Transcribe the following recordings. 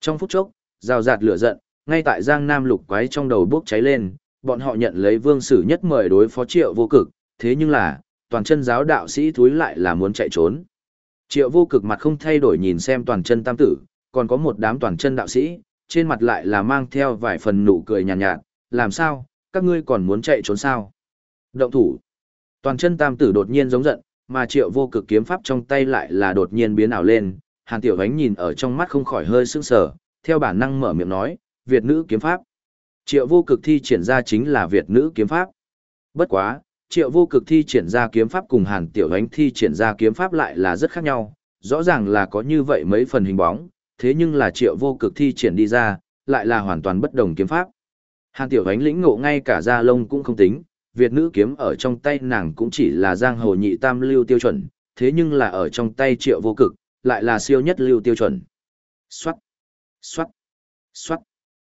Trong phút chốc, rào rạt lửa giận, ngay tại Giang Nam lục quái trong đầu bốc cháy lên, bọn họ nhận lấy vương sử nhất mời đối phó triệu vô cực, thế nhưng là, toàn chân giáo đạo sĩ thúi lại là muốn chạy trốn. Triệu vô cực mặt không thay đổi nhìn xem toàn chân tam tử, còn có một đám toàn chân đạo sĩ, trên mặt lại là mang theo vài phần nụ cười nhàn nhạt, nhạt, làm sao, các ngươi còn muốn chạy trốn sao? Động thủ. Toàn chân tam tử đột nhiên giống giận, mà triệu vô cực kiếm pháp trong tay lại là đột nhiên biến ảo lên, hàn tiểu ánh nhìn ở trong mắt không khỏi hơi sững sờ, theo bản năng mở miệng nói, Việt nữ kiếm pháp. Triệu vô cực thi triển ra chính là Việt nữ kiếm pháp. Bất quá, triệu vô cực thi triển ra kiếm pháp cùng hàn tiểu ánh thi triển ra kiếm pháp lại là rất khác nhau, rõ ràng là có như vậy mấy phần hình bóng, thế nhưng là triệu vô cực thi triển đi ra, lại là hoàn toàn bất đồng kiếm pháp. Hàn tiểu ánh lĩnh ngộ ngay cả da lông cũng không tính, Việt nữ kiếm ở trong tay nàng cũng chỉ là giang hồ nhị tam lưu tiêu chuẩn, thế nhưng là ở trong tay triệu vô cực, lại là siêu nhất lưu tiêu chuẩn. Xoát, xoát, xoát.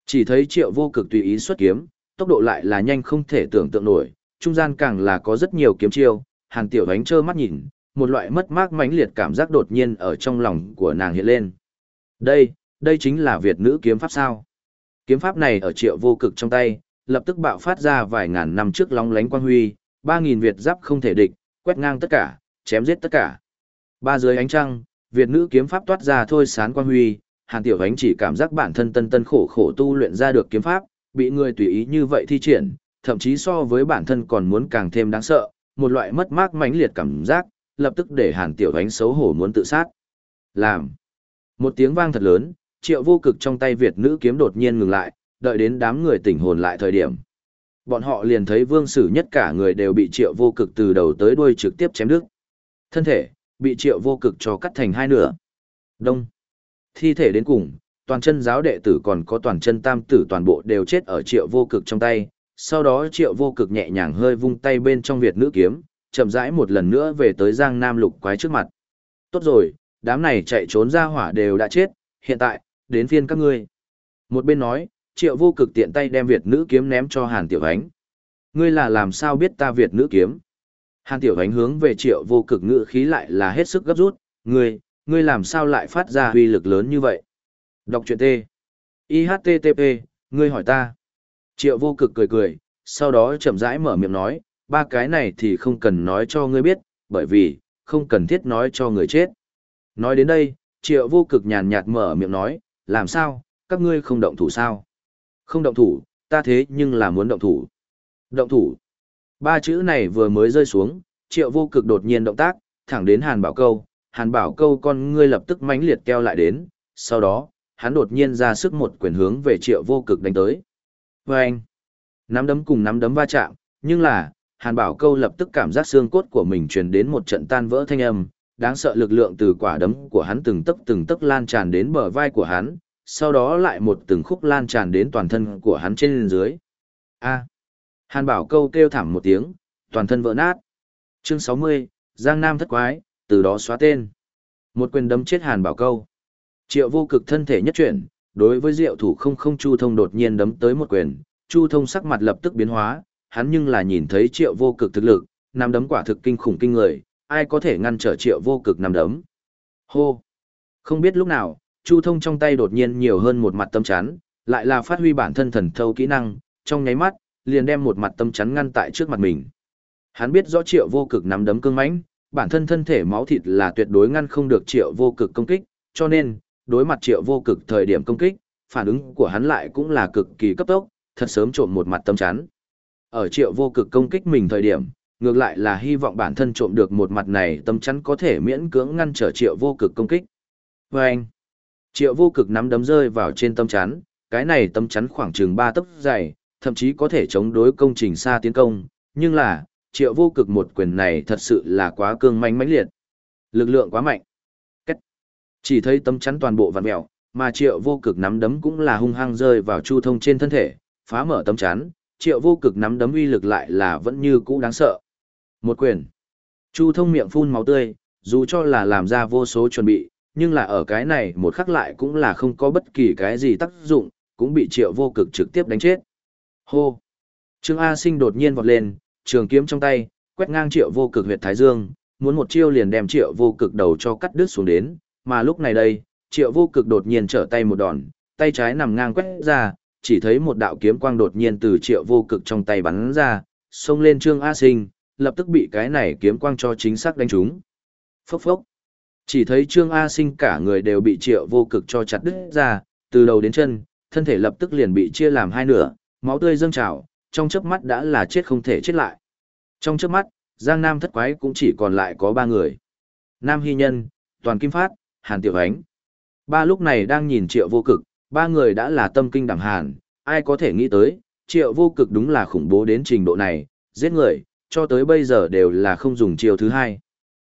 Chỉ thấy triệu vô cực tùy ý xuất kiếm, tốc độ lại là nhanh không thể tưởng tượng nổi, trung gian càng là có rất nhiều kiếm chiêu, hàn tiểu ánh trơ mắt nhìn, một loại mất mát mãnh liệt cảm giác đột nhiên ở trong lòng của nàng hiện lên. Đây, đây chính là Việt nữ kiếm pháp sao. Kiếm pháp này ở triệu vô cực trong tay, lập tức bạo phát ra vài ngàn năm trước long lánh quang huy, ba nghìn Việt giáp không thể địch, quét ngang tất cả, chém giết tất cả. Ba dưới ánh trăng, Việt nữ kiếm pháp toát ra thôi sán quan huy, Hàn Tiểu Ánh chỉ cảm giác bản thân tân tân khổ khổ tu luyện ra được kiếm pháp, bị người tùy ý như vậy thi triển, thậm chí so với bản thân còn muốn càng thêm đáng sợ, một loại mất mát mãnh liệt cảm giác, lập tức để Hàn Tiểu Ánh xấu hổ muốn tự sát. Làm. Một tiếng vang thật lớn, triệu vô cực trong tay Việt nữ kiếm đột nhiên ngừng lại, đợi đến đám người tỉnh hồn lại thời điểm. Bọn họ liền thấy vương sử nhất cả người đều bị triệu vô cực từ đầu tới đuôi trực tiếp chém đứt. Thân thể, bị triệu vô cực cho cắt thành hai nửa. Đông. Thi thể đến cùng, toàn chân giáo đệ tử còn có toàn chân tam tử toàn bộ đều chết ở triệu vô cực trong tay. Sau đó triệu vô cực nhẹ nhàng hơi vung tay bên trong Việt nữ kiếm, chậm rãi một lần nữa về tới giang nam lục quái trước mặt. Tốt rồi, đám này chạy trốn ra hỏa đều đã chết, hiện tại, đến phiên các ngươi. Một bên nói, triệu vô cực tiện tay đem Việt nữ kiếm ném cho Hàn Tiểu Ánh. Ngươi là làm sao biết ta Việt nữ kiếm? Hàn Tiểu Ánh hướng về triệu vô cực ngữ khí lại là hết sức gấp rút, ngươi, ngươi làm sao lại phát ra huy lực lớn như vậy? Đọc truyện T. IHTTP, ngươi hỏi ta. Triệu vô cực cười cười, sau đó chậm rãi mở miệng nói, ba cái này thì không cần nói cho ngươi biết, bởi vì, không cần thiết nói cho người chết. Nói đến đây, triệu vô cực nhàn nhạt mở miệng nói, làm sao, các ngươi không động thủ sao? Không động thủ, ta thế nhưng là muốn động thủ. Động thủ. Ba chữ này vừa mới rơi xuống, triệu vô cực đột nhiên động tác, thẳng đến hàn bảo câu, hàn bảo câu con ngươi lập tức mãnh liệt keo lại đến, sau đó, hắn đột nhiên ra sức một quyền hướng về triệu vô cực đánh tới. Và anh, nắm đấm cùng nắm đấm va chạm, nhưng là, hàn bảo câu lập tức cảm giác xương cốt của mình truyền đến một trận tan vỡ thanh âm, đáng sợ lực lượng từ quả đấm của hắn từng tấc từng tấc lan tràn đến bờ vai của hắn, sau đó lại một từng khúc lan tràn đến toàn thân của hắn trên dưới. A. Hàn Bảo Câu kêu thảm một tiếng, toàn thân vỡ nát. Chương 60, Giang Nam thất quái, từ đó xóa tên. Một quyền đấm chết Hàn Bảo Câu. Triệu vô cực thân thể nhất chuyển, đối với diệu thủ không không Chu Thông đột nhiên đấm tới một quyền, Chu Thông sắc mặt lập tức biến hóa, hắn nhưng là nhìn thấy triệu vô cực thực lực, nằm đấm quả thực kinh khủng kinh người, ai có thể ngăn trở triệu vô cực nằm đấm. Hô! Không biết lúc nào, Chu Thông trong tay đột nhiên nhiều hơn một mặt tâm chán, lại là phát huy bản thân thần thâu kỹ năng, trong nháy mắt, liền đem một mặt tâm chắn ngăn tại trước mặt mình. Hắn biết rõ Triệu Vô Cực nắm đấm cương mãnh, bản thân thân thể máu thịt là tuyệt đối ngăn không được Triệu Vô Cực công kích, cho nên, đối mặt Triệu Vô Cực thời điểm công kích, phản ứng của hắn lại cũng là cực kỳ cấp tốc, thật sớm trộm một mặt tâm chắn. Ở Triệu Vô Cực công kích mình thời điểm, ngược lại là hy vọng bản thân trộm được một mặt này tâm chắn có thể miễn cưỡng ngăn trở Triệu Vô Cực công kích. Và anh, Triệu vô cực nắm đấm rơi vào trên tâm chắn, cái này tâm chắn khoảng chừng 3 tấc dày, thậm chí có thể chống đối công trình xa tiến công, nhưng là, triệu vô cực một quyền này thật sự là quá cương manh mãnh liệt. Lực lượng quá mạnh. Cách. Chỉ thấy tấm chắn toàn bộ vặn mèo, mà triệu vô cực nắm đấm cũng là hung hăng rơi vào chu thông trên thân thể, phá mở tấm chắn, triệu vô cực nắm đấm uy lực lại là vẫn như cũ đáng sợ. Một quyền. Chu thông miệng phun máu tươi, dù cho là làm ra vô số chuẩn bị, nhưng là ở cái này một khắc lại cũng là không có bất kỳ cái gì tác dụng, cũng bị triệu vô cực trực tiếp đánh chết. Hô! Trương A sinh đột nhiên vọt lên, trường kiếm trong tay, quét ngang triệu vô cực huyệt thái dương, muốn một chiêu liền đem triệu vô cực đầu cho cắt đứt xuống đến, mà lúc này đây, triệu vô cực đột nhiên trở tay một đòn, tay trái nằm ngang quét ra, chỉ thấy một đạo kiếm quang đột nhiên từ triệu vô cực trong tay bắn ra, xông lên Trương A Sinh, lập tức bị cái này kiếm quang cho chính xác đánh trúng. Phốc phốc. Chỉ thấy Trương A Sinh cả người đều bị triệu vô cực cho chặt đứt ra, từ đầu đến chân, thân thể lập tức liền bị chia làm hai nửa, máu tươi dâng trào, trong chớp mắt đã là chết không thể chết lại. Trong chớp mắt, Giang Nam thất quái cũng chỉ còn lại có ba người. Nam Hy Nhân, Toàn Kim Phát, Hàn Tiểu Ánh. Ba lúc này đang nhìn triệu vô cực, ba người đã là tâm kinh đẳng hàn, ai có thể nghĩ tới, triệu vô cực đúng là khủng bố đến trình độ này, giết người, cho tới bây giờ đều là không dùng chiều thứ hai.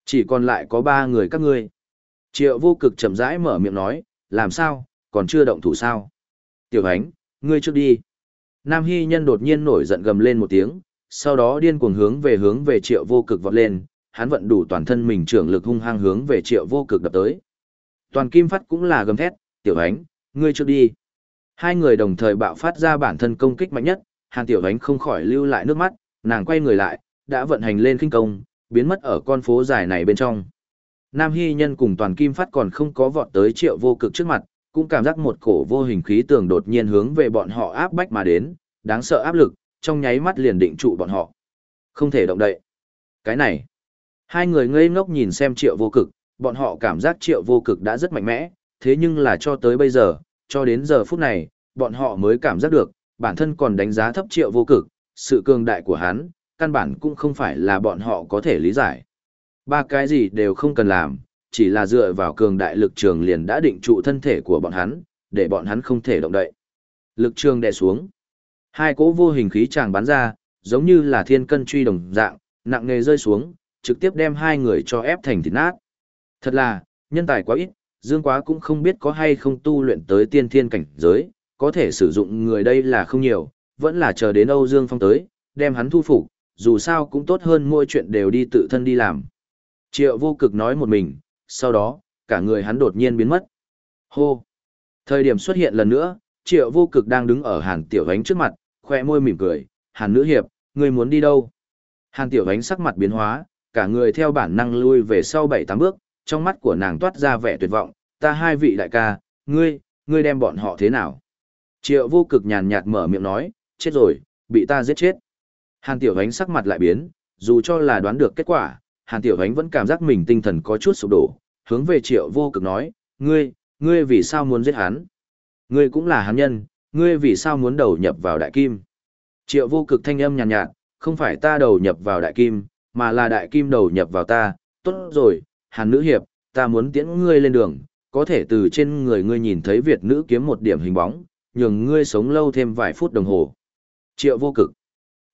Chỉ còn lại có ba người các ngươi. Triệu vô cực chậm rãi mở miệng nói, làm sao, còn chưa động thủ sao? Tiểu ánh, ngươi trước đi. Nam Hy Nhân đột nhiên nổi giận gầm lên một tiếng, sau đó điên cuồng hướng về hướng về triệu vô cực vọt lên, hắn vận đủ toàn thân mình trưởng lực hung hăng hướng về triệu vô cực đập tới. Toàn kim phát cũng là gầm thét, tiểu ánh, ngươi trước đi. Hai người đồng thời bạo phát ra bản thân công kích mạnh nhất, hàn tiểu ánh không khỏi lưu lại nước mắt, nàng quay người lại, đã vận hành lên kinh công, biến mất ở con phố dài này bên trong. Nam Hy Nhân cùng toàn kim phát còn không có vọt tới triệu vô cực trước mặt, cũng cảm giác một cổ vô hình khí tường đột nhiên hướng về bọn họ áp bách mà đến, đáng sợ áp lực, trong nháy mắt liền định trụ bọn họ. Không thể động đậy. Cái này, hai người ngây ngốc nhìn xem triệu vô cực, bọn họ cảm giác triệu vô cực đã rất mạnh mẽ, thế nhưng là cho tới bây giờ, cho đến giờ phút này, bọn họ mới cảm giác được, bản thân còn đánh giá thấp triệu vô cực, sự cường đại của hắn, căn bản cũng không phải là bọn họ có thể lý giải. Ba cái gì đều không cần làm, chỉ là dựa vào cường đại lực trường liền đã định trụ thân thể của bọn hắn, để bọn hắn không thể động đậy. Lực trường đè xuống. Hai cỗ vô hình khí chàng bắn ra, giống như là thiên cân truy đồng dạng, nặng nề rơi xuống, trực tiếp đem hai người cho ép thành thịt nát. Thật là, nhân tài quá ít, Dương Quá cũng không biết có hay không tu luyện tới tiên thiên cảnh giới, có thể sử dụng người đây là không nhiều, vẫn là chờ đến Âu Dương Phong tới, đem hắn thu phục, dù sao cũng tốt hơn mỗi chuyện đều đi tự thân đi làm. Triệu vô cực nói một mình, sau đó, cả người hắn đột nhiên biến mất. Hô! Thời điểm xuất hiện lần nữa, triệu vô cực đang đứng ở hàn tiểu ánh trước mặt, khoe môi mỉm cười, hàn nữ hiệp, người muốn đi đâu? Hàn tiểu ánh sắc mặt biến hóa, cả người theo bản năng lui về sau bảy tám bước, trong mắt của nàng toát ra vẻ tuyệt vọng, ta hai vị đại ca, ngươi, ngươi đem bọn họ thế nào? Triệu vô cực nhàn nhạt mở miệng nói, chết rồi, bị ta giết chết. Hàn tiểu ánh sắc mặt lại biến, dù cho là đoán được kết quả, Hàn tiểu ánh vẫn cảm giác mình tinh thần có chút sụp đổ, hướng về triệu vô cực nói, ngươi, ngươi vì sao muốn giết hắn? Ngươi cũng là hắn nhân, ngươi vì sao muốn đầu nhập vào đại kim? Triệu vô cực thanh âm nhàn nhạt, nhạt, không phải ta đầu nhập vào đại kim, mà là đại kim đầu nhập vào ta, tốt rồi, hàn nữ hiệp, ta muốn tiễn ngươi lên đường, có thể từ trên người ngươi nhìn thấy Việt nữ kiếm một điểm hình bóng, nhường ngươi sống lâu thêm vài phút đồng hồ. Triệu vô cực.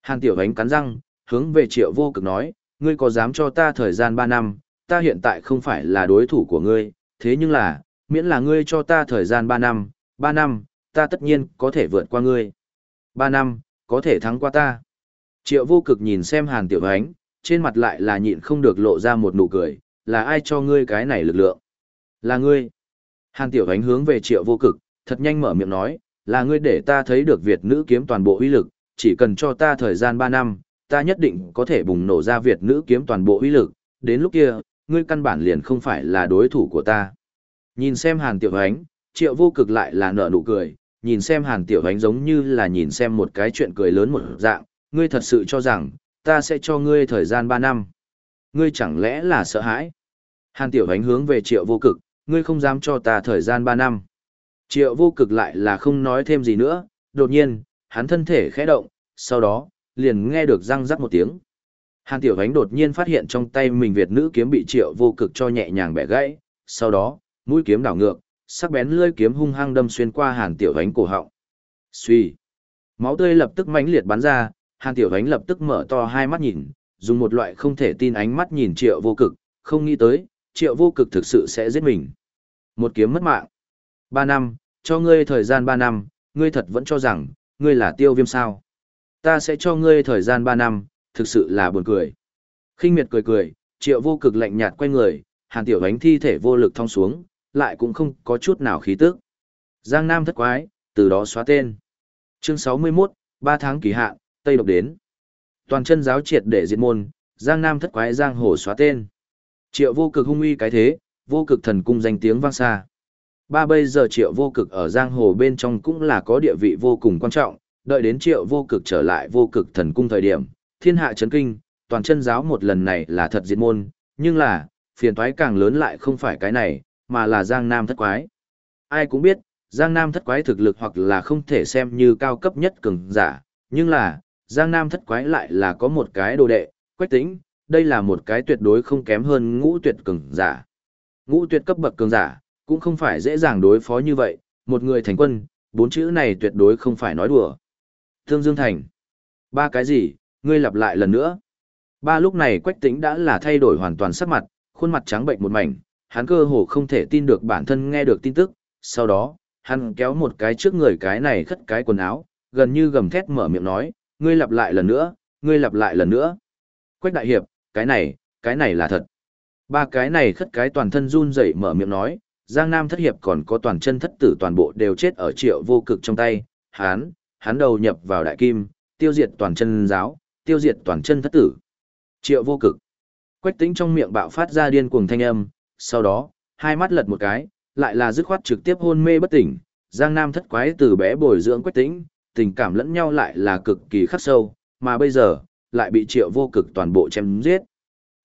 Hàn tiểu ánh cắn răng, hướng về triệu vô cực nói, ngươi có dám cho ta thời gian 3 năm, ta hiện tại không phải là đối thủ của ngươi, thế nhưng là, miễn là ngươi cho ta thời gian 3 năm, 3 năm, ta tất nhiên có thể vượt qua ngươi. 3 năm, có thể thắng qua ta. Triệu vô cực nhìn xem hàn tiểu ánh, trên mặt lại là nhịn không được lộ ra một nụ cười, là ai cho ngươi cái này lực lượng? Là ngươi. Hàn tiểu ánh hướng về triệu vô cực, thật nhanh mở miệng nói, là ngươi để ta thấy được Việt nữ kiếm toàn bộ uy lực, chỉ cần cho ta thời gian 3 năm, ta nhất định có thể bùng nổ ra Việt nữ kiếm toàn bộ uy lực, đến lúc kia, ngươi căn bản liền không phải là đối thủ của ta. Nhìn xem Hàn Tiểu Ánh, triệu vô cực lại là nở nụ cười, nhìn xem Hàn Tiểu Ánh giống như là nhìn xem một cái chuyện cười lớn một dạng, ngươi thật sự cho rằng, ta sẽ cho ngươi thời gian 3 năm. Ngươi chẳng lẽ là sợ hãi? Hàn Tiểu Ánh hướng về triệu vô cực, ngươi không dám cho ta thời gian 3 năm. Triệu vô cực lại là không nói thêm gì nữa, đột nhiên, hắn thân thể khẽ động, sau đó, liền nghe được răng rắc một tiếng. Hàn Tiểu Ánh đột nhiên phát hiện trong tay mình Việt nữ kiếm bị triệu vô cực cho nhẹ nhàng bẻ gãy, sau đó, mũi kiếm đảo ngược, sắc bén lưỡi kiếm hung hăng đâm xuyên qua Hàn Tiểu Ánh cổ họng. Suy, máu tươi lập tức mãnh liệt bắn ra, Hàn Tiểu Ánh lập tức mở to hai mắt nhìn, dùng một loại không thể tin ánh mắt nhìn triệu vô cực, không nghĩ tới, triệu vô cực thực sự sẽ giết mình. Một kiếm mất mạng. Ba năm, cho ngươi thời gian ba năm, ngươi thật vẫn cho rằng, ngươi là tiêu viêm sao. Ta sẽ cho ngươi thời gian ba năm, thực sự là buồn cười. khinh miệt cười cười, triệu vô cực lạnh nhạt quay người, hàn tiểu ánh thi thể vô lực thong xuống, lại cũng không có chút nào khí tức. Giang Nam thất quái, từ đó xóa tên. Chương 61, 3 tháng kỳ hạn, Tây độc đến. Toàn chân giáo triệt để diệt môn, Giang Nam thất quái giang hồ xóa tên. Triệu vô cực hung uy cái thế, vô cực thần cung danh tiếng vang xa. Ba bây giờ triệu vô cực ở giang hồ bên trong cũng là có địa vị vô cùng quan trọng, đợi đến triệu vô cực trở lại vô cực thần cung thời điểm, thiên hạ chấn kinh, toàn chân giáo một lần này là thật diệt môn, nhưng là, phiền toái càng lớn lại không phải cái này, mà là giang nam thất quái. Ai cũng biết, giang nam thất quái thực lực hoặc là không thể xem như cao cấp nhất cường giả, nhưng là, giang nam thất quái lại là có một cái đồ đệ, quách tĩnh đây là một cái tuyệt đối không kém hơn ngũ tuyệt cường giả. Ngũ tuyệt cấp bậc cường giả, cũng không phải dễ dàng đối phó như vậy, một người thành quân, bốn chữ này tuyệt đối không phải nói đùa. Thương Dương Thành. Ba cái gì, ngươi lặp lại lần nữa. Ba lúc này Quách Tĩnh đã là thay đổi hoàn toàn sắc mặt, khuôn mặt trắng bệnh một mảnh, hắn cơ hồ không thể tin được bản thân nghe được tin tức, sau đó, hắn kéo một cái trước người cái này khất cái quần áo, gần như gầm thét mở miệng nói, ngươi lặp lại lần nữa, ngươi lặp lại lần nữa. Quách Đại Hiệp, cái này, cái này là thật. Ba cái này khất cái toàn thân run rẩy mở miệng nói, Giang Nam thất hiệp còn có toàn chân thất tử toàn bộ đều chết ở triệu vô cực trong tay, hắn, hắn đầu nhập vào đại kim, tiêu diệt toàn chân giáo, tiêu diệt toàn chân thất tử. Triệu vô cực. Quách tính trong miệng bạo phát ra điên cuồng thanh âm, sau đó, hai mắt lật một cái, lại là dứt khoát trực tiếp hôn mê bất tỉnh. Giang Nam thất quái từ bé bồi dưỡng quách tính, tình cảm lẫn nhau lại là cực kỳ khắc sâu, mà bây giờ, lại bị triệu vô cực toàn bộ chém giết.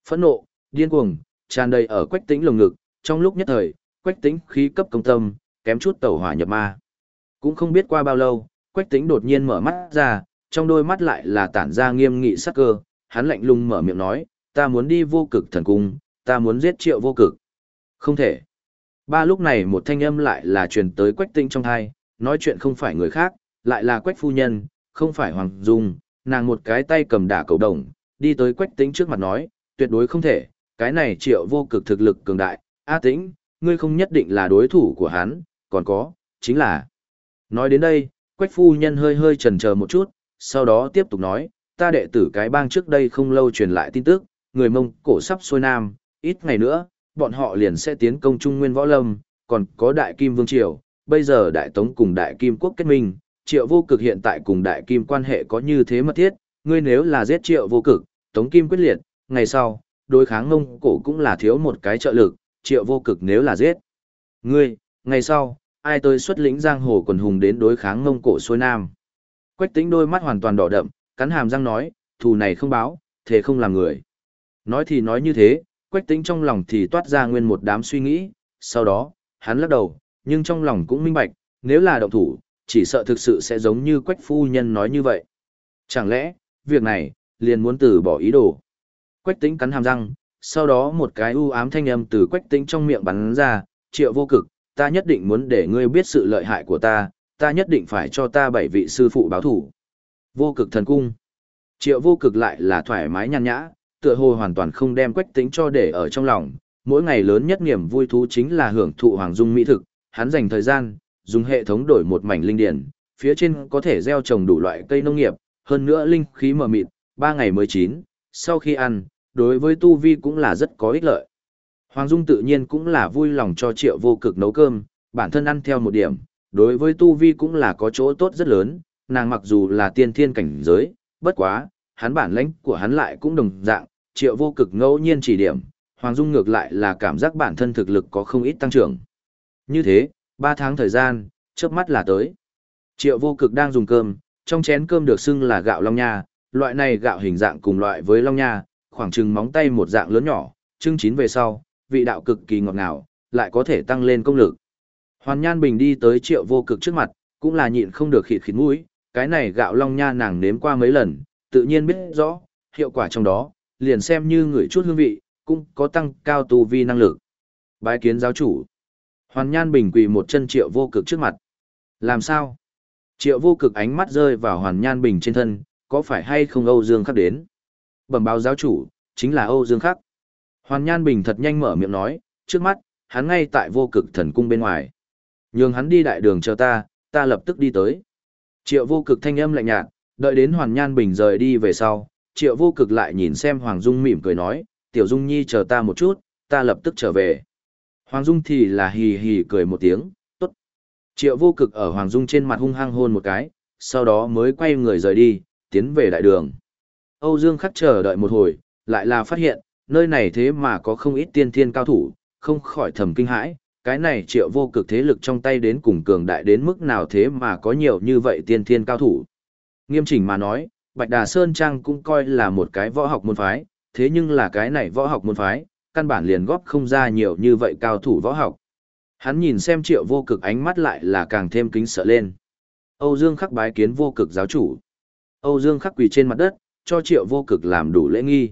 Phẫn nộ, điên cuồng, tràn đầy ở quách tính lồng ngực, trong lúc nhất thời, quách tính khí cấp công tâm, kém chút tẩu hỏa nhập ma. Cũng không biết qua bao lâu, quách Tĩnh đột nhiên mở mắt ra, trong đôi mắt lại là tản ra nghiêm nghị sắc cơ, hắn lạnh lùng mở miệng nói, ta muốn đi vô cực thần cung, ta muốn giết triệu vô cực. Không thể. Ba lúc này một thanh âm lại là truyền tới quách Tĩnh trong thai, nói chuyện không phải người khác, lại là quách phu nhân, không phải Hoàng Dung, nàng một cái tay cầm đả cầu đồng, đi tới quách Tĩnh trước mặt nói, tuyệt đối không thể, cái này triệu vô cực thực lực cường đại, A tĩnh, ngươi không nhất định là đối thủ của hắn, còn có, chính là. Nói đến đây, quách phu nhân hơi hơi chần chờ một chút, sau đó tiếp tục nói, ta đệ tử cái bang trước đây không lâu truyền lại tin tức, người mông cổ sắp xuôi nam, ít ngày nữa, bọn họ liền sẽ tiến công Trung Nguyên Võ Lâm, còn có Đại Kim Vương Triều, bây giờ Đại Tống cùng Đại Kim Quốc kết minh, Triệu Vô Cực hiện tại cùng Đại Kim quan hệ có như thế mật thiết, ngươi nếu là giết Triệu Vô Cực, Tống Kim quyết liệt, ngày sau, đối kháng mông cổ cũng là thiếu một cái trợ lực, Triệu Vô Cực nếu là giết. Ngươi, ngày sau, ai tới xuất lĩnh giang hồ quần hùng đến đối kháng mông cổ xuôi nam. Quách tính đôi mắt hoàn toàn đỏ đậm, cắn hàm răng nói, thù này không báo, thế không làm người. Nói thì nói như thế, quách tính trong lòng thì toát ra nguyên một đám suy nghĩ, sau đó, hắn lắc đầu, nhưng trong lòng cũng minh bạch, nếu là động thủ, chỉ sợ thực sự sẽ giống như quách phu nhân nói như vậy. Chẳng lẽ, việc này, liền muốn từ bỏ ý đồ. Quách tính cắn hàm răng, sau đó một cái u ám thanh âm từ quách tính trong miệng bắn ra, triệu vô cực, ta nhất định muốn để ngươi biết sự lợi hại của ta, ta nhất định phải cho ta bảy vị sư phụ báo thủ. Vô cực thần cung. Triệu vô cực lại là thoải mái nhàn nhã, tựa hồ hoàn toàn không đem quách tính cho để ở trong lòng. Mỗi ngày lớn nhất niềm vui thú chính là hưởng thụ hoàng dung mỹ thực, hắn dành thời gian, dùng hệ thống đổi một mảnh linh điển, phía trên có thể gieo trồng đủ loại cây nông nghiệp, hơn nữa linh khí mờ mịt, ba ngày mới chín, sau khi ăn, đối với tu vi cũng là rất có ích lợi. Hoàng Dung tự nhiên cũng là vui lòng cho triệu vô cực nấu cơm, bản thân ăn theo một điểm, đối với tu vi cũng là có chỗ tốt rất lớn, nàng mặc dù là tiên thiên cảnh giới, bất quá, hắn bản lãnh của hắn lại cũng đồng dạng, triệu vô cực ngẫu nhiên chỉ điểm, Hoàng Dung ngược lại là cảm giác bản thân thực lực có không ít tăng trưởng. Như thế, 3 tháng thời gian, chớp mắt là tới. Triệu vô cực đang dùng cơm, trong chén cơm được xưng là gạo long nha, loại này gạo hình dạng cùng loại với long nha, khoảng chừng móng tay một dạng lớn nhỏ, trưng chín về sau, vị đạo cực kỳ ngọt ngào, lại có thể tăng lên công lực. Hoàn Nhan Bình đi tới triệu vô cực trước mặt, cũng là nhịn không được khịt khịt mũi, cái này gạo long nha nàng nếm qua mấy lần, tự nhiên biết rõ, hiệu quả trong đó, liền xem như người chút hương vị, cũng có tăng cao tu vi năng lực. Bái kiến giáo chủ. Hoàn Nhan Bình quỳ một chân triệu vô cực trước mặt. Làm sao? Triệu vô cực ánh mắt rơi vào Hoàn Nhan Bình trên thân, có phải hay không Âu Dương khắc đến? Bẩm báo giáo chủ, chính là Âu Dương khắc. Hoàn Nhan Bình thật nhanh mở miệng nói, trước mắt, hắn ngay tại vô cực thần cung bên ngoài. Nhường hắn đi đại đường chờ ta, ta lập tức đi tới. Triệu vô cực thanh âm lạnh nhạt, đợi đến Hoàn Nhan Bình rời đi về sau, triệu vô cực lại nhìn xem Hoàng Dung mỉm cười nói, Tiểu Dung Nhi chờ ta một chút, ta lập tức trở về. Hoàng Dung thì là hì hì cười một tiếng, tốt. Triệu vô cực ở Hoàng Dung trên mặt hung hăng hôn một cái, sau đó mới quay người rời đi, tiến về đại đường. Âu Dương khắc chờ đợi một hồi, lại là phát hiện, nơi này thế mà có không ít tiên thiên cao thủ, không khỏi thầm kinh hãi, cái này triệu vô cực thế lực trong tay đến cùng cường đại đến mức nào thế mà có nhiều như vậy tiên thiên cao thủ. Nghiêm chỉnh mà nói, Bạch Đà Sơn Trang cũng coi là một cái võ học môn phái, thế nhưng là cái này võ học môn phái, căn bản liền góp không ra nhiều như vậy cao thủ võ học. Hắn nhìn xem triệu vô cực ánh mắt lại là càng thêm kính sợ lên. Âu Dương khắc bái kiến vô cực giáo chủ. Âu Dương khắc quỳ trên mặt đất, cho triệu vô cực làm đủ lễ nghi.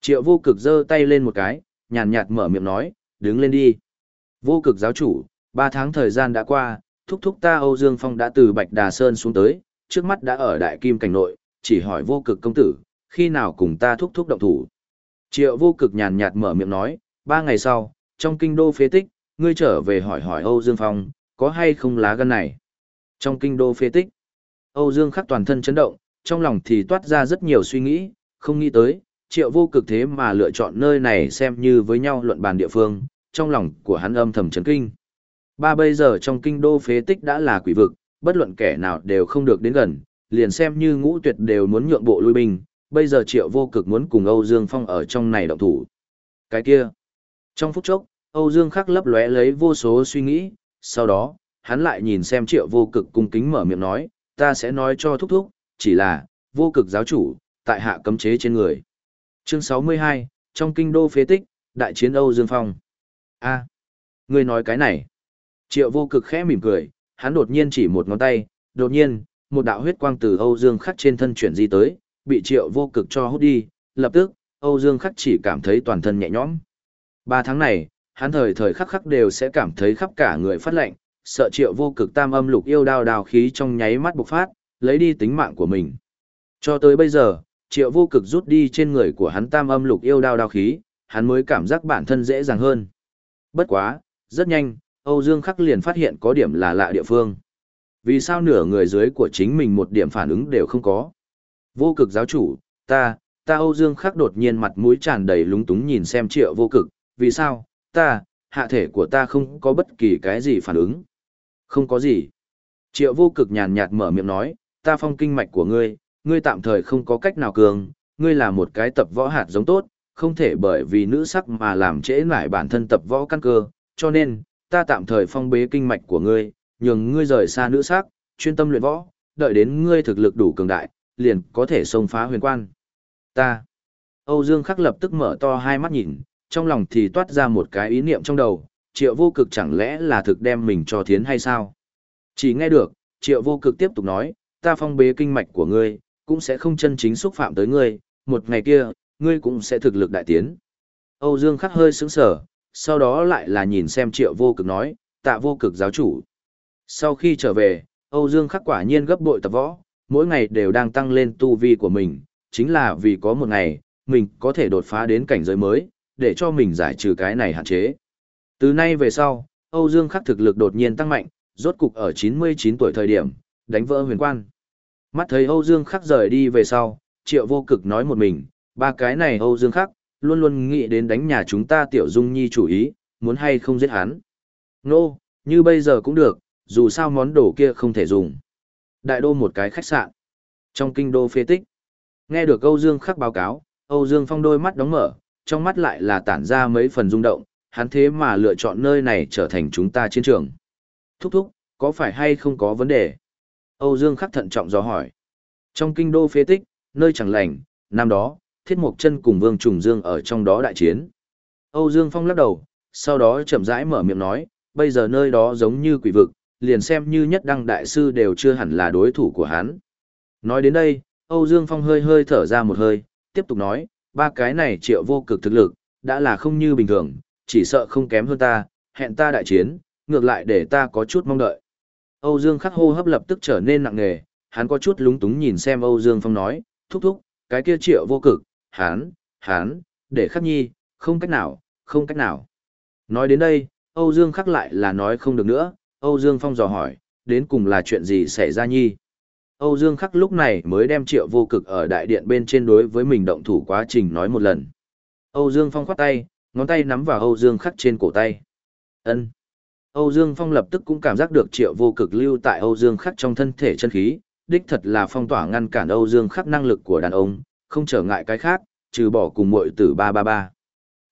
Triệu vô cực giơ tay lên một cái, nhàn nhạt mở miệng nói, đứng lên đi. Vô cực giáo chủ, ba tháng thời gian đã qua, thúc thúc ta Âu Dương Phong đã từ Bạch Đà Sơn xuống tới, trước mắt đã ở Đại Kim Cảnh Nội, chỉ hỏi vô cực công tử, khi nào cùng ta thúc thúc động thủ. Triệu vô cực nhàn nhạt mở miệng nói, ba ngày sau, trong kinh đô phế tích, ngươi trở về hỏi hỏi Âu Dương Phong, có hay không lá gan này. Trong kinh đô phế tích, Âu Dương khắc toàn thân chấn động, trong lòng thì toát ra rất nhiều suy nghĩ, không nghĩ tới, triệu vô cực thế mà lựa chọn nơi này xem như với nhau luận bàn địa phương, trong lòng của hắn âm thầm chấn kinh. Ba bây giờ trong kinh đô phế tích đã là quỷ vực, bất luận kẻ nào đều không được đến gần, liền xem như ngũ tuyệt đều muốn nhượng bộ lui binh, bây giờ triệu vô cực muốn cùng Âu Dương Phong ở trong này động thủ. Cái kia, trong phút chốc, Âu Dương khắc lấp lóe lấy vô số suy nghĩ, sau đó, hắn lại nhìn xem triệu vô cực cung kính mở miệng nói, ta sẽ nói cho thúc thúc, chỉ là, vô cực giáo chủ, tại hạ cấm chế trên người. Chương 62, trong kinh đô phế tích, đại chiến Âu Dương Phong. a à, ngươi nói cái này. Triệu vô cực khẽ mỉm cười, hắn đột nhiên chỉ một ngón tay, đột nhiên, một đạo huyết quang từ Âu Dương khắc trên thân chuyển di tới, bị triệu vô cực cho hút đi, lập tức, Âu Dương khắc chỉ cảm thấy toàn thân nhẹ nhõm. Ba tháng này, hắn thời thời khắc khắc đều sẽ cảm thấy khắp cả người phát lạnh, sợ triệu vô cực tam âm lục yêu đao đào khí trong nháy mắt bộc phát, lấy đi tính mạng của mình. Cho tới bây giờ, triệu vô cực rút đi trên người của hắn tam âm lục yêu đao đao khí, hắn mới cảm giác bản thân dễ dàng hơn. Bất quá, rất nhanh, Âu Dương Khắc liền phát hiện có điểm là lạ địa phương. Vì sao nửa người dưới của chính mình một điểm phản ứng đều không có? Vô cực giáo chủ, ta, ta Âu Dương Khắc đột nhiên mặt mũi tràn đầy lúng túng nhìn xem triệu vô cực, vì sao, ta, hạ thể của ta không có bất kỳ cái gì phản ứng. Không có gì. Triệu vô cực nhàn nhạt mở miệng nói, ta phong kinh mạch của ngươi, ngươi tạm thời không có cách nào cường, ngươi là một cái tập võ hạt giống tốt, không thể bởi vì nữ sắc mà làm trễ nải bản thân tập võ căn cơ, cho nên, ta tạm thời phong bế kinh mạch của ngươi, nhường ngươi rời xa nữ sắc, chuyên tâm luyện võ, đợi đến ngươi thực lực đủ cường đại, liền có thể xông phá huyền quan. Ta. Âu Dương Khắc lập tức mở to hai mắt nhìn, trong lòng thì toát ra một cái ý niệm trong đầu, triệu vô cực chẳng lẽ là thực đem mình cho thiến hay sao? Chỉ nghe được, triệu vô cực tiếp tục nói, ta phong bế kinh mạch của ngươi, cũng sẽ không chân chính xúc phạm tới ngươi, một ngày kia, ngươi cũng sẽ thực lực đại tiến. Âu Dương khắc hơi sững sở, sau đó lại là nhìn xem triệu vô cực nói, tạ vô cực giáo chủ. Sau khi trở về, Âu Dương khắc quả nhiên gấp bội tập võ, mỗi ngày đều đang tăng lên tu vi của mình, chính là vì có một ngày, mình có thể đột phá đến cảnh giới mới, để cho mình giải trừ cái này hạn chế. Từ nay về sau, Âu Dương khắc thực lực đột nhiên tăng mạnh, rốt cục ở 99 tuổi thời điểm, đánh vỡ huyền quan. Mắt thấy Âu Dương khắc rời đi về sau, triệu vô cực nói một mình, ba cái này Âu Dương khắc, luôn luôn nghĩ đến đánh nhà chúng ta tiểu dung nhi chủ ý, muốn hay không giết hắn. Nô, no, như bây giờ cũng được, dù sao món đồ kia không thể dùng. Đại đô một cái khách sạn. Trong kinh đô phê tích. Nghe được Âu Dương khắc báo cáo, Âu Dương phong đôi mắt đóng mở, trong mắt lại là tản ra mấy phần rung động, hắn thế mà lựa chọn nơi này trở thành chúng ta chiến trường. Thúc thúc, có phải hay không có vấn đề? Âu Dương khắc thận trọng do hỏi. Trong kinh đô phế tích, nơi chẳng lành, năm đó, Thiết Mộc Chân cùng Vương Trùng Dương ở trong đó đại chiến. Âu Dương Phong lắc đầu, sau đó chậm rãi mở miệng nói, bây giờ nơi đó giống như quỷ vực, liền xem như nhất đăng đại sư đều chưa hẳn là đối thủ của hắn. Nói đến đây, Âu Dương Phong hơi hơi thở ra một hơi, tiếp tục nói, ba cái này triệu vô cực thực lực, đã là không như bình thường, chỉ sợ không kém hơn ta, hẹn ta đại chiến, ngược lại để ta có chút mong đợi. Âu Dương khắc hô hấp lập tức trở nên nặng nề, hắn có chút lúng túng nhìn xem Âu Dương Phong nói, thúc thúc, cái kia triệu vô cực, hắn, hắn, để khắc nhi, không cách nào, không cách nào. Nói đến đây, Âu Dương khắc lại là nói không được nữa, Âu Dương Phong dò hỏi, đến cùng là chuyện gì xảy ra nhi. Âu Dương khắc lúc này mới đem triệu vô cực ở đại điện bên trên đối với mình động thủ quá trình nói một lần. Âu Dương Phong khoát tay, ngón tay nắm vào Âu Dương khắc trên cổ tay. ân Âu Dương Phong lập tức cũng cảm giác được triệu vô cực lưu tại Âu Dương khắc trong thân thể chân khí, đích thật là phong tỏa ngăn cản Âu Dương khắc năng lực của đàn ông, không trở ngại cái khác, trừ bỏ cùng muội tử 333.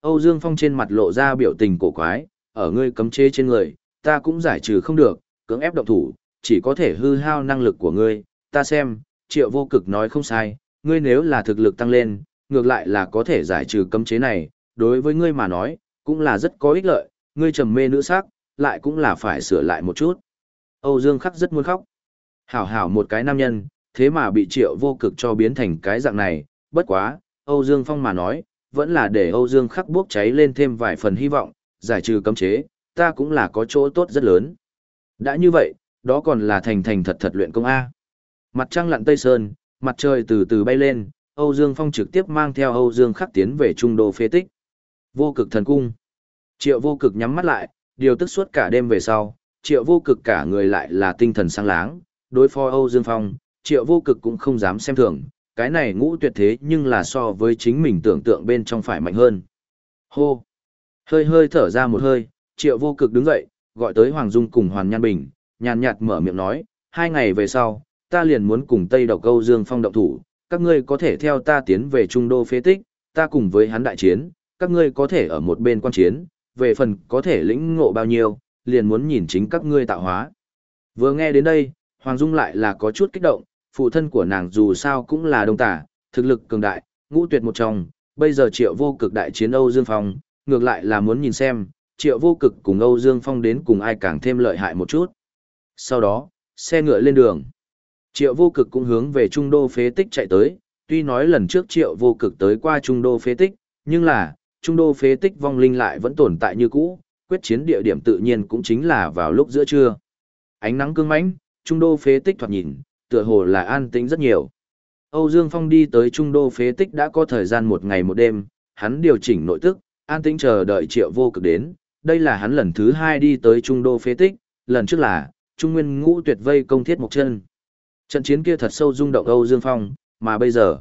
Âu Dương Phong trên mặt lộ ra biểu tình cổ quái, ở ngươi cấm chế trên người, ta cũng giải trừ không được, cưỡng ép động thủ, chỉ có thể hư hao năng lực của ngươi, ta xem, triệu vô cực nói không sai, ngươi nếu là thực lực tăng lên, ngược lại là có thể giải trừ cấm chế này, đối với ngươi mà nói, cũng là rất có ích lợi, ngươi trầm mê nữ sắc, lại cũng là phải sửa lại một chút. Âu Dương Khắc rất muốn khóc. Hảo hảo một cái nam nhân, thế mà bị triệu vô cực cho biến thành cái dạng này, bất quá, Âu Dương Phong mà nói, vẫn là để Âu Dương Khắc bốc cháy lên thêm vài phần hy vọng, giải trừ cấm chế, ta cũng là có chỗ tốt rất lớn. Đã như vậy, đó còn là thành thành thật thật luyện công A. Mặt trăng lặn Tây Sơn, mặt trời từ từ bay lên, Âu Dương Phong trực tiếp mang theo Âu Dương Khắc tiến về trung đô phế tích. Vô cực thần cung. Triệu vô cực nhắm mắt lại, điều tức suốt cả đêm về sau, triệu vô cực cả người lại là tinh thần sáng láng, đối phó Âu Dương Phong, triệu vô cực cũng không dám xem thường, cái này ngũ tuyệt thế nhưng là so với chính mình tưởng tượng bên trong phải mạnh hơn. Hô! Hơi hơi thở ra một hơi, triệu vô cực đứng dậy, gọi tới Hoàng Dung cùng Hoàn Nhan Bình, nhàn nhạt mở miệng nói, hai ngày về sau, ta liền muốn cùng Tây Độc Âu Dương Phong động thủ, các ngươi có thể theo ta tiến về trung đô phế tích, ta cùng với hắn đại chiến, các ngươi có thể ở một bên quan chiến, về phần có thể lĩnh ngộ bao nhiêu, liền muốn nhìn chính các ngươi tạo hóa. Vừa nghe đến đây, Hoàng Dung lại là có chút kích động, phụ thân của nàng dù sao cũng là đông tả, thực lực cường đại, ngũ tuyệt một trong, bây giờ triệu vô cực đại chiến Âu Dương Phong, ngược lại là muốn nhìn xem, triệu vô cực cùng Âu Dương Phong đến cùng ai càng thêm lợi hại một chút. Sau đó, xe ngựa lên đường. Triệu vô cực cũng hướng về trung đô phế tích chạy tới, tuy nói lần trước triệu vô cực tới qua trung đô phế tích, nhưng là, trung đô phế tích vong linh lại vẫn tồn tại như cũ, quyết chiến địa điểm tự nhiên cũng chính là vào lúc giữa trưa. Ánh nắng cương mãnh, trung đô phế tích thoạt nhìn, tựa hồ là an tĩnh rất nhiều. Âu Dương Phong đi tới trung đô phế tích đã có thời gian một ngày một đêm, hắn điều chỉnh nội tức, an tĩnh chờ đợi triệu vô cực đến. Đây là hắn lần thứ hai đi tới trung đô phế tích, lần trước là, trung nguyên ngũ tuyệt vây công thiết một chân. Trận chiến kia thật sâu rung động Âu Dương Phong, mà bây giờ,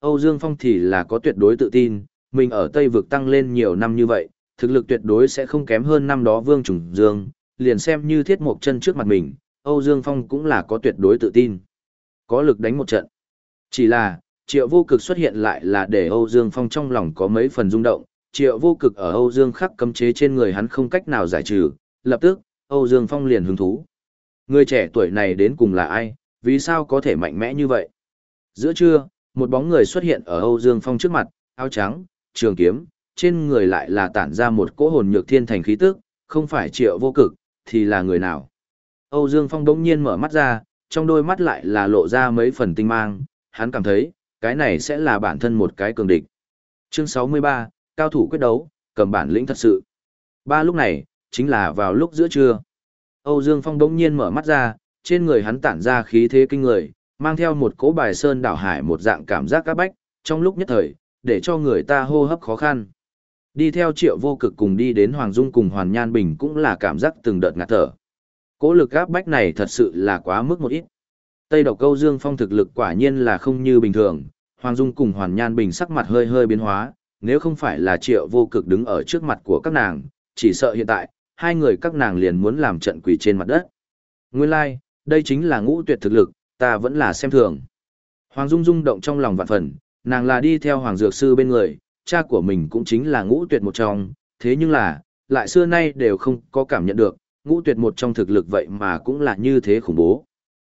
Âu Dương Phong thì là có tuyệt đối tự tin, mình ở Tây vực tăng lên nhiều năm như vậy, thực lực tuyệt đối sẽ không kém hơn năm đó Vương Trùng Dương, liền xem như thiết một chân trước mặt mình, Âu Dương Phong cũng là có tuyệt đối tự tin. Có lực đánh một trận. Chỉ là, triệu vô cực xuất hiện lại là để Âu Dương Phong trong lòng có mấy phần rung động, triệu vô cực ở Âu Dương khắc cấm chế trên người hắn không cách nào giải trừ, lập tức, Âu Dương Phong liền hứng thú. Người trẻ tuổi này đến cùng là ai, vì sao có thể mạnh mẽ như vậy? Giữa trưa, một bóng người xuất hiện ở Âu Dương Phong trước mặt, áo trắng, trường kiếm, trên người lại là tản ra một cỗ hồn nhược thiên thành khí tức, không phải triệu vô cực, thì là người nào? Âu Dương Phong đống nhiên mở mắt ra, trong đôi mắt lại là lộ ra mấy phần tinh mang, hắn cảm thấy, cái này sẽ là bản thân một cái cường địch. Chương 63, cao thủ quyết đấu, cầm bản lĩnh thật sự. Ba lúc này, chính là vào lúc giữa trưa. Âu Dương Phong đống nhiên mở mắt ra, trên người hắn tản ra khí thế kinh người, mang theo một cỗ bài sơn đảo hải một dạng cảm giác các bách, trong lúc nhất thời, để cho người ta hô hấp khó khăn. Đi theo triệu vô cực cùng đi đến Hoàng Dung cùng Hoàn Nhan Bình cũng là cảm giác từng đợt ngạt thở. Cố lực áp bách này thật sự là quá mức một ít. Tây độc câu Dương Phong thực lực quả nhiên là không như bình thường, Hoàng Dung cùng Hoàn Nhan Bình sắc mặt hơi hơi biến hóa, nếu không phải là triệu vô cực đứng ở trước mặt của các nàng, chỉ sợ hiện tại, hai người các nàng liền muốn làm trận quỷ trên mặt đất. Nguyên lai, like, đây chính là ngũ tuyệt thực lực, ta vẫn là xem thường. Hoàng Dung rung động trong lòng vạn phần, nàng là đi theo Hoàng Dược Sư bên người, cha của mình cũng chính là ngũ tuyệt một trong, thế nhưng là, lại xưa nay đều không có cảm nhận được, ngũ tuyệt một trong thực lực vậy mà cũng là như thế khủng bố.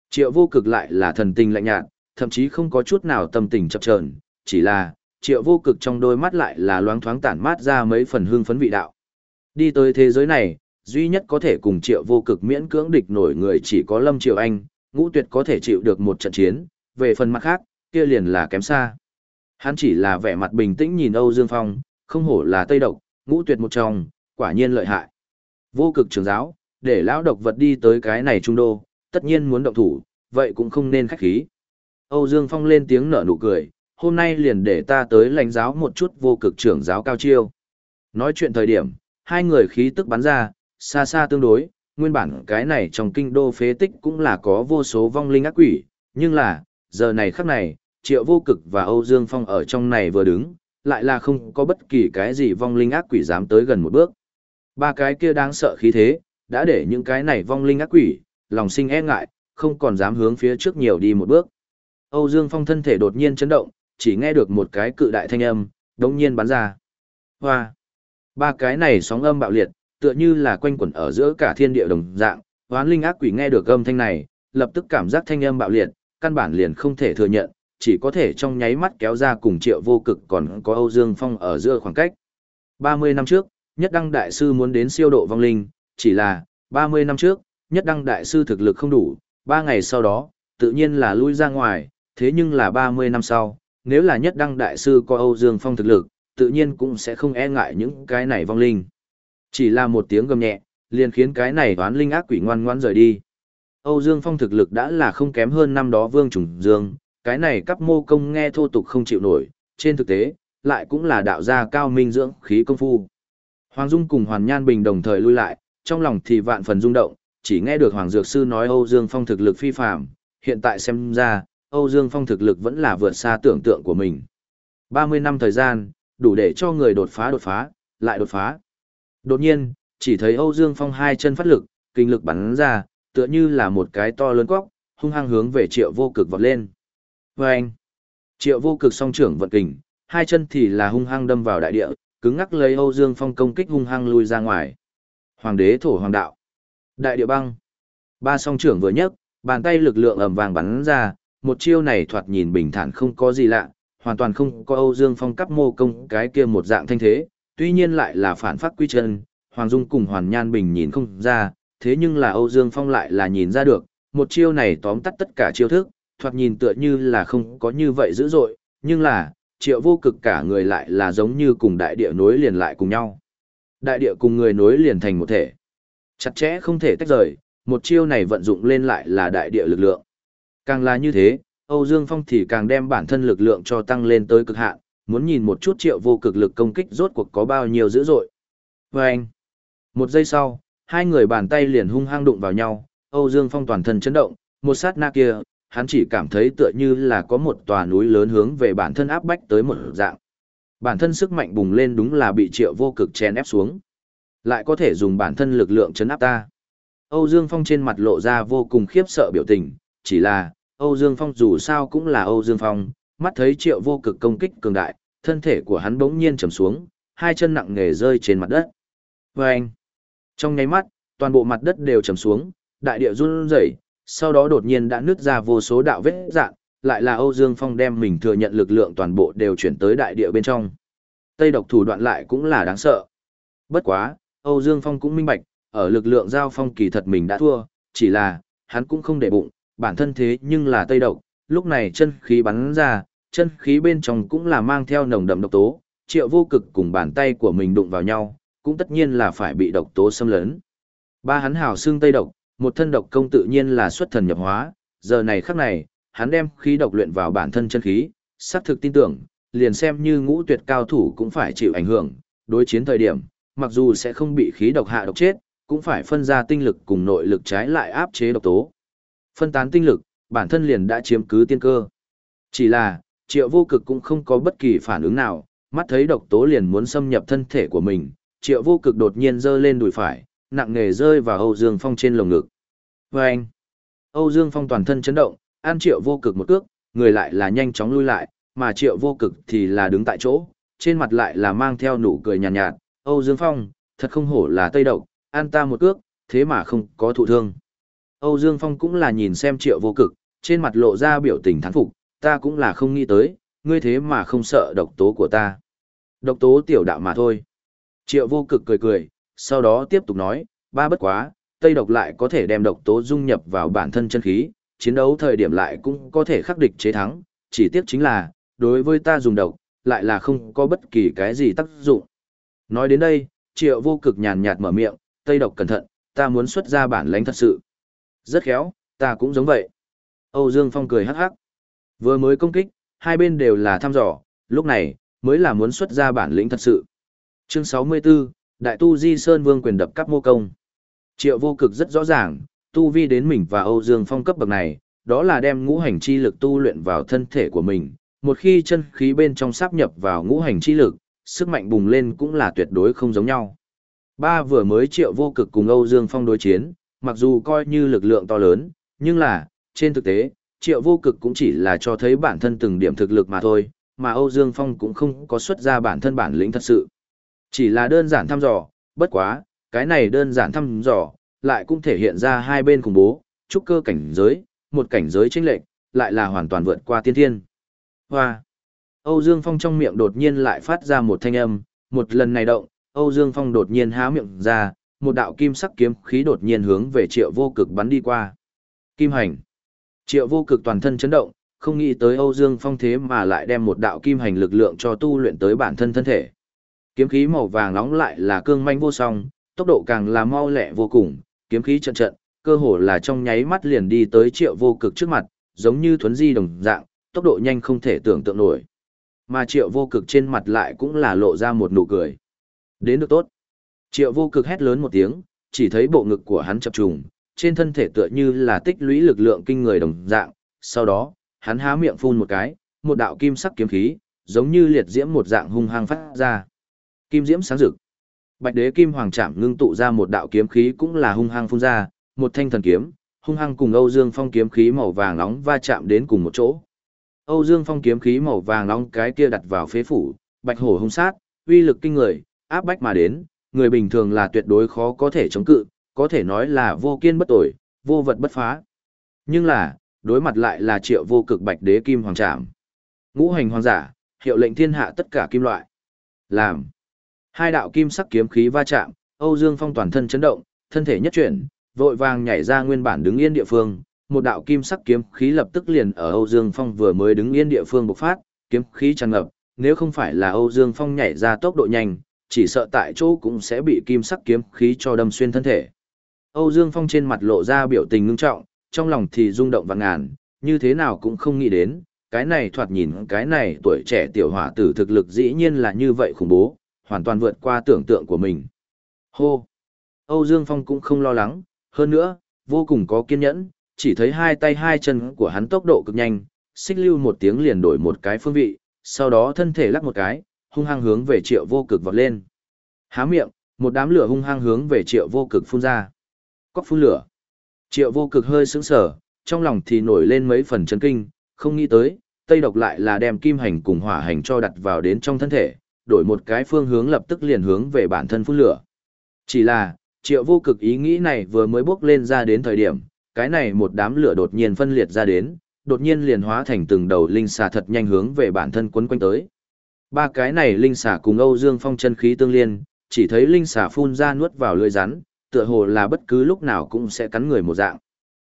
Triệu vô cực lại là thần tình lạnh nhạt, thậm chí không có chút nào tâm tình chập chờn, chỉ là, triệu vô cực trong đôi mắt lại là loáng thoáng tản mát ra mấy phần hương phấn vị đạo. Đi tới thế giới này, duy nhất có thể cùng triệu vô cực miễn cưỡng địch nổi người chỉ có lâm triệu anh, ngũ tuyệt có thể chịu được một trận chiến, về phần mặt khác, kia liền là kém xa. Hắn chỉ là vẻ mặt bình tĩnh nhìn Âu Dương Phong, không hổ là Tây Độc, ngũ tuyệt một trong, quả nhiên lợi hại. Vô cực trưởng giáo, để lão độc vật đi tới cái này trung đô, tất nhiên muốn động thủ, vậy cũng không nên khách khí. Âu Dương Phong lên tiếng nở nụ cười, hôm nay liền để ta tới lãnh giáo một chút vô cực trưởng giáo cao chiêu. Nói chuyện thời điểm, hai người khí tức bắn ra, xa xa tương đối, nguyên bản cái này trong kinh đô phế tích cũng là có vô số vong linh ác quỷ, nhưng là, giờ này khắc này, Triệu Vô Cực và Âu Dương Phong ở trong này vừa đứng, lại là không có bất kỳ cái gì vong linh ác quỷ dám tới gần một bước. Ba cái kia đáng sợ khí thế, đã để những cái này vong linh ác quỷ, lòng sinh e ngại, không còn dám hướng phía trước nhiều đi một bước. Âu Dương Phong thân thể đột nhiên chấn động, chỉ nghe được một cái cự đại thanh âm, đống nhiên bắn ra. Hoa! Ba cái này sóng âm bạo liệt, tựa như là quanh quẩn ở giữa cả thiên địa đồng dạng, hoán linh ác quỷ nghe được âm thanh này, lập tức cảm giác thanh âm bạo liệt, căn bản liền không thể thừa nhận, chỉ có thể trong nháy mắt kéo ra cùng triệu vô cực còn có Âu Dương Phong ở giữa khoảng cách. 30 năm trước, Nhất Đăng Đại Sư muốn đến siêu độ vong linh, chỉ là, 30 năm trước, Nhất Đăng Đại Sư thực lực không đủ, 3 ngày sau đó, tự nhiên là lui ra ngoài, thế nhưng là 30 năm sau, nếu là Nhất Đăng Đại Sư có Âu Dương Phong thực lực, tự nhiên cũng sẽ không e ngại những cái này vong linh. Chỉ là một tiếng gầm nhẹ, liền khiến cái này toán linh ác quỷ ngoan ngoãn rời đi. Âu Dương Phong thực lực đã là không kém hơn năm đó Vương Trùng Dương, cái này cấp mô công nghe thô tục không chịu nổi, trên thực tế, lại cũng là đạo gia cao minh dưỡng khí công phu. Hoàng Dung cùng Hoàn Nhan Bình đồng thời lui lại, trong lòng thì vạn phần rung động, chỉ nghe được Hoàng Dược Sư nói Âu Dương Phong thực lực phi phàm, hiện tại xem ra, Âu Dương Phong thực lực vẫn là vượt xa tưởng tượng của mình. 30 năm thời gian, đủ để cho người đột phá đột phá, lại đột phá. Đột nhiên, chỉ thấy Âu Dương Phong hai chân phát lực, kinh lực bắn ra, tựa như là một cái to lớn quốc, hung hăng hướng về triệu vô cực vọt lên. Và anh, triệu vô cực song trưởng vận kình, hai chân thì là hung hăng đâm vào đại địa, cứng ngắc lấy Âu Dương Phong công kích hung hăng lui ra ngoài. Hoàng đế thổ hoàng đạo. Đại địa băng. Ba song trưởng vừa nhấc, bàn tay lực lượng ầm vàng bắn ra, một chiêu này thoạt nhìn bình thản không có gì lạ, hoàn toàn không có Âu Dương Phong cấp mô công cái kia một dạng thanh thế, tuy nhiên lại là phản phát quy chân, Hoàng Dung cùng Hoàn Nhan Bình nhìn không ra, thế nhưng là Âu Dương Phong lại là nhìn ra được, một chiêu này tóm tắt tất cả chiêu thức, thoạt nhìn tựa như là không có như vậy dữ dội, nhưng là, triệu vô cực cả người lại là giống như cùng đại địa nối liền lại cùng nhau. Đại địa cùng người nối liền thành một thể. Chặt chẽ không thể tách rời, một chiêu này vận dụng lên lại là đại địa lực lượng. Càng là như thế, Âu Dương Phong thì càng đem bản thân lực lượng cho tăng lên tới cực hạn, muốn nhìn một chút triệu vô cực lực công kích rốt cuộc có bao nhiêu dữ dội. Và anh, một giây sau, hai người bàn tay liền hung hăng đụng vào nhau, Âu Dương Phong toàn thân chấn động, một sát na kia, hắn chỉ cảm thấy tựa như là có một tòa núi lớn hướng về bản thân áp bách tới một dạng. Bản thân sức mạnh bùng lên đúng là bị triệu vô cực chèn ép xuống. Lại có thể dùng bản thân lực lượng chấn áp ta. Âu Dương Phong trên mặt lộ ra vô cùng khiếp sợ biểu tình, chỉ là, Âu Dương Phong dù sao cũng là Âu Dương Phong, mắt thấy triệu vô cực công kích cường đại, thân thể của hắn bỗng nhiên trầm xuống, hai chân nặng nề rơi trên mặt đất. Vâng! trong nháy mắt, toàn bộ mặt đất đều trầm xuống, đại địa run rẩy, sau đó đột nhiên đã nứt ra vô số đạo vết dạng, lại là Âu Dương Phong đem mình thừa nhận lực lượng toàn bộ đều chuyển tới đại địa bên trong. Tây độc thủ đoạn lại cũng là đáng sợ. Bất quá, Âu Dương Phong cũng minh bạch, ở lực lượng giao phong kỳ thật mình đã thua, chỉ là, hắn cũng không để bụng, bản thân thế nhưng là Tây độc, lúc này chân khí bắn ra, chân khí bên trong cũng là mang theo nồng đậm độc tố, triệu vô cực cùng bàn tay của mình đụng vào nhau, cũng tất nhiên là phải bị độc tố xâm lấn. Ba hắn hào xương Tây độc, một thân độc công tự nhiên là xuất thần nhập hóa, giờ này khắc này, hắn đem khí độc luyện vào bản thân chân khí, xác thực tin tưởng, liền xem như ngũ tuyệt cao thủ cũng phải chịu ảnh hưởng, đối chiến thời điểm, mặc dù sẽ không bị khí độc hạ độc chết, cũng phải phân ra tinh lực cùng nội lực trái lại áp chế độc tố. Phân tán tinh lực, bản thân liền đã chiếm cứ tiên cơ. Chỉ là, triệu vô cực cũng không có bất kỳ phản ứng nào, mắt thấy độc tố liền muốn xâm nhập thân thể của mình, triệu vô cực đột nhiên giơ lên đùi phải, nặng nề rơi vào Âu Dương Phong trên lồng ngực. Và anh, Âu Dương Phong toàn thân chấn động, an triệu vô cực một cước, người lại là nhanh chóng lui lại, mà triệu vô cực thì là đứng tại chỗ, trên mặt lại là mang theo nụ cười nhàn nhạt, nhạt, Âu Dương Phong, thật không hổ là Tây Độc, an ta một cước, thế mà không có thụ thương. Âu Dương Phong cũng là nhìn xem triệu vô cực, trên mặt lộ ra biểu tình thán phục, ta cũng là không nghĩ tới, ngươi thế mà không sợ độc tố của ta. Độc tố tiểu đạo mà thôi. Triệu vô cực cười cười, sau đó tiếp tục nói, ba bất quá, Tây độc lại có thể đem độc tố dung nhập vào bản thân chân khí, chiến đấu thời điểm lại cũng có thể khắc địch chế thắng, chỉ tiếc chính là, đối với ta dùng độc, lại là không có bất kỳ cái gì tác dụng. Nói đến đây, triệu vô cực nhàn nhạt mở miệng, Tây độc cẩn thận, ta muốn xuất ra bản lãnh thật sự. Rất khéo, ta cũng giống vậy. Âu Dương Phong cười hắc hắc. Vừa mới công kích, hai bên đều là thăm dò, lúc này, mới là muốn xuất ra bản lĩnh thật sự. Chương 64, Đại Tu Di Sơn Vương quyền đập cắp mô công. Triệu vô cực rất rõ ràng, tu vi đến mình và Âu Dương Phong cấp bậc này, đó là đem ngũ hành chi lực tu luyện vào thân thể của mình. Một khi chân khí bên trong sáp nhập vào ngũ hành chi lực, sức mạnh bùng lên cũng là tuyệt đối không giống nhau. Ba vừa mới triệu vô cực cùng Âu Dương Phong đối chiến, mặc dù coi như lực lượng to lớn, nhưng là, trên thực tế, triệu vô cực cũng chỉ là cho thấy bản thân từng điểm thực lực mà thôi, mà Âu Dương Phong cũng không có xuất ra bản thân bản lĩnh thật sự. Chỉ là đơn giản thăm dò, bất quá, cái này đơn giản thăm dò, lại cũng thể hiện ra hai bên khủng bố, trúc cơ cảnh giới, một cảnh giới chênh lệch, lại là hoàn toàn vượt qua tiên thiên. Hoa! Âu Dương Phong trong miệng đột nhiên lại phát ra một thanh âm, một lần này động, Âu Dương Phong đột nhiên há miệng ra, một đạo kim sắc kiếm khí đột nhiên hướng về triệu vô cực bắn đi qua. Kim hành! Triệu vô cực toàn thân chấn động, không nghĩ tới Âu Dương Phong thế mà lại đem một đạo kim hành lực lượng cho tu luyện tới bản thân thân thể. Kiếm khí màu vàng nóng lại là cương manh vô song, tốc độ càng là mau lẹ vô cùng, kiếm khí trận trận, cơ hồ là trong nháy mắt liền đi tới triệu vô cực trước mặt, giống như thuấn di đồng dạng, tốc độ nhanh không thể tưởng tượng nổi. Mà triệu vô cực trên mặt lại cũng là lộ ra một nụ cười. Đến được tốt. Triệu vô cực hét lớn một tiếng, chỉ thấy bộ ngực của hắn chập trùng, trên thân thể tựa như là tích lũy lực lượng kinh người đồng dạng. Sau đó, hắn há miệng phun một cái, một đạo kim sắc kiếm khí, giống như liệt diễm một dạng hung hăng phát ra. Kim diễm sáng rực. Bạch đế kim hoàng chạm ngưng tụ ra một đạo kiếm khí cũng là hung hăng phun ra, một thanh thần kiếm, hung hăng cùng Âu Dương Phong kiếm khí màu vàng nóng va chạm đến cùng một chỗ. Âu Dương Phong kiếm khí màu vàng nóng cái kia đặt vào phế phủ, bạch hổ hung sát, uy lực kinh người, áp bách mà đến, người bình thường là tuyệt đối khó có thể chống cự, có thể nói là vô kiên bất tội, vô vật bất phá. Nhưng là, đối mặt lại là triệu vô cực bạch đế kim hoàng trảm. Ngũ hành hoàng giả, hiệu lệnh thiên hạ tất cả kim loại. Làm. Hai đạo kim sắc kiếm khí va chạm, Âu Dương Phong toàn thân chấn động, thân thể nhất chuyển, vội vàng nhảy ra nguyên bản đứng yên địa phương, một đạo kim sắc kiếm khí lập tức liền ở Âu Dương Phong vừa mới đứng yên địa phương bộc phát, kiếm khí tràn ngập, nếu không phải là Âu Dương Phong nhảy ra tốc độ nhanh, chỉ sợ tại chỗ cũng sẽ bị kim sắc kiếm khí cho đâm xuyên thân thể. Âu Dương Phong trên mặt lộ ra biểu tình ngưng trọng, trong lòng thì rung động vạn ngàn, như thế nào cũng không nghĩ đến, cái này thoạt nhìn cái này tuổi trẻ tiểu hỏa tử thực lực dĩ nhiên là như vậy khủng bố, hoàn toàn vượt qua tưởng tượng của mình. Hô! Âu Dương Phong cũng không lo lắng, hơn nữa, vô cùng có kiên nhẫn, chỉ thấy hai tay hai chân của hắn tốc độ cực nhanh, xích lưu một tiếng liền đổi một cái phương vị, sau đó thân thể lắc một cái, hung hăng hướng về triệu vô cực vọt lên. Há miệng, một đám lửa hung hăng hướng về triệu vô cực phun ra. Cóc phun lửa. Triệu vô cực hơi sững sờ, trong lòng thì nổi lên mấy phần chấn kinh, không nghĩ tới, Tây độc lại là đem kim hành cùng hỏa hành cho đặt vào đến trong thân thể, đổi một cái phương hướng lập tức liền hướng về bản thân phun lửa. Chỉ là, triệu vô cực ý nghĩ này vừa mới bước lên ra đến thời điểm, cái này một đám lửa đột nhiên phân liệt ra đến, đột nhiên liền hóa thành từng đầu linh xà thật nhanh hướng về bản thân quấn quanh tới. Ba cái này linh xà cùng Âu Dương Phong chân khí tương liên, chỉ thấy linh xà phun ra nuốt vào lưỡi rắn, tựa hồ là bất cứ lúc nào cũng sẽ cắn người một dạng.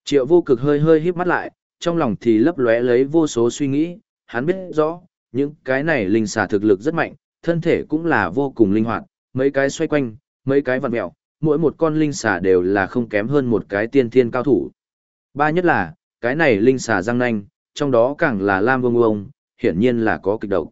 Triệu vô cực hơi hơi híp mắt lại, trong lòng thì lấp lóe lấy vô số suy nghĩ, hắn biết rõ, những cái này linh xà thực lực rất mạnh, thân thể cũng là vô cùng linh hoạt, mấy cái xoay quanh, mấy cái vặn mẹo, mỗi một con linh xà đều là không kém hơn một cái tiên thiên cao thủ. Ba nhất là, cái này linh xà răng nanh, trong đó càng là lam vông vông, hiển nhiên là có kịch độc.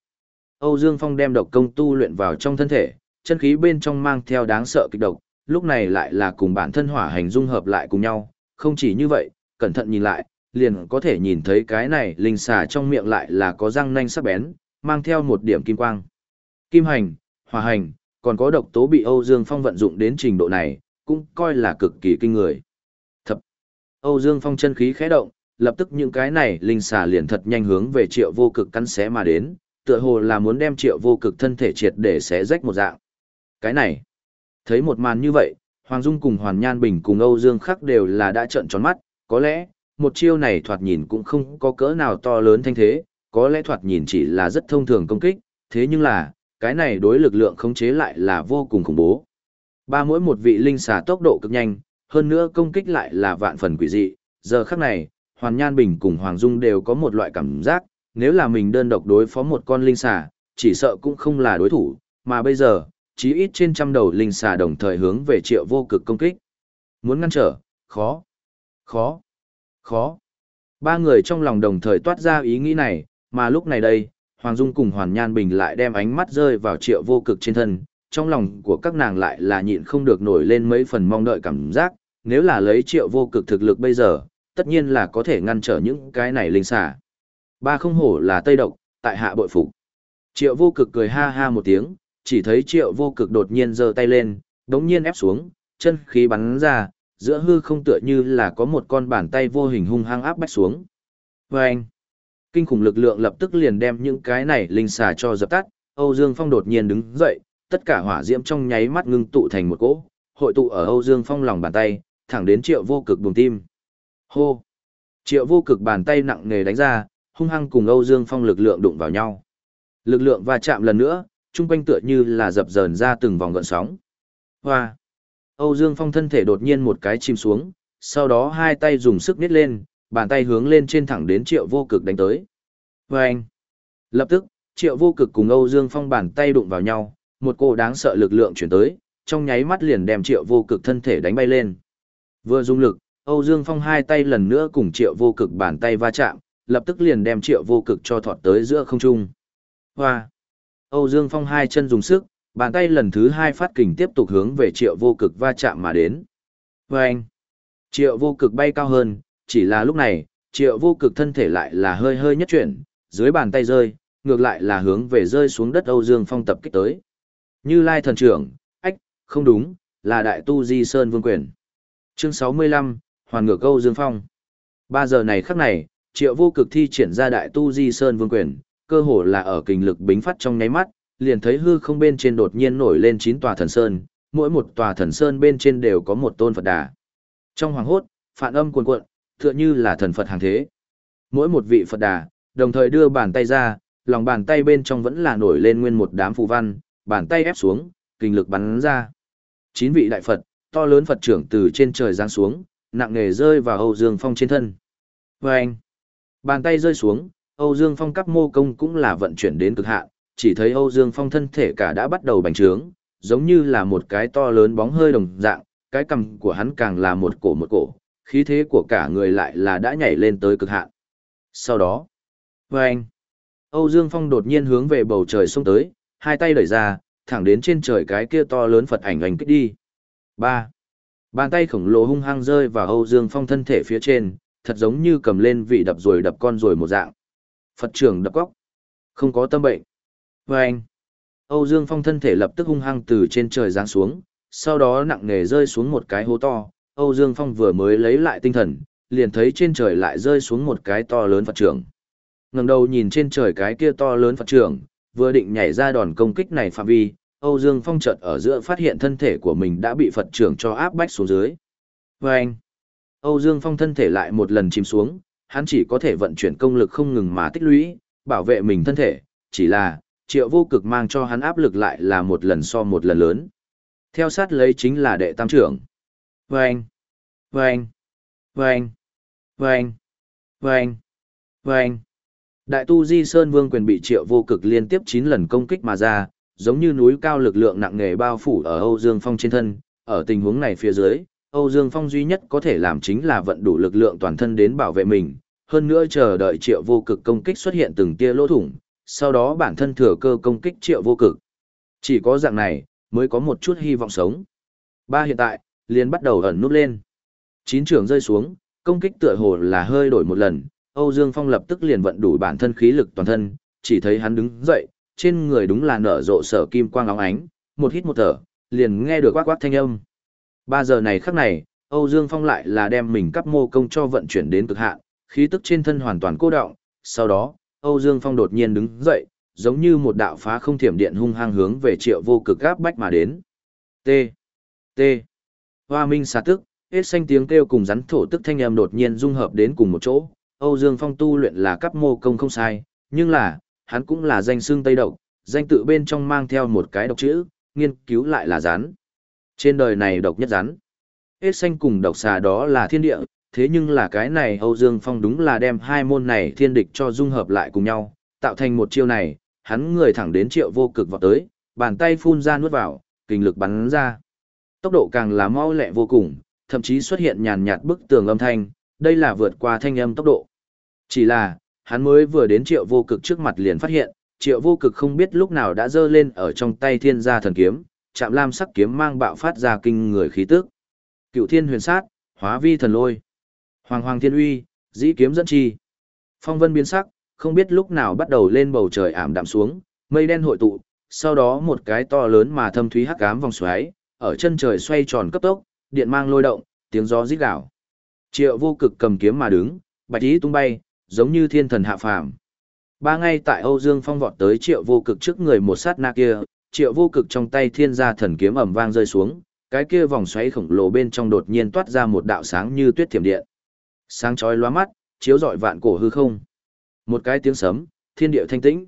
Âu Dương Phong đem độc công tu luyện vào trong thân thể, chân khí bên trong mang theo đáng sợ kịch độc, lúc này lại là cùng bản thân hỏa hành dung hợp lại cùng nhau, không chỉ như vậy, cẩn thận nhìn lại, liền có thể nhìn thấy cái này linh xà trong miệng lại là có răng nanh sắc bén, mang theo một điểm kim quang. Kim hành, hòa hành, còn có độc tố bị Âu Dương Phong vận dụng đến trình độ này, cũng coi là cực kỳ kinh người. Thập. Âu Dương Phong chân khí khẽ động, lập tức những cái này linh xà liền thật nhanh hướng về Triệu Vô Cực cắn xé mà đến, tựa hồ là muốn đem Triệu Vô Cực thân thể triệt để xé rách một dạng. Cái này, thấy một màn như vậy, Hoàng Dung cùng Hoàn Nhan Bình cùng Âu Dương Khắc đều là đã trợn tròn mắt, có lẽ, một chiêu này thoạt nhìn cũng không có cỡ nào to lớn thanh thế, có lẽ thoạt nhìn chỉ là rất thông thường công kích, thế nhưng là, cái này đối lực lượng khống chế lại là vô cùng khủng bố. Ba mỗi một vị linh xà tốc độ cực nhanh, hơn nữa công kích lại là vạn phần quỷ dị, giờ khắc này, Hoàn Nhan Bình cùng Hoàng Dung đều có một loại cảm giác, nếu là mình đơn độc đối phó một con linh xà, chỉ sợ cũng không là đối thủ, mà bây giờ, chí ít trên trăm đầu linh xà đồng thời hướng về triệu vô cực công kích. Muốn ngăn trở, khó, khó, khó. Ba người trong lòng đồng thời toát ra ý nghĩ này, mà lúc này đây, Hoàng Dung cùng Hoàn Nhan Bình lại đem ánh mắt rơi vào triệu vô cực trên thân, trong lòng của các nàng lại là nhịn không được nổi lên mấy phần mong đợi cảm giác, nếu là lấy triệu vô cực thực lực bây giờ, tất nhiên là có thể ngăn trở những cái này linh xả. Ba không hổ là Tây Độc, tại hạ bội phục. Triệu vô cực cười ha ha một tiếng, chỉ thấy triệu vô cực đột nhiên giơ tay lên, đống nhiên ép xuống, chân khí bắn ra, giữa hư không tựa như là có một con bàn tay vô hình hung hăng áp bách xuống. Và anh, Kinh khủng lực lượng lập tức liền đem những cái này linh xà cho dập tắt, Âu Dương Phong đột nhiên đứng dậy, tất cả hỏa diễm trong nháy mắt ngưng tụ thành một cỗ, hội tụ ở Âu Dương Phong lòng bàn tay, thẳng đến triệu vô cực buồng tim. Hô! Triệu vô cực bàn tay nặng nề đánh ra, hung hăng cùng Âu Dương Phong lực lượng đụng vào nhau. Lực lượng va chạm lần nữa, trung quanh tựa như là dập dờn ra từng vòng gợn sóng. Hoa! Âu Dương Phong thân thể đột nhiên một cái chìm xuống, sau đó hai tay dùng sức nít lên, bàn tay hướng lên trên thẳng đến triệu vô cực đánh tới. Và anh, lập tức, triệu vô cực cùng Âu Dương Phong bàn tay đụng vào nhau, một cô đáng sợ lực lượng chuyển tới, trong nháy mắt liền đem triệu vô cực thân thể đánh bay lên. Vừa dùng lực, Âu Dương Phong hai tay lần nữa cùng triệu vô cực bàn tay va chạm, lập tức liền đem triệu vô cực cho thọt tới giữa không trung. Hoa! Âu Dương Phong hai chân dùng sức, bàn tay lần thứ hai phát kình tiếp tục hướng về triệu vô cực va chạm mà đến. Và anh! Triệu vô cực bay cao hơn, chỉ là lúc này, triệu vô cực thân thể lại là hơi hơi nhất chuyển, dưới bàn tay rơi, ngược lại là hướng về rơi xuống đất Âu Dương Phong tập kích tới. Như Lai thần trưởng, ách, không đúng, là đại tu di sơn vương quyền. Chương 65, Hoàn ngược Âu Dương Phong. Ba giờ này khắc này, triệu vô cực thi triển ra đại tu di sơn vương quyền, cơ hồ là ở kình lực bính phát trong nháy mắt, liền thấy hư không bên trên đột nhiên nổi lên chín tòa thần sơn, mỗi một tòa thần sơn bên trên đều có một tôn Phật đà. Trong hoàng hốt, phản âm cuồn cuộn, tựa như là thần Phật hàng thế. Mỗi một vị Phật đà, đồng thời đưa bàn tay ra, lòng bàn tay bên trong vẫn là nổi lên nguyên một đám phù văn, bàn tay ép xuống, kinh lực bắn ra. Chín vị đại Phật, to lớn Phật trưởng từ trên trời giáng xuống, nặng nề rơi vào Âu Dương Phong trên thân. Và anh, bàn tay rơi xuống, Âu Dương Phong cắp mô công cũng là vận chuyển đến cực hạn, chỉ thấy Âu Dương Phong thân thể cả đã bắt đầu bành trướng, giống như là một cái to lớn bóng hơi đồng dạng, cái cằm của hắn càng là một cổ một cổ, khí thế của cả người lại là đã nhảy lên tới cực hạn. Sau đó, với anh, Âu Dương Phong đột nhiên hướng về bầu trời xông tới, hai tay đẩy ra, thẳng đến trên trời cái kia to lớn Phật ảnh ảnh kích đi. 3. Bàn tay khổng lồ hung hăng rơi vào Âu Dương Phong thân thể phía trên, thật giống như cầm lên vị đập rồi đập con rồi một dạng. Phật trưởng đập góc. Không có tâm bệnh. Và anh. Âu Dương Phong thân thể lập tức hung hăng từ trên trời giáng xuống, sau đó nặng nề rơi xuống một cái hố to. Âu Dương Phong vừa mới lấy lại tinh thần, liền thấy trên trời lại rơi xuống một cái to lớn Phật trưởng. ngẩng đầu nhìn trên trời cái kia to lớn Phật trưởng, vừa định nhảy ra đòn công kích này phạm vi, Âu Dương Phong chợt ở giữa phát hiện thân thể của mình đã bị Phật trưởng cho áp bách xuống dưới. Và anh, Âu Dương Phong thân thể lại một lần chìm xuống, hắn chỉ có thể vận chuyển công lực không ngừng mà tích lũy, bảo vệ mình thân thể, chỉ là, triệu vô cực mang cho hắn áp lực lại là một lần so một lần lớn. Theo sát lấy chính là đệ tam trưởng. Vâng! Vâng! Vâng! Vâng! Vâng! Vâng! Đại tu Di Sơn Vương quyền bị triệu vô cực liên tiếp chín lần công kích mà ra, giống như núi cao lực lượng nặng nề bao phủ ở Âu Dương Phong trên thân, ở tình huống này phía dưới, Âu Dương Phong duy nhất có thể làm chính là vận đủ lực lượng toàn thân đến bảo vệ mình, hơn nữa chờ đợi triệu vô cực công kích xuất hiện từng tia lỗ thủng, sau đó bản thân thừa cơ công kích triệu vô cực. Chỉ có dạng này, mới có một chút hy vọng sống. Ba hiện tại, liền bắt đầu ẩn nút lên. Chín trường rơi xuống, công kích tựa hồ là hơi đổi một lần, Âu Dương Phong lập tức liền vận đủ bản thân khí lực toàn thân, chỉ thấy hắn đứng dậy, trên người đúng là nở rộ sở kim quang óng ánh, một hít một thở, liền nghe được quát quát thanh âm. Ba giờ này khắc này, Âu Dương Phong lại là đem mình cấp mô công cho vận chuyển đến cực hạn, khí tức trên thân hoàn toàn cô động, sau đó, Âu Dương Phong đột nhiên đứng dậy, giống như một đạo phá không thiểm điện hung hăng hướng về triệu vô cực gáp bách mà đến. T. T. Hoa minh xà tức, hết xanh tiếng kêu cùng rắn thổ tức thanh âm đột nhiên dung hợp đến cùng một chỗ. Âu Dương Phong tu luyện là cấp mô công không sai, nhưng là, hắn cũng là danh xương Tây Độc, danh tự bên trong mang theo một cái độc chữ, nghiên cứu lại là rắn. Trên đời này độc nhất rắn. Hết xanh cùng độc xà đó là thiên địa, thế nhưng là cái này Âu Dương Phong đúng là đem hai môn này thiên địch cho dung hợp lại cùng nhau, tạo thành một chiêu này, hắn người thẳng đến triệu vô cực vào tới, bàn tay phun ra nuốt vào, kinh lực bắn ra. Tốc độ càng là mau lẹ vô cùng, thậm chí xuất hiện nhàn nhạt bức tường âm thanh, đây là vượt qua thanh âm tốc độ. Chỉ là, hắn mới vừa đến triệu vô cực trước mặt liền phát hiện, triệu vô cực không biết lúc nào đã dơ lên ở trong tay thiên gia thần kiếm, chạm lam sắc kiếm mang bạo phát ra kinh người khí tức. Cựu thiên huyền sát, hóa vi thần lôi. Hoàng hoàng thiên uy, dĩ kiếm dẫn chi. Phong vân biến sắc, không biết lúc nào bắt đầu lên bầu trời ảm đạm xuống, mây đen hội tụ, sau đó một cái to lớn mà thâm thúy hắc ám vòng xoáy, ở chân trời xoay tròn cấp tốc, điện mang lôi động, tiếng gió rít gào. Triệu vô cực cầm kiếm mà đứng, bạch ý tung bay, giống như thiên thần hạ phàm. Ba ngay tại Âu Dương Phong vọt tới Triệu vô cực trước người một sát na kia, Triệu vô cực trong tay thiên gia thần kiếm ầm vang rơi xuống, Cái kia vòng xoáy khổng lồ bên trong đột nhiên toát ra một đạo sáng như tuyết thiểm điện. Sáng chói lóa mắt, chiếu rọi vạn cổ hư không. Một cái tiếng sấm, thiên địa thanh tĩnh.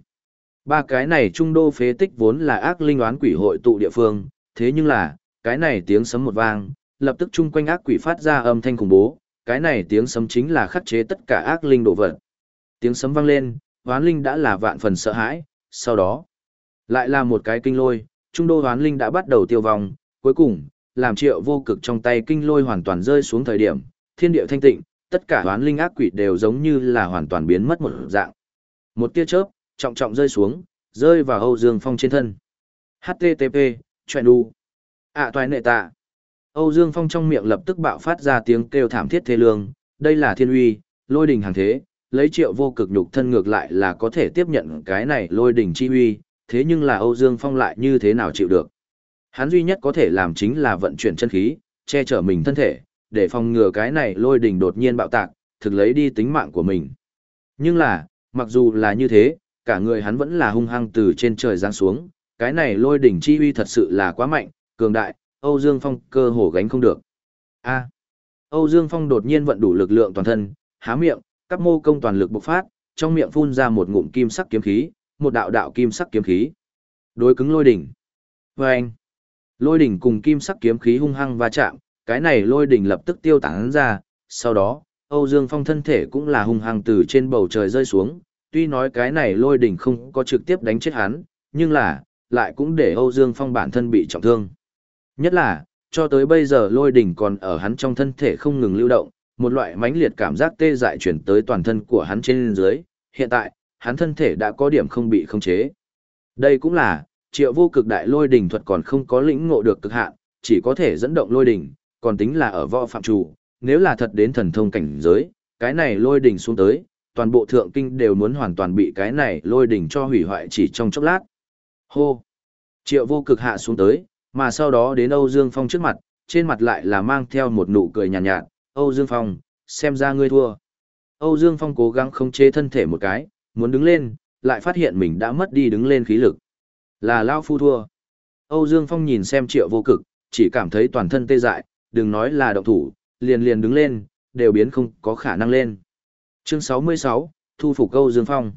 Ba cái này trung đô phế tích vốn là ác linh oán quỷ hội tụ địa phương, thế nhưng là, cái này tiếng sấm một vang, lập tức chung quanh ác quỷ phát ra âm thanh khủng bố, cái này tiếng sấm chính là khắc chế tất cả ác linh đổ vật. Tiếng sấm vang lên, hoán linh đã là vạn phần sợ hãi, sau đó, lại là một cái kinh lôi, trung đô hoán linh đã bắt đầu tiêu vong, cuối cùng, làm triệu vô cực trong tay kinh lôi hoàn toàn rơi xuống thời điểm, thiên địa thanh tịnh, tất cả hoán linh ác quỷ đều giống như là hoàn toàn biến mất một dạng. Một tia chớp, trọng trọng rơi xuống, rơi vào Âu Dương Phong trên thân. HTTP, chuyện đu. À toài nệ tạ. Âu Dương Phong trong miệng lập tức bạo phát ra tiếng kêu thảm thiết thê lương, đây là thiên uy, lôi đình hàng thế, lấy triệu vô cực nhục thân ngược lại là có thể tiếp nhận cái này lôi đình chi uy, thế nhưng là Âu Dương Phong lại như thế nào chịu được. Hắn duy nhất có thể làm chính là vận chuyển chân khí, che chở mình thân thể, để phòng ngừa cái này lôi đình đột nhiên bạo tạc, thực lấy đi tính mạng của mình. Nhưng là, mặc dù là như thế, cả người hắn vẫn là hung hăng từ trên trời giáng xuống, cái này lôi đỉnh chi uy thật sự là quá mạnh, cường đại, Âu Dương Phong cơ hồ gánh không được. A. Âu Dương Phong đột nhiên vận đủ lực lượng toàn thân, há miệng, các mô công toàn lực bộc phát, trong miệng phun ra một ngụm kim sắc kiếm khí, một đạo đạo kim sắc kiếm khí. Đối cứng lôi đỉnh. Vâng. anh. Lôi đỉnh cùng kim sắc kiếm khí hung hăng va chạm, cái này lôi đỉnh lập tức tiêu tán ra, sau đó, Âu Dương Phong thân thể cũng là hung hăng từ trên bầu trời rơi xuống, tuy nói cái này lôi đỉnh không có trực tiếp đánh chết hắn, nhưng là, lại cũng để Âu Dương Phong bản thân bị trọng thương. Nhất là, cho tới bây giờ lôi đỉnh còn ở hắn trong thân thể không ngừng lưu động, một loại mãnh liệt cảm giác tê dại chuyển tới toàn thân của hắn trên dưới, hiện tại, hắn thân thể đã có điểm không bị khống chế. Đây cũng là, triệu vô cực đại lôi đỉnh thuật còn không có lĩnh ngộ được cực hạn, chỉ có thể dẫn động lôi đỉnh, còn tính là ở võ phạm chủ, nếu là thật đến thần thông cảnh giới, cái này lôi đỉnh xuống tới, toàn bộ thượng kinh đều muốn hoàn toàn bị cái này lôi đỉnh cho hủy hoại chỉ trong chốc lát. Hô! Triệu vô cực hạ xuống tới, mà sau đó đến Âu Dương Phong trước mặt, trên mặt lại là mang theo một nụ cười nhàn nhạt, nhạt, Âu Dương Phong, xem ra ngươi thua. Âu Dương Phong cố gắng khống chế thân thể một cái, muốn đứng lên, lại phát hiện mình đã mất đi đứng lên khí lực. Là Lao Phu thua. Âu Dương Phong nhìn xem triệu vô cực, chỉ cảm thấy toàn thân tê dại, đừng nói là động thủ, liền liền đứng lên, đều biến không có khả năng lên. Chương 66, Thu phục Âu Dương Phong.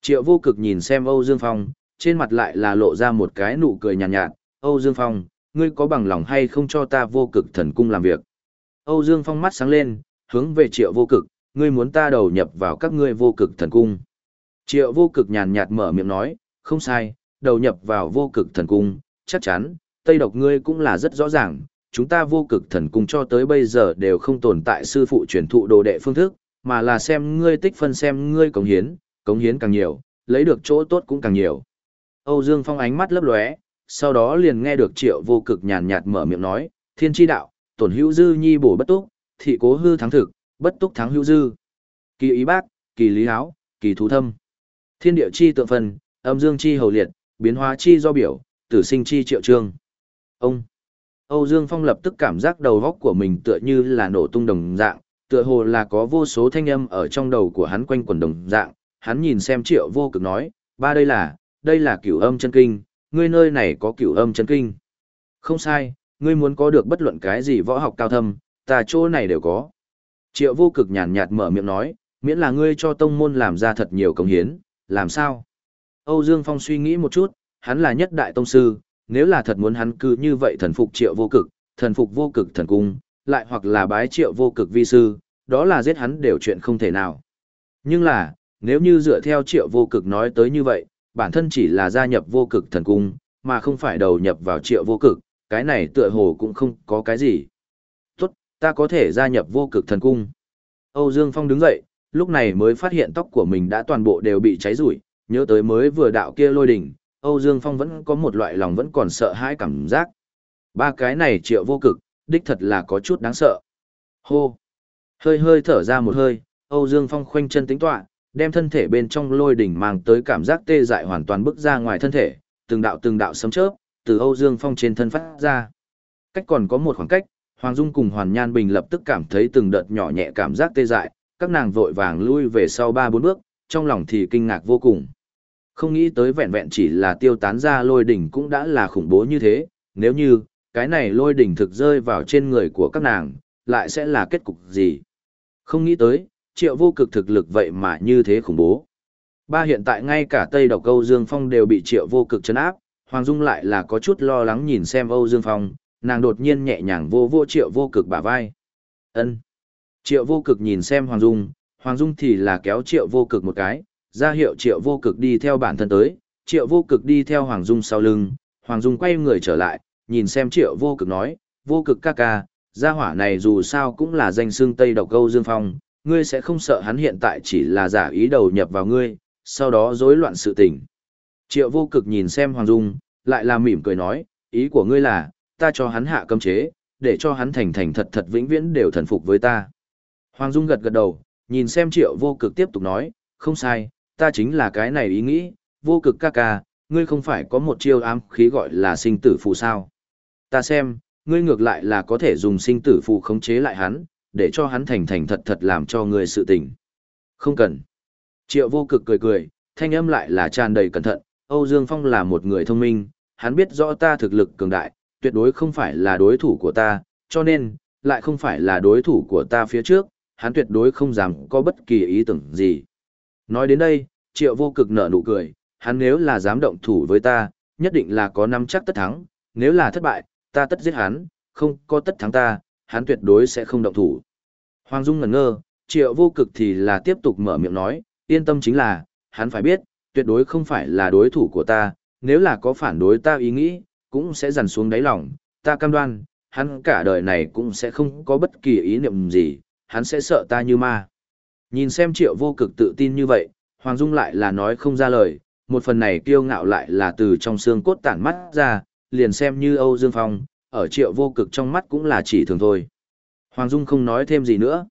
Triệu vô cực nhìn xem Âu Dương Phong, trên mặt lại là lộ ra một cái nụ cười nhàn nhạt, nhạt, Âu Dương Phong, ngươi có bằng lòng hay không cho ta vô cực thần cung làm việc? Âu Dương Phong mắt sáng lên, hướng về triệu vô cực, ngươi muốn ta đầu nhập vào các ngươi vô cực thần cung. Triệu vô cực nhàn nhạt mở miệng nói, không sai, đầu nhập vào vô cực thần cung, chắc chắn, Tây độc ngươi cũng là rất rõ ràng, chúng ta vô cực thần cung cho tới bây giờ đều không tồn tại sư phụ truyền thụ đồ đệ phương thức, mà là xem ngươi tích phân xem ngươi cống hiến, cống hiến càng nhiều, lấy được chỗ tốt cũng càng nhiều. Âu Dương Phong ánh mắt lấp lóe, sau đó liền nghe được triệu vô cực nhàn nhạt mở miệng nói, thiên tri đạo, tổn hữu dư nhi bổ bất túc, thị cố hư thắng thực, bất túc thắng hữu dư. Kỳ ý bác, kỳ lý áo, kỳ thú thâm. Thiên địa chi tượng phần, âm dương chi hầu liệt, biến hóa chi do biểu, tử sinh chi triệu trương. Ông. Âu Dương Phong lập tức cảm giác đầu góc của mình tựa như là nổ tung đồng dạng, tựa hồ là có vô số thanh âm ở trong đầu của hắn quanh quần đồng dạng, hắn nhìn xem triệu vô cực nói, ba đây là, đây là cửu âm chân kinh, ngươi nơi này có cửu âm chân kinh. Không sai, ngươi muốn có được bất luận cái gì võ học cao thâm, ta chỗ này đều có. Triệu vô cực nhàn nhạt mở miệng nói, miễn là ngươi cho tông môn làm ra thật nhiều công hiến, làm sao? Âu Dương Phong suy nghĩ một chút, hắn là nhất đại tông sư, nếu là thật muốn hắn cứ như vậy thần phục triệu vô cực, thần phục vô cực thần cung, lại hoặc là bái triệu vô cực vi sư, đó là giết hắn đều chuyện không thể nào. Nhưng là, nếu như dựa theo triệu vô cực nói tới như vậy, bản thân chỉ là gia nhập vô cực thần cung, mà không phải đầu nhập vào triệu vô cực, cái này tựa hồ cũng không có cái gì. Tốt, ta có thể gia nhập vô cực thần cung. Âu Dương Phong đứng dậy, lúc này mới phát hiện tóc của mình đã toàn bộ đều bị cháy rủi, nhớ tới mới vừa đạo kia lôi đỉnh, Âu Dương Phong vẫn có một loại lòng vẫn còn sợ hãi cảm giác. Ba cái này triệu vô cực, đích thật là có chút đáng sợ. Hô! Hơi hơi thở ra một hơi, Âu Dương Phong khoanh chân tính tọa, đem thân thể bên trong lôi đỉnh mang tới cảm giác tê dại hoàn toàn bức ra ngoài thân thể, từng đạo từng đạo sấm chớp, từ Âu Dương Phong trên thân phát ra. Cách còn có một khoảng cách, Hoàng Dung cùng Hoàn Nhan Bình lập tức cảm thấy từng đợt nhỏ nhẹ cảm giác tê dại, các nàng vội vàng lui về sau ba bốn bước, trong lòng thì kinh ngạc vô cùng. Không nghĩ tới vẹn vẹn chỉ là tiêu tán ra lôi đỉnh cũng đã là khủng bố như thế, nếu như, cái này lôi đỉnh thực rơi vào trên người của các nàng, lại sẽ là kết cục gì. Không nghĩ tới, triệu vô cực thực lực vậy mà như thế khủng bố. Ba hiện tại ngay cả Tây Độc Âu Dương Phong đều bị triệu vô cực chấn áp, Hoàng Dung lại là có chút lo lắng nhìn xem Âu Dương Phong, nàng đột nhiên nhẹ nhàng vô vô triệu vô cực bả vai. ân Triệu vô cực nhìn xem Hoàng Dung, Hoàng Dung thì là kéo triệu vô cực một cái, ra hiệu triệu vô cực đi theo bản thân tới, triệu vô cực đi theo Hoàng Dung sau lưng, Hoàng Dung quay người trở lại, nhìn xem triệu vô cực nói, vô cực ca ca, gia hỏa này dù sao cũng là danh xương Tây độc câu Dương Phong, ngươi sẽ không sợ hắn hiện tại chỉ là giả ý đầu nhập vào ngươi, sau đó rối loạn sự tình. Triệu vô cực nhìn xem Hoàng Dung, lại là mỉm cười nói, ý của ngươi là, ta cho hắn hạ cấm chế, để cho hắn thành thành thật thật vĩnh viễn đều thần phục với ta. Hoàng Dung gật gật đầu, nhìn xem triệu vô cực tiếp tục nói, không sai, ta chính là cái này ý nghĩ, vô cực ca ca, ngươi không phải có một chiêu ám khí gọi là sinh tử phù sao. Ta xem, ngươi ngược lại là có thể dùng sinh tử phù khống chế lại hắn, để cho hắn thành thành thật thật làm cho người sự tình. Không cần. Triệu vô cực cười cười, thanh âm lại là tràn đầy cẩn thận, Âu Dương Phong là một người thông minh, hắn biết rõ ta thực lực cường đại, tuyệt đối không phải là đối thủ của ta, cho nên, lại không phải là đối thủ của ta phía trước, hắn tuyệt đối không dám có bất kỳ ý tưởng gì. Nói đến đây, triệu vô cực nở nụ cười, hắn nếu là dám động thủ với ta, nhất định là có nắm chắc tất thắng, nếu là thất bại, ta tất giết hắn, không có tất thắng ta, hắn tuyệt đối sẽ không động thủ. Hoàng Dung ngẩn ngơ, triệu vô cực thì là tiếp tục mở miệng nói, yên tâm chính là, hắn phải biết, tuyệt đối không phải là đối thủ của ta, nếu là có phản đối ta ý nghĩ, cũng sẽ dằn xuống đáy lòng, ta cam đoan, hắn cả đời này cũng sẽ không có bất kỳ ý niệm gì, hắn sẽ sợ ta như ma. Nhìn xem triệu vô cực tự tin như vậy, Hoàng Dung lại là nói không ra lời, một phần này kiêu ngạo lại là từ trong xương cốt tản mắt ra, liền xem như Âu Dương Phong, ở triệu vô cực trong mắt cũng là chỉ thường thôi. Hoàng Dung không nói thêm gì nữa.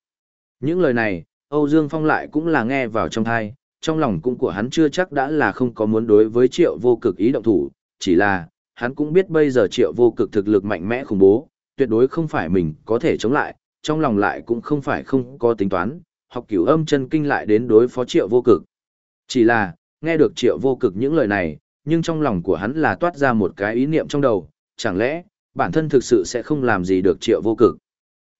Những lời này, Âu Dương Phong lại cũng là nghe vào trong thai, trong lòng cũng của hắn chưa chắc đã là không có muốn đối với triệu vô cực ý động thủ, chỉ là, hắn cũng biết bây giờ triệu vô cực thực lực mạnh mẽ khủng bố, tuyệt đối không phải mình có thể chống lại, trong lòng lại cũng không phải không có tính toán, học cửu âm chân kinh lại đến đối phó triệu vô cực. Chỉ là, nghe được triệu vô cực những lời này, nhưng trong lòng của hắn là toát ra một cái ý niệm trong đầu, chẳng lẽ, bản thân thực sự sẽ không làm gì được triệu vô cực.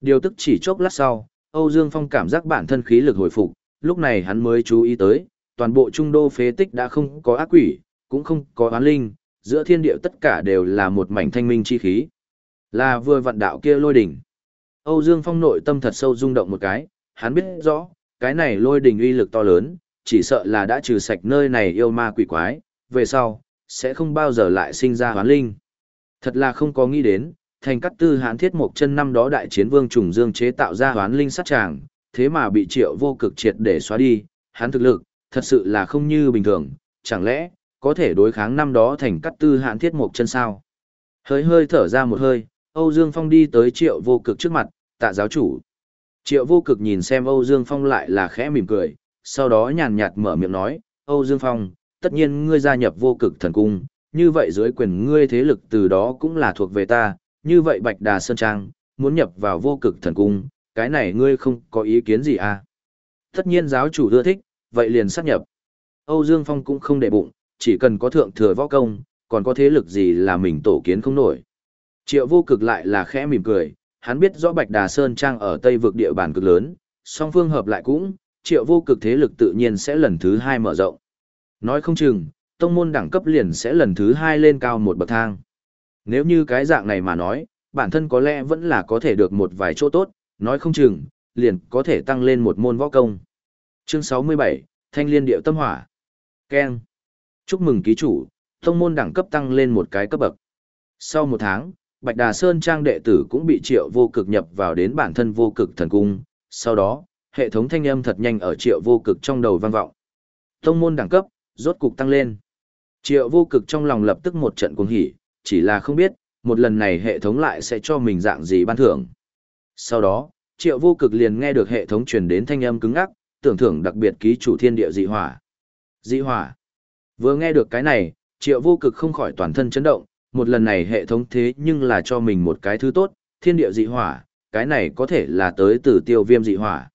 Điều tức chỉ chốc lát sau, Âu Dương Phong cảm giác bản thân khí lực hồi phục, lúc này hắn mới chú ý tới, toàn bộ trung đô phế tích đã không có ác quỷ, cũng không có oán linh, giữa thiên địa tất cả đều là một mảnh thanh minh chi khí. Là vừa vận đạo kia lôi đỉnh. Âu Dương Phong nội tâm thật sâu rung động một cái, hắn biết rõ, cái này lôi đỉnh uy lực to lớn, chỉ sợ là đã trừ sạch nơi này yêu ma quỷ quái, về sau, sẽ không bao giờ lại sinh ra hoán linh. Thật là không có nghĩ đến, thành cắt tư hán thiết một chân năm đó đại chiến vương trùng dương chế tạo ra hoán linh sát tràng, thế mà bị triệu vô cực triệt để xóa đi, hán thực lực, thật sự là không như bình thường, chẳng lẽ, có thể đối kháng năm đó thành cắt tư hán thiết một chân sao. Hơi hơi thở ra một hơi, Âu Dương Phong đi tới triệu vô cực trước mặt, tạ giáo chủ. Triệu vô cực nhìn xem Âu Dương Phong lại là khẽ mỉm cười, sau đó nhàn nhạt mở miệng nói, Âu Dương Phong, tất nhiên ngươi gia nhập vô cực thần cung, như vậy dưới quyền ngươi thế lực từ đó cũng là thuộc về ta, như vậy Bạch Đà Sơn Trang, muốn nhập vào vô cực thần cung, cái này ngươi không có ý kiến gì à? Tất nhiên giáo chủ ưa thích, vậy liền sát nhập. Âu Dương Phong cũng không để bụng, chỉ cần có thượng thừa võ công, còn có thế lực gì là mình tổ kiến không nổi. Triệu vô cực lại là khẽ mỉm cười, hắn biết rõ Bạch Đà Sơn Trang ở Tây vực địa bàn cực lớn, song phương hợp lại cũng, triệu vô cực thế lực tự nhiên sẽ lần thứ hai mở rộng. Nói không chừng, tông môn đẳng cấp liền sẽ lần thứ hai lên cao một bậc thang. Nếu như cái dạng này mà nói, bản thân có lẽ vẫn là có thể được một vài chỗ tốt, nói không chừng, liền có thể tăng lên một môn võ công. Chương 67, Thanh Liên Điệu Tâm Hỏa. Ken. Chúc mừng ký chủ, tông môn đẳng cấp tăng lên một cái cấp bậc. Sau một tháng, Bạch Đà Sơn Trang đệ tử cũng bị triệu vô cực nhập vào đến bản thân vô cực thần cung. Sau đó, hệ thống thanh âm thật nhanh ở triệu vô cực trong đầu vang vọng. Tông môn đẳng cấp, rốt cục tăng lên. Triệu vô cực trong lòng lập tức một trận cuồng hỉ, chỉ là không biết, một lần này hệ thống lại sẽ cho mình dạng gì ban thưởng. Sau đó, triệu vô cực liền nghe được hệ thống truyền đến thanh âm cứng ngắc, tưởng thưởng đặc biệt ký chủ thiên địa dị hỏa. Dị hỏa. Vừa nghe được cái này, triệu vô cực không khỏi toàn thân chấn động, một lần này hệ thống thế nhưng là cho mình một cái thứ tốt, thiên địa dị hỏa, cái này có thể là tới từ tiêu viêm dị hỏa.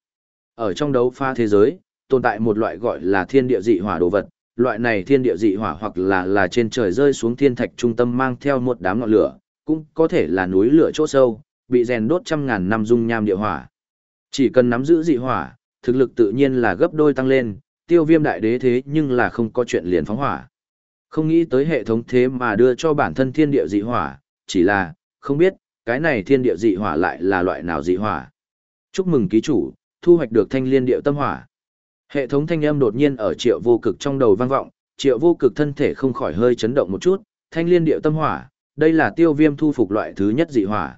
Ở trong đấu pha thế giới, tồn tại một loại gọi là thiên địa dị hỏa đồ vật, loại này thiên địa dị hỏa hoặc là là trên trời rơi xuống thiên thạch trung tâm mang theo một đám ngọn lửa, cũng có thể là núi lửa chỗ sâu, bị rèn đốt trăm ngàn năm dung nham địa hỏa. Chỉ cần nắm giữ dị hỏa, thực lực tự nhiên là gấp đôi tăng lên, tiêu viêm đại đế thế nhưng là không có chuyện liền phóng hỏa. Không nghĩ tới hệ thống thế mà đưa cho bản thân thiên địa dị hỏa, chỉ là, không biết, cái này thiên địa dị hỏa lại là loại nào dị hỏa. Chúc mừng ký chủ, thu hoạch được thanh liên điệu tâm hỏa. Hệ thống thanh âm đột nhiên ở triệu vô cực trong đầu vang vọng, triệu vô cực thân thể không khỏi hơi chấn động một chút, thanh liên điệu tâm hỏa, đây là tiêu viêm thu phục loại thứ nhất dị hỏa.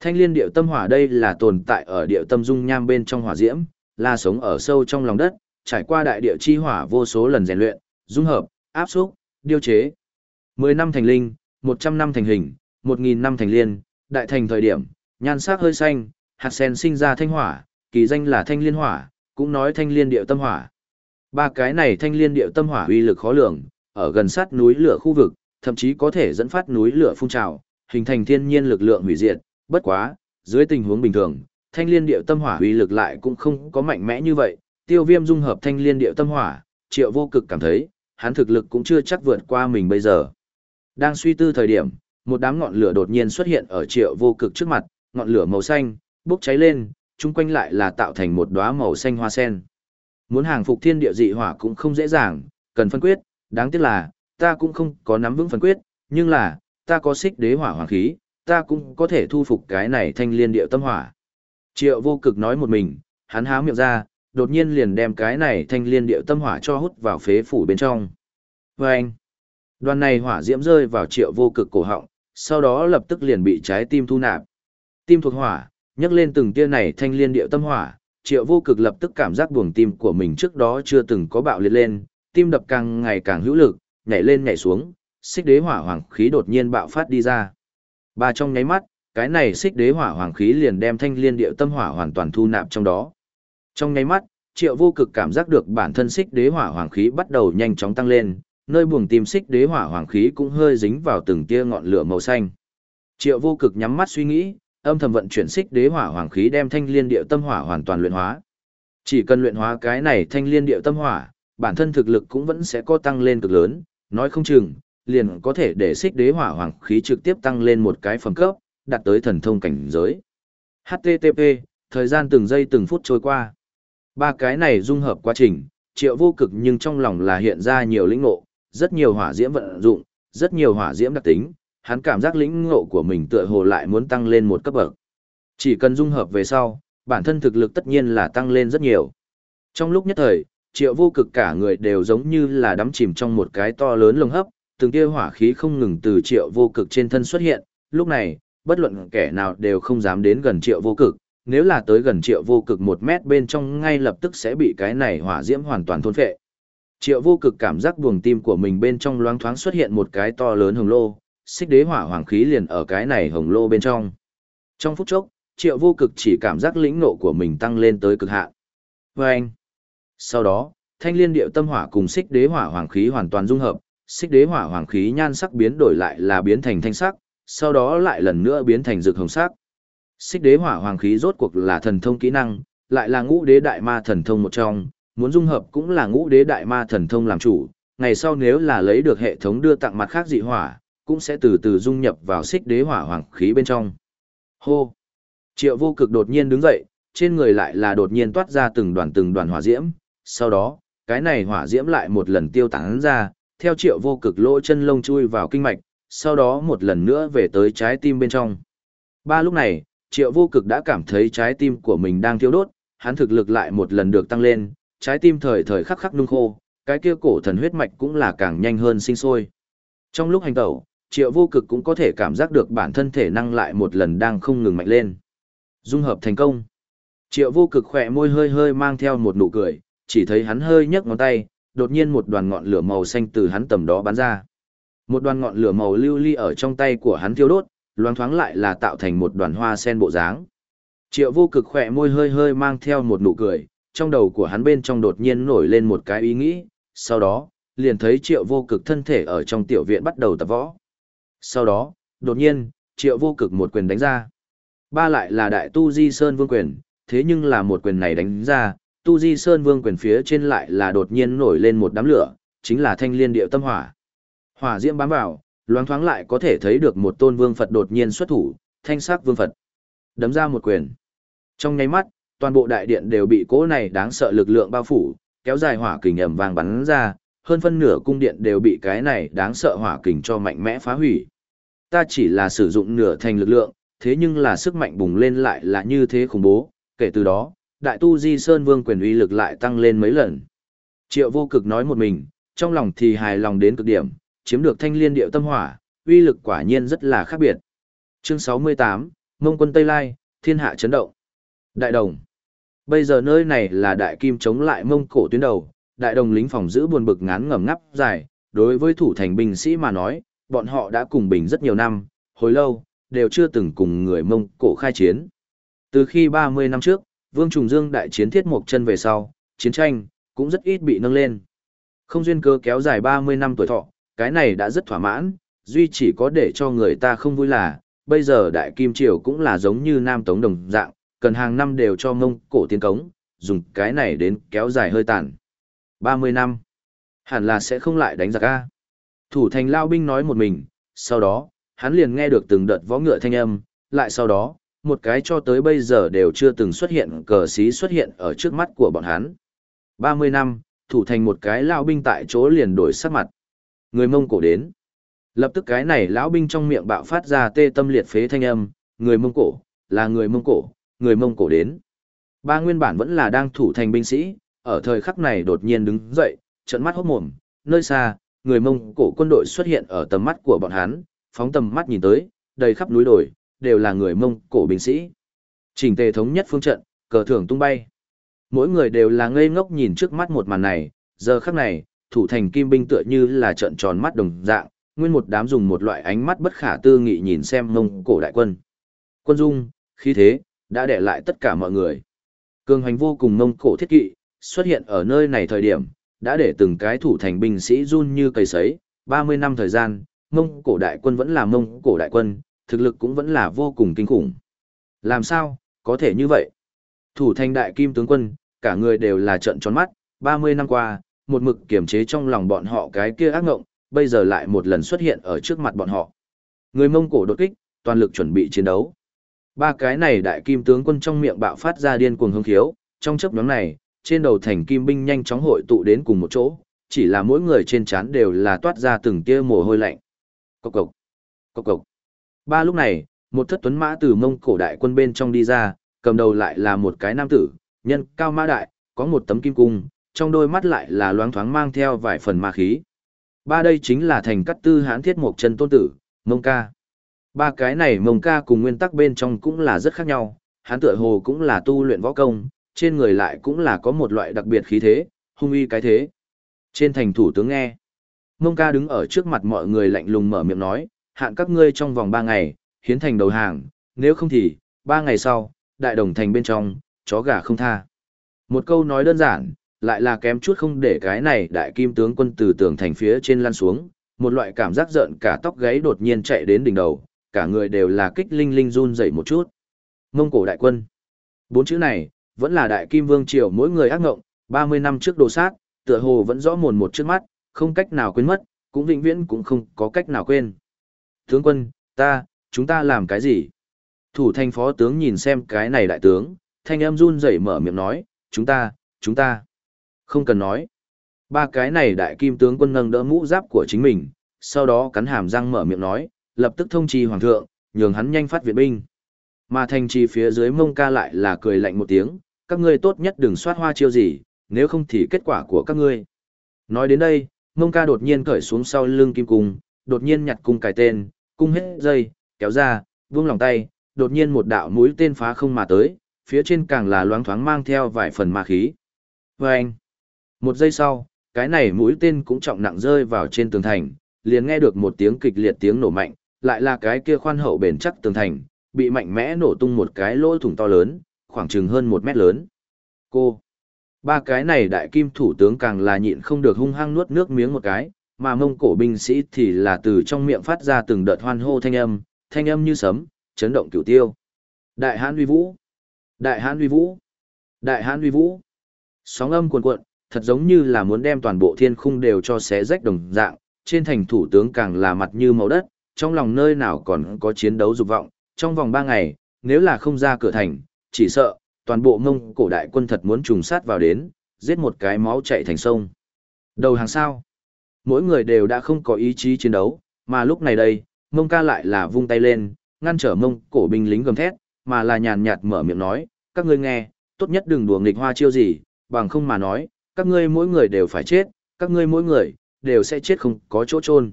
Thanh liên điệu tâm hỏa đây là tồn tại ở điệu tâm dung nham bên trong hỏa diễm, là sống ở sâu trong lòng đất, trải qua đại địa chi hỏa vô số lần rèn luyện, dung hợp, áp xúc, điều chế. 10 năm thành linh, 100 năm thành hình, 1000 năm thành liên, đại thành thời điểm, nhan sắc hơi xanh, hạt sen sinh ra thanh hỏa, kỳ danh là thanh liên hỏa, cũng nói thanh liên điệu tâm hỏa. Ba cái này thanh liên điệu tâm hỏa uy lực khó lường, ở gần sát núi lửa khu vực, thậm chí có thể dẫn phát núi lửa phun trào, hình thành thiên nhiên lực lượng hủy diệt, bất quá, dưới tình huống bình thường, thanh liên điệu tâm hỏa uy lực lại cũng không có mạnh mẽ như vậy, tiêu viêm dung hợp thanh liên điệu tâm hỏa, triệu vô cực cảm thấy, hắn thực lực cũng chưa chắc vượt qua mình bây giờ. Đang suy tư thời điểm, một đám ngọn lửa đột nhiên xuất hiện ở triệu vô cực trước mặt, ngọn lửa màu xanh, bốc cháy lên, chung quanh lại là tạo thành một đóa màu xanh hoa sen. Muốn hàng phục thiên địa dị hỏa cũng không dễ dàng, cần phân quyết, đáng tiếc là, ta cũng không có nắm vững phân quyết, nhưng là, ta có xích đế hỏa hoàng khí, ta cũng có thể thu phục cái này thanh liên địa tâm hỏa. Triệu vô cực nói một mình, hắn há miệng ra, đột nhiên liền đem cái này thanh liên địa tâm hỏa cho hút vào phế phủ bên trong. Và anh, đoàn này hỏa diễm rơi vào triệu vô cực cổ họng, sau đó lập tức liền bị trái tim thu nạp. Tim thuộc hỏa, nhấc lên từng tia này thanh liên địa tâm hỏa, triệu vô cực lập tức cảm giác buồng tim của mình trước đó chưa từng có bạo liệt lên, tim đập càng ngày càng hữu lực, nhảy lên nhảy xuống, xích đế hỏa hoàng khí đột nhiên bạo phát đi ra. Ba trong nháy mắt, cái này xích đế hỏa hoàng khí liền đem thanh liên địa tâm hỏa hoàn toàn thu nạp trong đó. Trong nháy mắt, triệu vô cực cảm giác được bản thân xích đế hỏa hoàng khí bắt đầu nhanh chóng tăng lên, nơi buồng tim xích đế hỏa hoàng khí cũng hơi dính vào từng tia ngọn lửa màu xanh. Triệu vô cực nhắm mắt suy nghĩ, âm thầm vận chuyển xích đế hỏa hoàng khí đem thanh liên địa tâm hỏa hoàn toàn luyện hóa. Chỉ cần luyện hóa cái này thanh liên địa tâm hỏa, bản thân thực lực cũng vẫn sẽ có tăng lên cực lớn, nói không chừng, liền có thể để xích đế hỏa hoàng khí trực tiếp tăng lên một cái phẩm cấp, đạt tới thần thông cảnh giới. HTTP, thời gian từng giây từng phút trôi qua. Ba cái này dung hợp quá trình, triệu vô cực nhưng trong lòng là hiện ra nhiều lĩnh ngộ, rất nhiều hỏa diễm vận dụng, rất nhiều hỏa diễm đặc tính, hắn cảm giác lĩnh ngộ của mình tựa hồ lại muốn tăng lên một cấp bậc. Chỉ cần dung hợp về sau, bản thân thực lực tất nhiên là tăng lên rất nhiều. Trong lúc nhất thời, triệu vô cực cả người đều giống như là đắm chìm trong một cái to lớn lồng hấp, từng tia hỏa khí không ngừng từ triệu vô cực trên thân xuất hiện, lúc này, bất luận kẻ nào đều không dám đến gần triệu vô cực, nếu là tới gần triệu vô cực một mét bên trong ngay lập tức sẽ bị cái này hỏa diễm hoàn toàn thôn phệ. Triệu vô cực cảm giác buồng tim của mình bên trong loáng thoáng xuất hiện một cái to lớn hồng lô, xích đế hỏa hoàng khí liền ở cái này hồng lô bên trong. Trong phút chốc, triệu vô cực chỉ cảm giác lĩnh nộ của mình tăng lên tới cực hạn. Vâng! sau đó, thanh liên điệu tâm hỏa cùng xích đế hỏa hoàng khí hoàn toàn dung hợp, xích đế hỏa hoàng khí nhan sắc biến đổi lại là biến thành thanh sắc, sau đó lại lần nữa biến thành rực hồng sắc. Xích đế hỏa hoàng khí rốt cuộc là thần thông kỹ năng, lại là ngũ đế đại ma thần thông một trong, muốn dung hợp cũng là ngũ đế đại ma thần thông làm chủ, ngày sau nếu là lấy được hệ thống đưa tặng mặt khác dị hỏa, cũng sẽ từ từ dung nhập vào xích đế hỏa hoàng khí bên trong. Hô! Triệu vô cực đột nhiên đứng dậy, trên người lại là đột nhiên toát ra từng đoàn từng đoàn hỏa diễm, sau đó, cái này hỏa diễm lại một lần tiêu tán ra, theo triệu vô cực lỗ chân lông chui vào kinh mạch, sau đó một lần nữa về tới trái tim bên trong. Ba lúc này, triệu vô cực đã cảm thấy trái tim của mình đang thiêu đốt, hắn thực lực lại một lần được tăng lên, trái tim thời thời khắc khắc nung khô, cái kia cổ thần huyết mạch cũng là càng nhanh hơn sinh sôi. Trong lúc hành tẩu, triệu vô cực cũng có thể cảm giác được bản thân thể năng lại một lần đang không ngừng mạnh lên. Dung hợp thành công. Triệu vô cực khỏe môi hơi hơi mang theo một nụ cười, chỉ thấy hắn hơi nhấc ngón tay, đột nhiên một đoàn ngọn lửa màu xanh từ hắn tầm đó bắn ra. Một đoàn ngọn lửa màu lưu ly ở trong tay của hắn thiêu đốt, loáng thoáng lại là tạo thành một đoàn hoa sen bộ dáng. Triệu vô cực khỏe môi hơi hơi mang theo một nụ cười, trong đầu của hắn bên trong đột nhiên nổi lên một cái ý nghĩ, sau đó, liền thấy triệu vô cực thân thể ở trong tiểu viện bắt đầu tập võ. Sau đó, đột nhiên, triệu vô cực một quyền đánh ra. Ba lại là đại tu di sơn vương quyền, thế nhưng là một quyền này đánh ra, tu di sơn vương quyền phía trên lại là đột nhiên nổi lên một đám lửa, chính là thanh liên điệu tâm hỏa. Hỏa diễm bám vào, loáng thoáng lại có thể thấy được một tôn vương Phật đột nhiên xuất thủ, thanh sắc vương Phật. Đấm ra một quyền. Trong nháy mắt, toàn bộ đại điện đều bị cỗ này đáng sợ lực lượng bao phủ, kéo dài hỏa kình ầm vang bắn ra, hơn phân nửa cung điện đều bị cái này đáng sợ hỏa kình cho mạnh mẽ phá hủy. Ta chỉ là sử dụng nửa thành lực lượng, thế nhưng là sức mạnh bùng lên lại là như thế khủng bố, kể từ đó, đại tu di sơn vương quyền uy lực lại tăng lên mấy lần. Triệu vô cực nói một mình, trong lòng thì hài lòng đến cực điểm, chiếm được thanh liên điệu tâm hỏa, uy lực quả nhiên rất là khác biệt. Chương 68, Mông quân Tây Lai, thiên hạ chấn động. Đại đồng. Bây giờ nơi này là đại kim chống lại mông cổ tuyến đầu, đại đồng lính phòng giữ buồn bực ngán ngẩm ngắp dài, đối với thủ thành binh sĩ mà nói, bọn họ đã cùng bình rất nhiều năm, hồi lâu, đều chưa từng cùng người mông cổ khai chiến. Từ khi 30 năm trước, Vương Trùng Dương đại chiến thiết một chân về sau, chiến tranh, cũng rất ít bị nâng lên. Không duyên cơ kéo dài 30 năm tuổi thọ, cái này đã rất thỏa mãn, duy chỉ có để cho người ta không vui là, bây giờ Đại Kim Triều cũng là giống như Nam Tống đồng dạng, cần hàng năm đều cho mông cổ tiến cống, dùng cái này đến kéo dài hơi tàn. 30 năm, hẳn là sẽ không lại đánh giặc A. Thủ thành lao binh nói một mình, sau đó, hắn liền nghe được từng đợt võ ngựa thanh âm, lại sau đó, một cái cho tới bây giờ đều chưa từng xuất hiện cờ xí xuất hiện ở trước mắt của bọn hắn. 30 năm, thủ thành một cái lao binh tại chỗ liền đổi sắc mặt. Người Mông Cổ đến. Lập tức cái này lão binh trong miệng bạo phát ra tê tâm liệt phế thanh âm, người Mông Cổ, là người Mông Cổ, người Mông Cổ đến. Ba nguyên bản vẫn là đang thủ thành binh sĩ, ở thời khắc này đột nhiên đứng dậy, trận mắt hốt mồm, nơi xa, người Mông Cổ quân đội xuất hiện ở tầm mắt của bọn hắn, phóng tầm mắt nhìn tới, đầy khắp núi đồi, đều là người Mông Cổ binh sĩ. Trình tề thống nhất phương trận, cờ thưởng tung bay. Mỗi người đều là ngây ngốc nhìn trước mắt một màn này, giờ khắc này, thủ thành kim binh tựa như là trận tròn mắt đồng dạng, nguyên một đám dùng một loại ánh mắt bất khả tư nghị nhìn xem mông cổ đại quân. Quân dung, khí thế, đã để lại tất cả mọi người. Cường hành vô cùng mông cổ thiết kỵ, xuất hiện ở nơi này thời điểm, đã để từng cái thủ thành binh sĩ run như cây sấy, 30 năm thời gian, mông cổ đại quân vẫn là mông cổ đại quân, thực lực cũng vẫn là vô cùng kinh khủng. Làm sao, có thể như vậy? Thủ thành đại kim tướng quân, cả người đều là trận tròn mắt, 30 năm qua, một mực kiềm chế trong lòng bọn họ cái kia ác ngộng, bây giờ lại một lần xuất hiện ở trước mặt bọn họ. Người Mông Cổ đột kích, toàn lực chuẩn bị chiến đấu. Ba cái này đại kim tướng quân trong miệng bạo phát ra điên cuồng hưng khiếu, trong chấp nhóm này, trên đầu thành kim binh nhanh chóng hội tụ đến cùng một chỗ, chỉ là mỗi người trên trán đều là toát ra từng tia mồ hôi lạnh. Cộc cộc, cộc cộc. Ba lúc này, một thất tuấn mã từ Mông Cổ đại quân bên trong đi ra, cầm đầu lại là một cái nam tử, nhân cao mã đại, có một tấm kim cung, trong đôi mắt lại là loáng thoáng mang theo vài phần ma khí. Ba đây chính là thành cắt tư hán thiết một chân tôn tử, mông ca. Ba cái này mông ca cùng nguyên tắc bên trong cũng là rất khác nhau, hán tựa hồ cũng là tu luyện võ công, trên người lại cũng là có một loại đặc biệt khí thế, hung uy cái thế. Trên thành thủ tướng nghe, mông ca đứng ở trước mặt mọi người lạnh lùng mở miệng nói, hạn các ngươi trong vòng ba ngày, hiến thành đầu hàng, nếu không thì, ba ngày sau, đại đồng thành bên trong, chó gà không tha. Một câu nói đơn giản, lại là kém chút không để cái này đại kim tướng quân từ tường thành phía trên lăn xuống, một loại cảm giác giận cả tóc gáy đột nhiên chạy đến đỉnh đầu, cả người đều là kích linh linh run dậy một chút. Mông cổ đại quân. Bốn chữ này, vẫn là đại kim vương triều mỗi người ác ngộng, 30 năm trước đồ sát, tựa hồ vẫn rõ mồn một trước mắt, không cách nào quên mất, cũng vĩnh viễn cũng không có cách nào quên. Tướng quân, ta, chúng ta làm cái gì? Thủ thành phó tướng nhìn xem cái này đại tướng, thanh âm run rẩy mở miệng nói, chúng ta, chúng ta. Không cần nói. Ba cái này đại kim tướng quân nâng đỡ mũ giáp của chính mình, sau đó cắn hàm răng mở miệng nói, lập tức thông trì hoàng thượng, nhường hắn nhanh phát viện binh. Mà thành trì phía dưới mông ca lại là cười lạnh một tiếng, các ngươi tốt nhất đừng soát hoa chiêu gì, nếu không thì kết quả của các ngươi. Nói đến đây, mông ca đột nhiên cởi xuống sau lưng kim cung, đột nhiên nhặt cung cài tên, cung hết dây, kéo ra, vung lòng tay, đột nhiên một đạo mũi tên phá không mà tới, phía trên càng là loáng thoáng mang theo vài phần ma khí. Và anh, một giây sau, cái này mũi tên cũng trọng nặng rơi vào trên tường thành, liền nghe được một tiếng kịch liệt tiếng nổ mạnh, lại là cái kia khoan hậu bền chắc tường thành, bị mạnh mẽ nổ tung một cái lỗ thủng to lớn, khoảng chừng hơn một mét lớn. Cô, ba cái này đại kim thủ tướng càng là nhịn không được hung hăng nuốt nước miếng một cái, mà mông cổ binh sĩ thì là từ trong miệng phát ra từng đợt hoan hô thanh âm, thanh âm như sấm, chấn động cửu tiêu. Đại hãn uy vũ, đại hãn uy vũ, đại hãn uy vũ. Sóng âm cuồn cuộn, thật giống như là muốn đem toàn bộ thiên khung đều cho xé rách đồng dạng, trên thành thủ tướng càng là mặt như màu đất, trong lòng nơi nào còn có chiến đấu dục vọng, trong vòng 3 ngày, nếu là không ra cửa thành, chỉ sợ, toàn bộ mông cổ đại quân thật muốn trùng sát vào đến, giết một cái máu chạy thành sông. Đầu hàng sao? Mỗi người đều đã không có ý chí chiến đấu, mà lúc này đây, mông ca lại là vung tay lên, ngăn trở mông cổ binh lính gầm thét, mà là nhàn nhạt mở miệng nói, các ngươi nghe, tốt nhất đừng đùa nghịch hoa chiêu gì, bằng không mà nói, các ngươi mỗi người đều phải chết, các ngươi mỗi người, đều sẽ chết không có chỗ trôn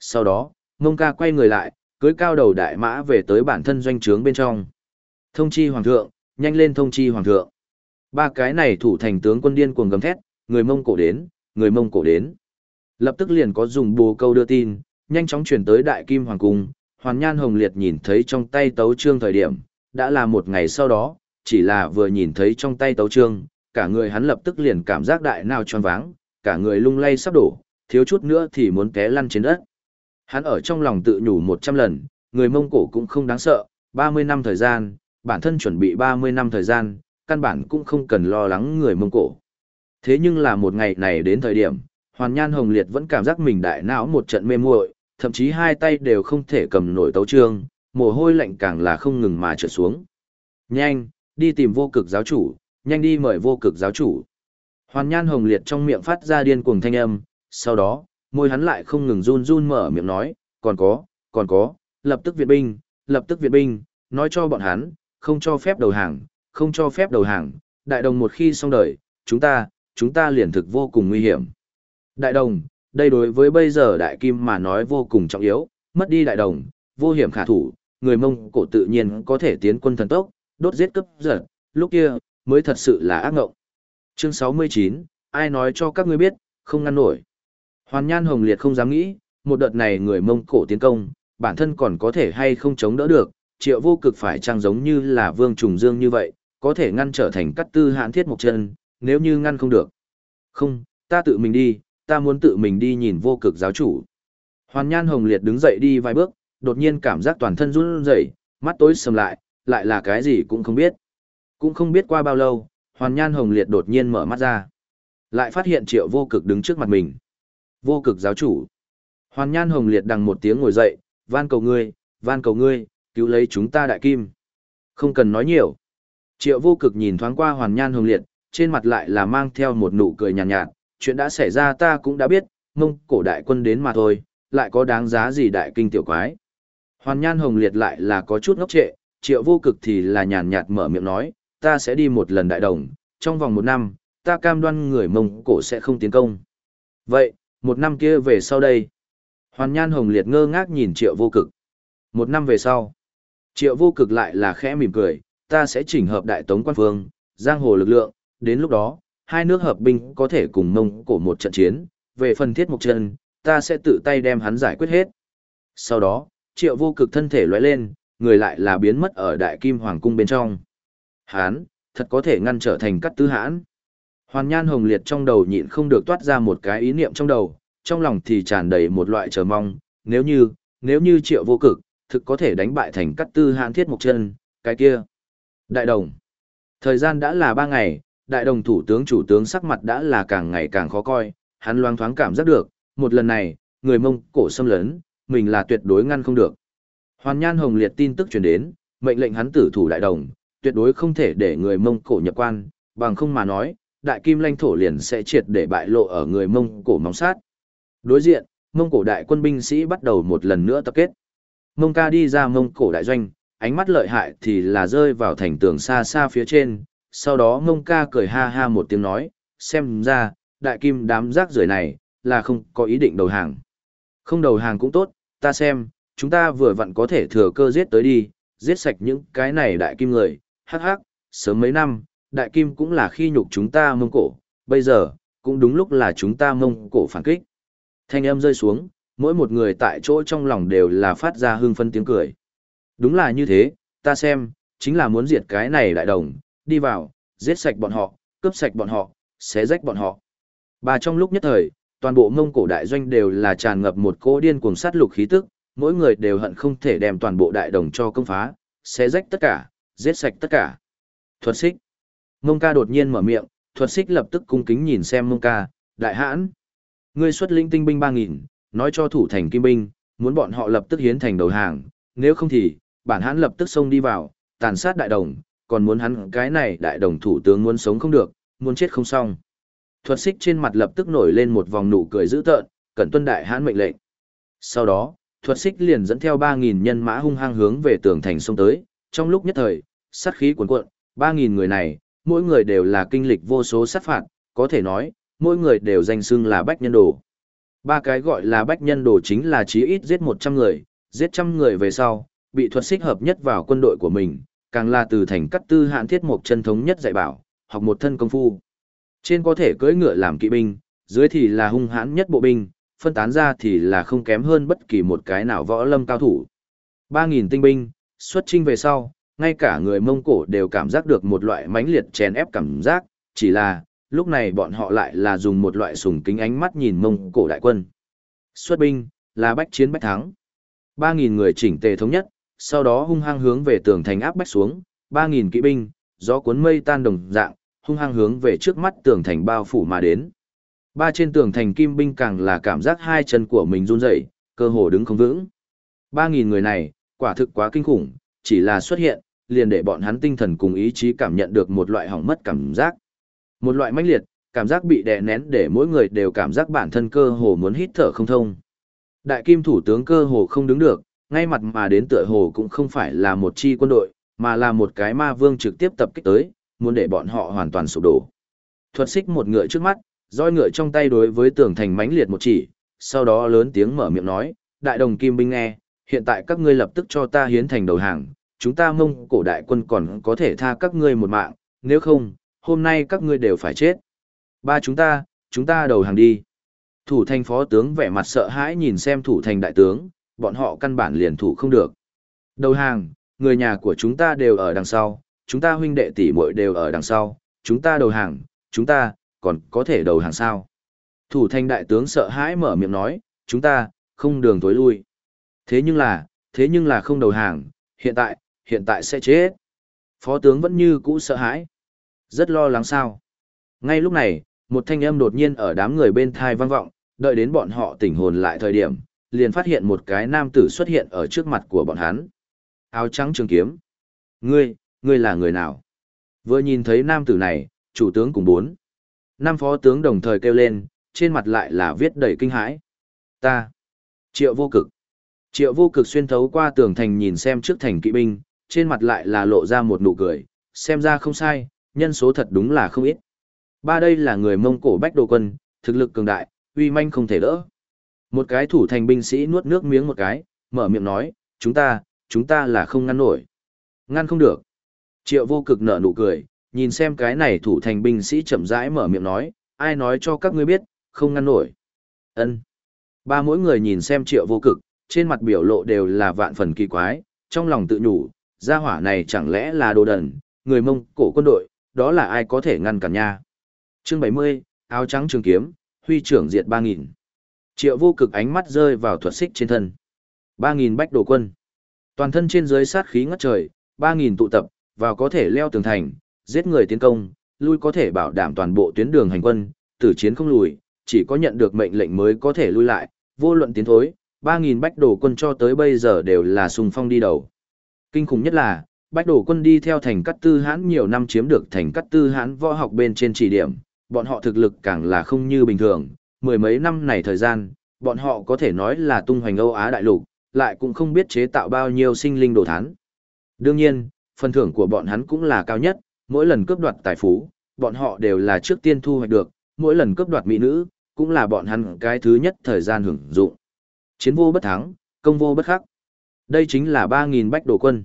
Sau đó, mông ca quay người lại, cưới cao đầu đại mã về tới bản thân doanh trướng bên trong. Thông chi hoàng thượng, nhanh lên thông chi hoàng thượng. Ba cái này thủ thành tướng quân điên cuồng gầm thét, người mông cổ đến, người mông cổ đến. Lập tức liền có dùng bồ câu đưa tin, nhanh chóng chuyển tới đại kim hoàng cung, hoàn nhan hồng liệt nhìn thấy trong tay tấu trương thời điểm, đã là một ngày sau đó, chỉ là vừa nhìn thấy trong tay tấu trương, cả người hắn lập tức liền cảm giác đại nào tròn váng, cả người lung lay sắp đổ, thiếu chút nữa thì muốn té lăn trên đất. Hắn ở trong lòng tự nhủ 100 lần, người Mông Cổ cũng không đáng sợ, 30 năm thời gian, bản thân chuẩn bị 30 năm thời gian, căn bản cũng không cần lo lắng người Mông Cổ. Thế nhưng là một ngày này đến thời điểm, Hoàn Nhan Hồng Liệt vẫn cảm giác mình đại não một trận mê muội, thậm chí hai tay đều không thể cầm nổi tấu trương, mồ hôi lạnh càng là không ngừng mà trượt xuống. Nhanh, đi tìm vô cực giáo chủ, nhanh đi mời vô cực giáo chủ. Hoàn Nhan Hồng Liệt trong miệng phát ra điên cuồng thanh âm, sau đó, môi hắn lại không ngừng run run mở miệng nói, còn có, còn có, lập tức viện binh, lập tức viện binh, nói cho bọn hắn, không cho phép đầu hàng, không cho phép đầu hàng, đại đồng một khi xong đời, chúng ta, chúng ta liền thực vô cùng nguy hiểm. Đại đồng, đây đối với bây giờ đại kim mà nói vô cùng trọng yếu, mất đi đại đồng, vô hiểm khả thủ, người mông cổ tự nhiên có thể tiến quân thần tốc, đốt giết cấp giật, lúc kia, mới thật sự là ác ngộng. Chương 69, ai nói cho các ngươi biết, không ngăn nổi. Hoàn Nhan Hồng Liệt không dám nghĩ, một đợt này người Mông Cổ tiến công, bản thân còn có thể hay không chống đỡ được, triệu vô cực phải trang giống như là Vương Trùng Dương như vậy, có thể ngăn trở thành cắt tư hãn thiết một chân, nếu như ngăn không được. Không, ta tự mình đi, ta muốn tự mình đi nhìn vô cực giáo chủ. Hoàn Nhan Hồng Liệt đứng dậy đi vài bước, đột nhiên cảm giác toàn thân run rẩy, mắt tối sầm lại, lại là cái gì cũng không biết. Cũng không biết qua bao lâu, Hoàn Nhan Hồng Liệt đột nhiên mở mắt ra. Lại phát hiện triệu vô cực đứng trước mặt mình. Vô cực giáo chủ. Hoàn Nhan Hồng Liệt đằng một tiếng ngồi dậy, van cầu ngươi, van cầu ngươi, cứu lấy chúng ta đại kim. Không cần nói nhiều. Triệu vô cực nhìn thoáng qua Hoàn Nhan Hồng Liệt, trên mặt lại là mang theo một nụ cười nhàn nhạt, nhạt, chuyện đã xảy ra ta cũng đã biết, mông cổ đại quân đến mà thôi, lại có đáng giá gì đại kinh tiểu quái. Hoàn Nhan Hồng Liệt lại là có chút ngốc trệ, triệu vô cực thì là nhàn nhạt mở miệng nói, ta sẽ đi một lần đại đồng, trong vòng một năm, ta cam đoan người mông cổ sẽ không tiến công. Vậy, một năm kia về sau đây. Hoàn Nhan Hồng Liệt ngơ ngác nhìn triệu vô cực. Một năm về sau, triệu vô cực lại là khẽ mỉm cười, ta sẽ chỉnh hợp đại tống quan phương, giang hồ lực lượng, đến lúc đó, hai nước hợp binh có thể cùng mông cổ một trận chiến, về phần thiết mục chân, ta sẽ tự tay đem hắn giải quyết hết. Sau đó, triệu vô cực thân thể lóe lên, người lại là biến mất ở đại kim hoàng cung bên trong. Hán, thật có thể ngăn trở thành cắt tứ hãn. Hoàn Nhan Hồng Liệt trong đầu nhịn không được toát ra một cái ý niệm trong đầu, trong lòng thì tràn đầy một loại chờ mong, nếu như, nếu như triệu vô cực, thực có thể đánh bại thành cắt tư hãn thiết mục chân, cái kia. Đại đồng. Thời gian đã là ba ngày, đại đồng thủ tướng chủ tướng sắc mặt đã là càng ngày càng khó coi, hắn loang thoáng cảm giác được, một lần này, người mông cổ xâm lấn, mình là tuyệt đối ngăn không được. Hoàn Nhan Hồng Liệt tin tức truyền đến, mệnh lệnh hắn tử thủ đại đồng, tuyệt đối không thể để người Mông Cổ nhập quan, bằng không mà nói, đại kim lãnh thổ liền sẽ triệt để bại lộ ở người Mông Cổ móng sát. Đối diện, Mông Cổ đại quân binh sĩ bắt đầu một lần nữa tập kết. Mông ca đi ra Mông Cổ đại doanh, ánh mắt lợi hại thì là rơi vào thành tường xa xa phía trên, sau đó Mông ca cười ha ha một tiếng nói, xem ra, đại kim đám rác rưởi này, là không có ý định đầu hàng. Không đầu hàng cũng tốt, ta xem, chúng ta vừa vặn có thể thừa cơ giết tới đi, giết sạch những cái này đại kim người, hắc hắc, sớm mấy năm, đại kim cũng là khi nhục chúng ta mông cổ, bây giờ, cũng đúng lúc là chúng ta mông cổ phản kích. Thanh âm rơi xuống, mỗi một người tại chỗ trong lòng đều là phát ra hưng phân tiếng cười. Đúng là như thế, ta xem, chính là muốn diệt cái này đại đồng, đi vào, giết sạch bọn họ, cướp sạch bọn họ, xé rách bọn họ. Bà trong lúc nhất thời, toàn bộ mông cổ đại doanh đều là tràn ngập một cỗ điên cuồng sát lục khí tức, mỗi người đều hận không thể đem toàn bộ đại đồng cho công phá, xé rách tất cả, giết sạch tất cả. Thuật xích. Mông ca đột nhiên mở miệng, thuật xích lập tức cung kính nhìn xem mông ca, đại hãn. Ngươi xuất linh tinh binh 3.000, nói cho thủ thành kim binh, muốn bọn họ lập tức hiến thành đầu hàng, nếu không thì, bản hắn lập tức xông đi vào, tàn sát đại đồng, còn muốn hắn cái này đại đồng thủ tướng muốn sống không được, muốn chết không xong. Thuật xích trên mặt lập tức nổi lên một vòng nụ cười dữ tợn, cẩn tuân đại hãn mệnh lệnh. Sau đó, thuật xích liền dẫn theo 3.000 nhân mã hung hăng hướng về tường thành sông tới, trong lúc nhất thời, sát khí cuồn cuộn, 3.000 người này, mỗi người đều là kinh lịch vô số sát phạt, có thể nói, mỗi người đều danh xưng là bách nhân đồ. Ba cái gọi là bách nhân đồ chính là chí ít giết 100 người, giết trăm người về sau, bị thuật xích hợp nhất vào quân đội của mình, càng là từ thành cắt tư hạn thiết một chân thống nhất dạy bảo, học một thân công phu. Trên có thể cưỡi ngựa làm kỵ binh, dưới thì là hung hãn nhất bộ binh, phân tán ra thì là không kém hơn bất kỳ một cái nào võ lâm cao thủ. 3.000 tinh binh, xuất trinh về sau, ngay cả người Mông Cổ đều cảm giác được một loại mãnh liệt chèn ép cảm giác, chỉ là, lúc này bọn họ lại là dùng một loại sùng kính ánh mắt nhìn Mông Cổ đại quân. Xuất binh, là bách chiến bách thắng. 3.000 người chỉnh tề thống nhất, sau đó hung hăng hướng về tường thành áp bách xuống, 3.000 kỵ binh, gió cuốn mây tan đồng dạng, hung hăng hướng về trước mắt tường thành bao phủ mà đến. Ba trên tường thành kim binh càng là cảm giác hai chân của mình run rẩy, cơ hồ đứng không vững. 3.000 người này, quả thực quá kinh khủng, chỉ là xuất hiện, liền để bọn hắn tinh thần cùng ý chí cảm nhận được một loại hỏng mất cảm giác. Một loại mãnh liệt, cảm giác bị đè nén để mỗi người đều cảm giác bản thân cơ hồ muốn hít thở không thông. Đại kim thủ tướng cơ hồ không đứng được, ngay mặt mà đến tựa hồ cũng không phải là một chi quân đội, mà là một cái ma vương trực tiếp tập kích tới, muốn để bọn họ hoàn toàn sụp đổ. Thuật xích một ngựa trước mắt, roi ngựa trong tay đối với tường thành mãnh liệt một chỉ, sau đó lớn tiếng mở miệng nói, đại đồng kim binh nghe, hiện tại các ngươi lập tức cho ta hiến thành đầu hàng, chúng ta mông cổ đại quân còn có thể tha các ngươi một mạng, nếu không, hôm nay các ngươi đều phải chết. Ba chúng ta, chúng ta đầu hàng đi. Thủ thành phó tướng vẻ mặt sợ hãi nhìn xem thủ thành đại tướng, bọn họ căn bản liền thủ không được. Đầu hàng, người nhà của chúng ta đều ở đằng sau, chúng ta huynh đệ tỷ muội đều ở đằng sau, chúng ta đầu hàng, chúng ta, còn có thể đầu hàng sao. Thủ thành đại tướng sợ hãi mở miệng nói, chúng ta, không đường tối lui. Thế nhưng là, thế nhưng là không đầu hàng, hiện tại, hiện tại sẽ chết. Phó tướng vẫn như cũ sợ hãi. Rất lo lắng sao. Ngay lúc này, một thanh âm đột nhiên ở đám người bên thai vang vọng, đợi đến bọn họ tỉnh hồn lại thời điểm, liền phát hiện một cái nam tử xuất hiện ở trước mặt của bọn hắn. Áo trắng trường kiếm. Ngươi, ngươi là người nào? Vừa nhìn thấy nam tử này, chủ tướng cùng bốn. Năm phó tướng đồng thời kêu lên, trên mặt lại là viết đầy kinh hãi. Ta. Triệu vô cực. Triệu vô cực xuyên thấu qua tường thành nhìn xem trước thành kỵ binh, trên mặt lại là lộ ra một nụ cười, xem ra không sai, nhân số thật đúng là không ít. Ba đây là người Mông Cổ Bách Đồ Quân, thực lực cường đại, uy manh không thể đỡ. Một cái thủ thành binh sĩ nuốt nước miếng một cái, mở miệng nói, chúng ta, chúng ta là không ngăn nổi. Ngăn không được. Triệu vô cực nở nụ cười, nhìn xem cái này thủ thành binh sĩ chậm rãi mở miệng nói, ai nói cho các ngươi biết, không ngăn nổi. Ân. Ba mỗi người nhìn xem triệu vô cực, trên mặt biểu lộ đều là vạn phần kỳ quái, trong lòng tự nhủ, gia hỏa này chẳng lẽ là đồ đần, người mông cổ quân đội, đó là ai có thể ngăn cản nha. Chương 70, áo trắng trường kiếm, huy trưởng diệt 3000. Triệu vô cực ánh mắt rơi vào thuật xích trên thân. 3000 bách đồ quân. Toàn thân trên dưới sát khí ngất trời, 3000 tụ tập, vào có thể leo tường thành, giết người tiến công, lui có thể bảo đảm toàn bộ tuyến đường hành quân, tử chiến không lùi, chỉ có nhận được mệnh lệnh mới có thể lui lại, vô luận tiến thối, 3000 bách đồ quân cho tới bây giờ đều là xung phong đi đầu. Kinh khủng nhất là, bách đổ quân đi theo thành cắt tư hãn nhiều năm chiếm được thành cắt tư hãn võ học bên trên chỉ điểm, bọn họ thực lực càng là không như bình thường, mười mấy năm này thời gian, bọn họ có thể nói là tung hoành Âu Á đại lục, lại cũng không biết chế tạo bao nhiêu sinh linh đồ thán. Đương nhiên, phần thưởng của bọn hắn cũng là cao nhất, mỗi lần cướp đoạt tài phú, bọn họ đều là trước tiên thu hoạch được, mỗi lần cướp đoạt mỹ nữ, cũng là bọn hắn cái thứ nhất thời gian hưởng dụng. Chiến vô bất thắng, công vô bất khắc. Đây chính là 3.000 bách đồ quân.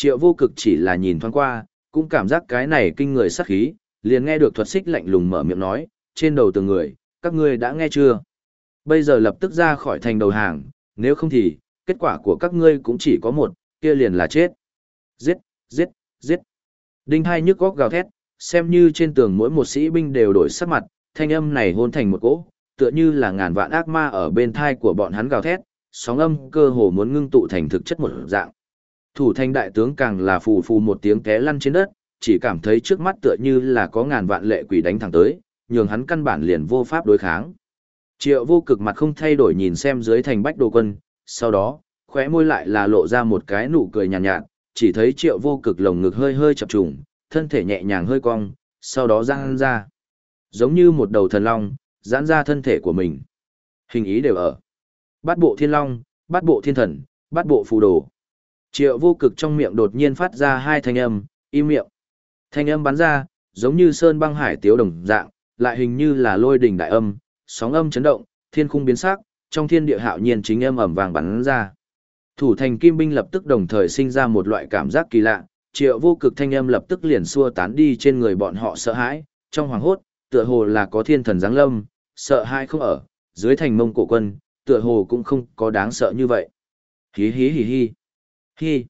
Triệu vô cực chỉ là nhìn thoáng qua, cũng cảm giác cái này kinh người sát khí, liền nghe được thuật xích lạnh lùng mở miệng nói, trên đầu từng người, các ngươi đã nghe chưa? Bây giờ lập tức ra khỏi thành đầu hàng, nếu không thì, kết quả của các ngươi cũng chỉ có một, kia liền là chết. Giết, giết, giết. Đinh hai nhức góc gào thét, xem như trên tường mỗi một sĩ binh đều đổi sắc mặt, thanh âm này hôn thành một cỗ, tựa như là ngàn vạn ác ma ở bên thai của bọn hắn gào thét, sóng âm cơ hồ muốn ngưng tụ thành thực chất một dạng. Thủ thanh đại tướng càng là phù phù một tiếng té lăn trên đất, chỉ cảm thấy trước mắt tựa như là có ngàn vạn lệ quỷ đánh thẳng tới, nhường hắn căn bản liền vô pháp đối kháng. Triệu vô cực mặt không thay đổi nhìn xem dưới thành bách đồ quân, sau đó, khóe môi lại là lộ ra một cái nụ cười nhàn nhạt, nhạt, chỉ thấy triệu vô cực lồng ngực hơi hơi chập trùng, thân thể nhẹ nhàng hơi cong, sau đó giãn ra. Giống như một đầu thần long, giãn ra thân thể của mình. Hình ý đều ở. Bát bộ thiên long, bát bộ thiên thần, bát bộ phù đồ. Triệu vô cực trong miệng đột nhiên phát ra hai thanh âm, im miệng. Thanh âm bắn ra, giống như sơn băng hải tiếu đồng dạng, lại hình như là lôi đỉnh đại âm, sóng âm chấn động, thiên khung biến sắc, trong thiên địa hạo nhiên chính âm ầm vàng bắn ra. Thủ thành kim binh lập tức đồng thời sinh ra một loại cảm giác kỳ lạ, triệu vô cực thanh âm lập tức liền xua tán đi trên người bọn họ sợ hãi, trong hoàng hốt, tựa hồ là có thiên thần giáng lâm, sợ hãi không ở, dưới thành mông cổ quân, tựa hồ cũng không có đáng sợ như vậy. Hí hí hí hí. Hi!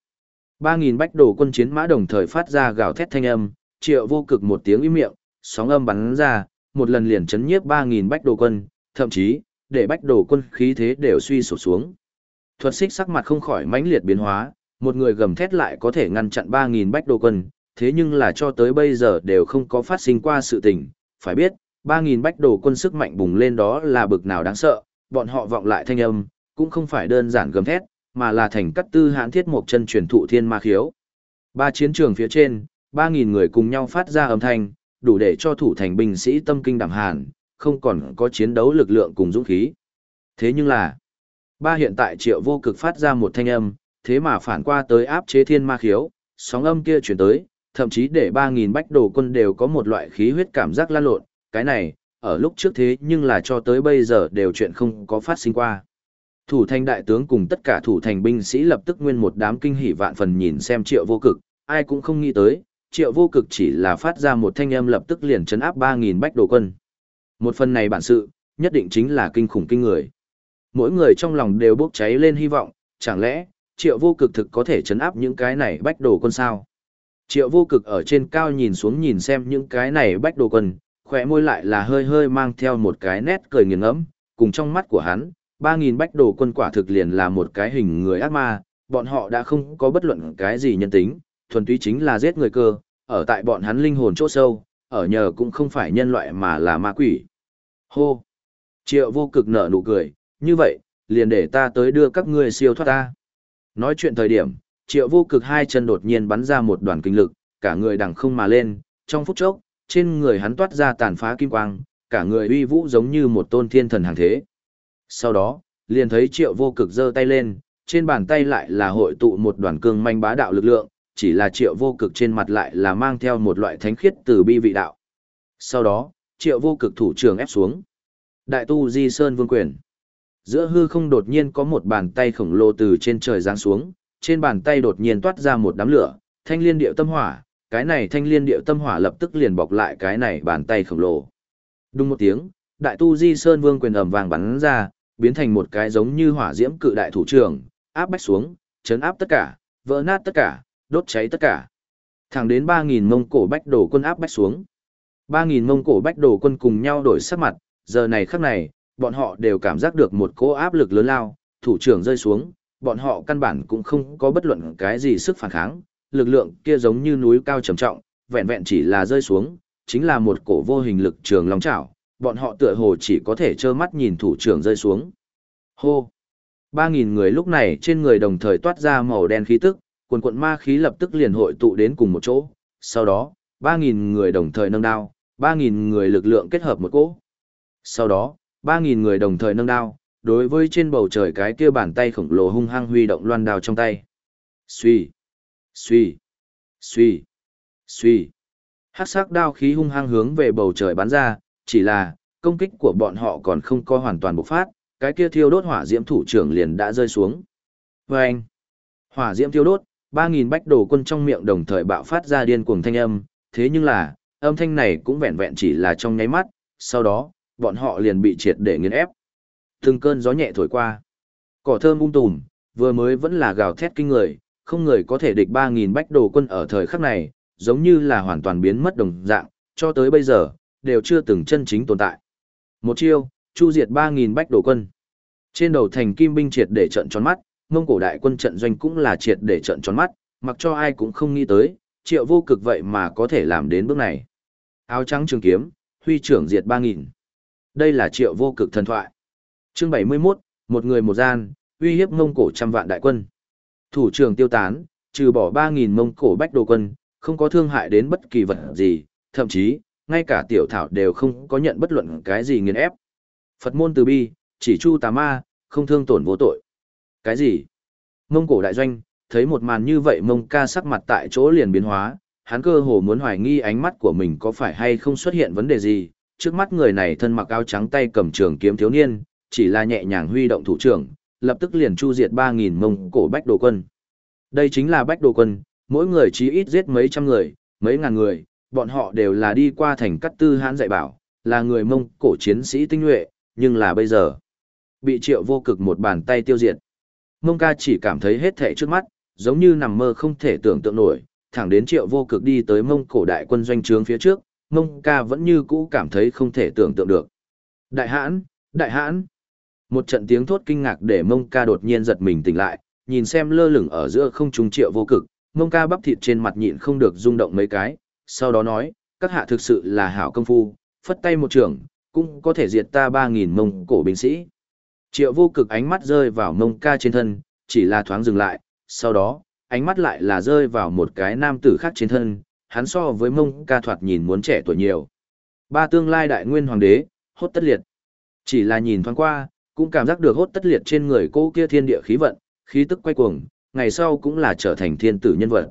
Ba nghìn bách đồ quân chiến mã đồng thời phát ra gào thét thanh âm, triệu vô cực một tiếng im miệng, sóng âm bắn ra, một lần liền chấn nhiếp ba nghìn bách đồ quân, thậm chí, để bách đồ quân khí thế đều suy sụp xuống. Thuật xích sắc mặt không khỏi mãnh liệt biến hóa, một người gầm thét lại có thể ngăn chặn 3.000 bách đồ quân, thế nhưng là cho tới bây giờ đều không có phát sinh qua sự tình, phải biết, 3.000 bách đồ quân sức mạnh bùng lên đó là bực nào đáng sợ, bọn họ vọng lại thanh âm, cũng không phải đơn giản gầm thét, mà là thành cắt tư hãn thiết một chân truyền thụ thiên ma khiếu. Ba chiến trường phía trên, 3.000 người cùng nhau phát ra âm thanh, đủ để cho thủ thành binh sĩ tâm kinh đảm hàn, không còn có chiến đấu lực lượng cùng dũng khí. Thế nhưng là, ba hiện tại triệu vô cực phát ra một thanh âm, thế mà phản qua tới áp chế thiên ma khiếu, sóng âm kia chuyển tới, thậm chí để 3.000 bách đồ quân đều có một loại khí huyết cảm giác lan lộn, cái này, ở lúc trước thế nhưng là cho tới bây giờ đều chuyện không có phát sinh qua. Thủ thành đại tướng cùng tất cả thủ thành binh sĩ lập tức nguyên một đám kinh hỉ vạn phần nhìn xem triệu vô cực, ai cũng không nghĩ tới, triệu vô cực chỉ là phát ra một thanh âm lập tức liền chấn áp 3.000 bách đồ quân. Một phần này bản sự, nhất định chính là kinh khủng kinh người. Mỗi người trong lòng đều bốc cháy lên hy vọng, chẳng lẽ, triệu vô cực thực có thể chấn áp những cái này bách đồ quân sao. Triệu vô cực ở trên cao nhìn xuống nhìn xem những cái này bách đồ quân, khỏe môi lại là hơi hơi mang theo một cái nét cười nghiền ngẫm cùng trong mắt của hắn, ba nghìn bách đồ quân quả thực liền là một cái hình người ác ma, bọn họ đã không có bất luận cái gì nhân tính, thuần túy chính là giết người cơ, ở tại bọn hắn linh hồn chỗ sâu, ở nhờ cũng không phải nhân loại mà là ma quỷ. Hô! Triệu vô cực nở nụ cười, như vậy, liền để ta tới đưa các ngươi siêu thoát ta. Nói chuyện thời điểm, triệu vô cực hai chân đột nhiên bắn ra một đoàn kinh lực, cả người đằng không mà lên, trong phút chốc, trên người hắn toát ra tàn phá kim quang, cả người uy vũ giống như một tôn thiên thần hàng thế. Sau đó, liền thấy triệu vô cực giơ tay lên, trên bàn tay lại là hội tụ một đoàn cương manh bá đạo lực lượng, chỉ là triệu vô cực trên mặt lại là mang theo một loại thánh khiết từ bi vị đạo. Sau đó, triệu vô cực thủ trường ép xuống. Đại tu di sơn vương quyền. Giữa hư không đột nhiên có một bàn tay khổng lồ từ trên trời giáng xuống, trên bàn tay đột nhiên toát ra một đám lửa, thanh liên điệu tâm hỏa, cái này thanh liên điệu tâm hỏa lập tức liền bọc lại cái này bàn tay khổng lồ. Đúng một tiếng, đại tu di sơn vương quyền ầm vàng bắn ra, biến thành một cái giống như hỏa diễm cự đại thủ trưởng, áp bách xuống, chấn áp tất cả, vỡ nát tất cả, đốt cháy tất cả. Thẳng đến 3.000 mông cổ bách đổ quân áp bách xuống. 3.000 mông cổ bách đổ quân cùng nhau đổi sắc mặt, giờ này khắc này, bọn họ đều cảm giác được một cỗ áp lực lớn lao, thủ trưởng rơi xuống, bọn họ căn bản cũng không có bất luận cái gì sức phản kháng, lực lượng kia giống như núi cao trầm trọng, vẹn vẹn chỉ là rơi xuống, chính là một cổ vô hình lực trường long chảo, bọn họ tựa hồ chỉ có thể trơ mắt nhìn thủ trưởng rơi xuống. Hô! Ba nghìn người lúc này trên người đồng thời toát ra màu đen khí tức, quần quận ma khí lập tức liền hội tụ đến cùng một chỗ, sau đó, ba nghìn người đồng thời nâng đao, ba nghìn người lực lượng kết hợp một cỗ. Sau đó, ba nghìn người đồng thời nâng đao, đối với trên bầu trời cái kia bàn tay khổng lồ hung hăng huy động loan đao trong tay. Suy, suy, suy, suy. Hắc sắc đao khí hung hăng hướng về bầu trời bắn ra, chỉ là, công kích của bọn họ còn không có hoàn toàn bộc phát, cái kia thiêu đốt hỏa diễm thủ trưởng liền đã rơi xuống. Vâng! Hỏa diễm thiêu đốt, ba nghìn bách đồ quân trong miệng đồng thời bạo phát ra điên cuồng thanh âm, thế nhưng là, âm thanh này cũng vẹn vẹn chỉ là trong nháy mắt, sau đó, bọn họ liền bị triệt để nghiền ép. Từng cơn gió nhẹ thổi qua. Cỏ thơm um tùm, vừa mới vẫn là gào thét kinh người, không người có thể địch ba nghìn bách đồ quân ở thời khắc này, giống như là hoàn toàn biến mất đồng dạng, cho tới bây giờ, đều chưa từng chân chính tồn tại. Một chiêu, chu diệt 3.000 bách đồ quân. Trên đầu thành kim binh triệt để trận tròn mắt, mông cổ đại quân trận doanh cũng là triệt để trận tròn mắt, mặc cho ai cũng không nghĩ tới, triệu vô cực vậy mà có thể làm đến bước này. Áo trắng trường kiếm, huy trưởng diệt 3.000. Đây là triệu vô cực thần thoại. Chương 71, một người một gian, uy hiếp Mông Cổ trăm vạn đại quân. Thủ trưởng tiêu tán, trừ bỏ 3.000 Mông Cổ bách đồ quân, không có thương hại đến bất kỳ vật gì, thậm chí, ngay cả tiểu thảo đều không có nhận bất luận cái gì nghiền ép. Phật môn từ bi, chỉ chu tà ma, không thương tổn vô tội. Cái gì? Mông cổ đại doanh, thấy một màn như vậy mông ca sắc mặt tại chỗ liền biến hóa, hắn cơ hồ muốn hoài nghi ánh mắt của mình có phải hay không xuất hiện vấn đề gì. Trước mắt người này thân mặc áo trắng tay cầm trường kiếm thiếu niên, chỉ là nhẹ nhàng huy động thủ trưởng, lập tức liền chu diệt 3.000 mông cổ bách đồ quân. Đây chính là bách đồ quân, mỗi người chí ít giết mấy trăm người, mấy ngàn người, bọn họ đều là đi qua thành cắt tư hãn dạy bảo, là người mông cổ chiến sĩ tinh nhuệ, nhưng là bây giờ, bị triệu vô cực một bàn tay tiêu diệt. Mông ca chỉ cảm thấy hết thẻ trước mắt, giống như nằm mơ không thể tưởng tượng nổi, thẳng đến triệu vô cực đi tới mông cổ đại quân doanh trướng phía trước, mông ca vẫn như cũ cảm thấy không thể tưởng tượng được. Đại hãn, đại hãn. Một trận tiếng thốt kinh ngạc để mông ca đột nhiên giật mình tỉnh lại, nhìn xem lơ lửng ở giữa không trung triệu vô cực, mông ca bắp thịt trên mặt nhịn không được rung động mấy cái, sau đó nói, các hạ thực sự là hảo công phu, phất tay một trường, cũng có thể diệt ta ba nghìn mông cổ binh sĩ. Triệu vô cực ánh mắt rơi vào mông ca trên thân, chỉ là thoáng dừng lại, sau đó, ánh mắt lại là rơi vào một cái nam tử khác trên thân, hắn so với mông ca thoạt nhìn muốn trẻ tuổi nhiều. Ba tương lai đại nguyên hoàng đế, hốt tất liệt. Chỉ là nhìn thoáng qua, cũng cảm giác được hốt tất liệt trên người cô kia thiên địa khí vận, khí tức quay cuồng, ngày sau cũng là trở thành thiên tử nhân vật.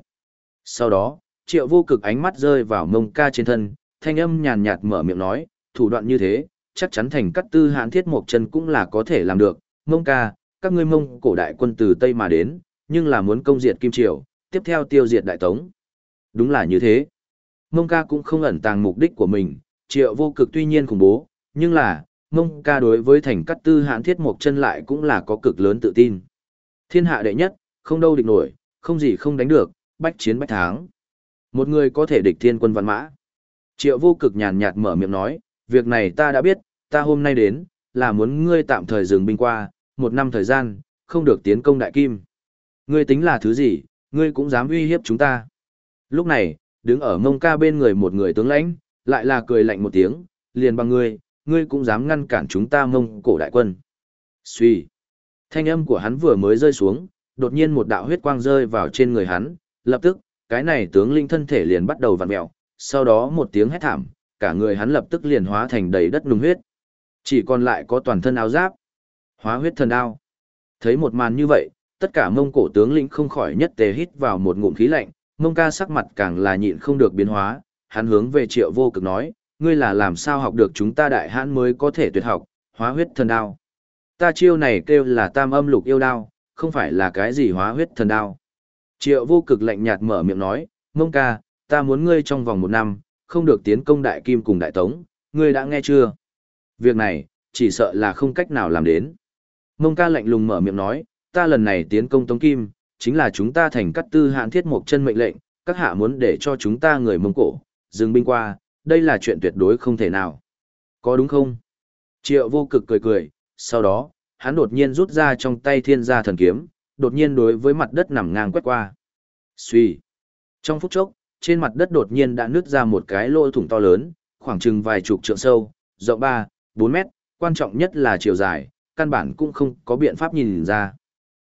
Sau đó, triệu vô cực ánh mắt rơi vào mông ca trên thân, thanh âm nhàn nhạt mở miệng nói, thủ đoạn như thế, chắc chắn thành cắt tư hãn thiết một chân cũng là có thể làm được, mông ca, các ngươi mông cổ đại quân từ Tây mà đến, nhưng là muốn công diệt Kim Triều, tiếp theo tiêu diệt Đại Tống. Đúng là như thế. Mông ca cũng không ẩn tàng mục đích của mình, triệu vô cực tuy nhiên khủng bố, nhưng là, mông ca đối với thành cắt tư hãn thiết một chân lại cũng là có cực lớn tự tin. Thiên hạ đệ nhất, không đâu địch nổi, không gì không đánh được, bách chiến bách thắng. Một người có thể địch thiên quân văn mã. Triệu vô cực nhàn nhạt mở miệng nói, việc này ta đã biết, ta hôm nay đến, là muốn ngươi tạm thời dừng binh qua, một năm thời gian, không được tiến công đại kim. Ngươi tính là thứ gì, ngươi cũng dám uy hiếp chúng ta. Lúc này, đứng ở mông ca bên người một người tướng lãnh, lại là cười lạnh một tiếng, liền bằng ngươi, ngươi cũng dám ngăn cản chúng ta mông cổ đại quân. Xuy. Thanh âm của hắn vừa mới rơi xuống, đột nhiên một đạo huyết quang rơi vào trên người hắn, lập tức, cái này tướng linh thân thể liền bắt đầu vặn mẹo, sau đó một tiếng hét thảm, cả người hắn lập tức liền hóa thành đầy đất nung huyết. Chỉ còn lại có toàn thân áo giáp. Hóa huyết thần đao. Thấy một màn như vậy, tất cả mông cổ tướng lĩnh không khỏi nhất tề hít vào một ngụm khí lạnh, mông ca sắc mặt càng là nhịn không được biến hóa, hắn hướng về triệu vô cực nói, ngươi là làm sao học được chúng ta đại hãn mới có thể tuyệt học, hóa huyết thần đao. Ta chiêu này kêu là tam âm lục yêu đao, không phải là cái gì hóa huyết thần đao. Triệu vô cực lạnh nhạt mở miệng nói, mông ca, ta muốn ngươi trong vòng một năm, không được tiến công đại kim cùng đại tống, ngươi đã nghe chưa? Việc này, chỉ sợ là không cách nào làm đến. Mông ca lạnh lùng mở miệng nói, ta lần này tiến công tống kim, chính là chúng ta thành cắt tư hạn thiết một chân mệnh lệnh, các hạ muốn để cho chúng ta người mông cổ, dừng binh qua, đây là chuyện tuyệt đối không thể nào. Có đúng không? Triệu vô cực cười cười, sau đó, hắn đột nhiên rút ra trong tay thiên gia thần kiếm, đột nhiên đối với mặt đất nằm ngang quét qua. Xuy. Trong phút chốc, trên mặt đất đột nhiên đã nứt ra một cái lỗ thủng to lớn, khoảng chừng vài chục trượng sâu, rộng 3, 4 mét, quan trọng nhất là chiều dài, căn bản cũng không có biện pháp nhìn ra.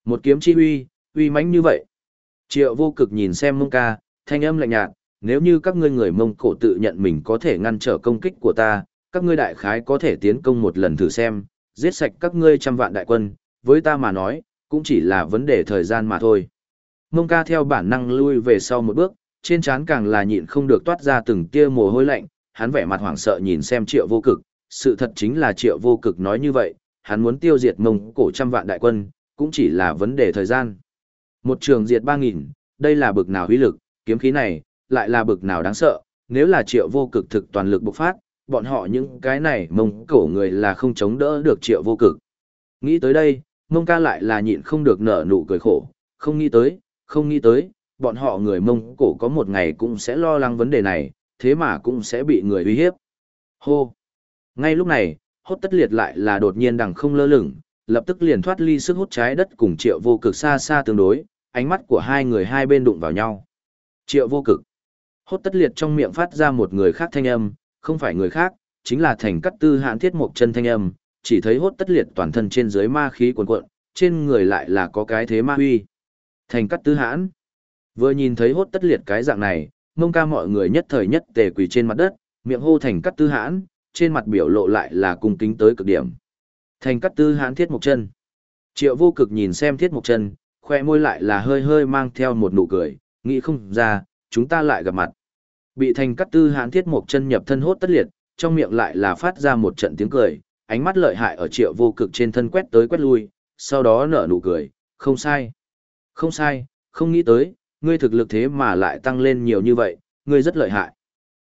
Một kiếm chi huy uy mãnh như vậy. Triệu vô cực nhìn xem mông ca, thanh âm lạnh nhạt, nếu như các ngươi người mông cổ tự nhận mình có thể ngăn trở công kích của ta, các ngươi đại khái có thể tiến công một lần thử xem, giết sạch các ngươi trăm vạn đại quân, với ta mà nói, cũng chỉ là vấn đề thời gian mà thôi. Mông ca theo bản năng lui về sau một bước, trên trán càng là nhịn không được toát ra từng tia mồ hôi lạnh, hắn vẻ mặt hoảng sợ nhìn xem triệu vô cực, sự thật chính là triệu vô cực nói như vậy, hắn muốn tiêu diệt mông cổ trăm vạn đại quân, cũng chỉ là vấn đề thời gian. Một trường diệt ba nghìn, đây là bực nào huy lực, kiếm khí này, lại là bực nào đáng sợ, nếu là triệu vô cực thực toàn lực bộc phát, bọn họ những cái này mông cổ người là không chống đỡ được triệu vô cực. Nghĩ tới đây, mông ca lại là nhịn không được nở nụ cười khổ, không nghĩ tới, không nghĩ tới, bọn họ người mông cổ có một ngày cũng sẽ lo lắng vấn đề này, thế mà cũng sẽ bị người uy hiếp. Hô! Ngay lúc này, hốt tất liệt lại là đột nhiên đằng không lơ lửng, lập tức liền thoát ly sức hút trái đất cùng triệu vô cực xa xa tương đối, ánh mắt của hai người hai bên đụng vào nhau. Triệu vô cực! Hốt tất liệt trong miệng phát ra một người khác thanh âm, không phải người khác, chính là thành cắt tư hãn thiết mộc chân thanh âm, chỉ thấy hốt tất liệt toàn thân trên dưới ma khí cuồn cuộn, trên người lại là có cái thế ma huy. Thành cắt tư hãn. Vừa nhìn thấy hốt tất liệt cái dạng này, mông ca mọi người nhất thời nhất tề quỳ trên mặt đất, miệng hô thành cắt tư hãn, trên mặt biểu lộ lại là cung kính tới cực điểm. Thành cắt tư hãn thiết mục chân. Triệu vô cực nhìn xem thiết mục chân, khoe môi lại là hơi hơi mang theo một nụ cười, nghĩ không ra, chúng ta lại gặp mặt. Bị thành cắt tư hãn thiết mục chân nhập thân hốt tất liệt, trong miệng lại là phát ra một trận tiếng cười, ánh mắt lợi hại ở triệu vô cực trên thân quét tới quét lui, sau đó nở nụ cười, không sai. Không sai, không nghĩ tới, ngươi thực lực thế mà lại tăng lên nhiều như vậy, ngươi rất lợi hại.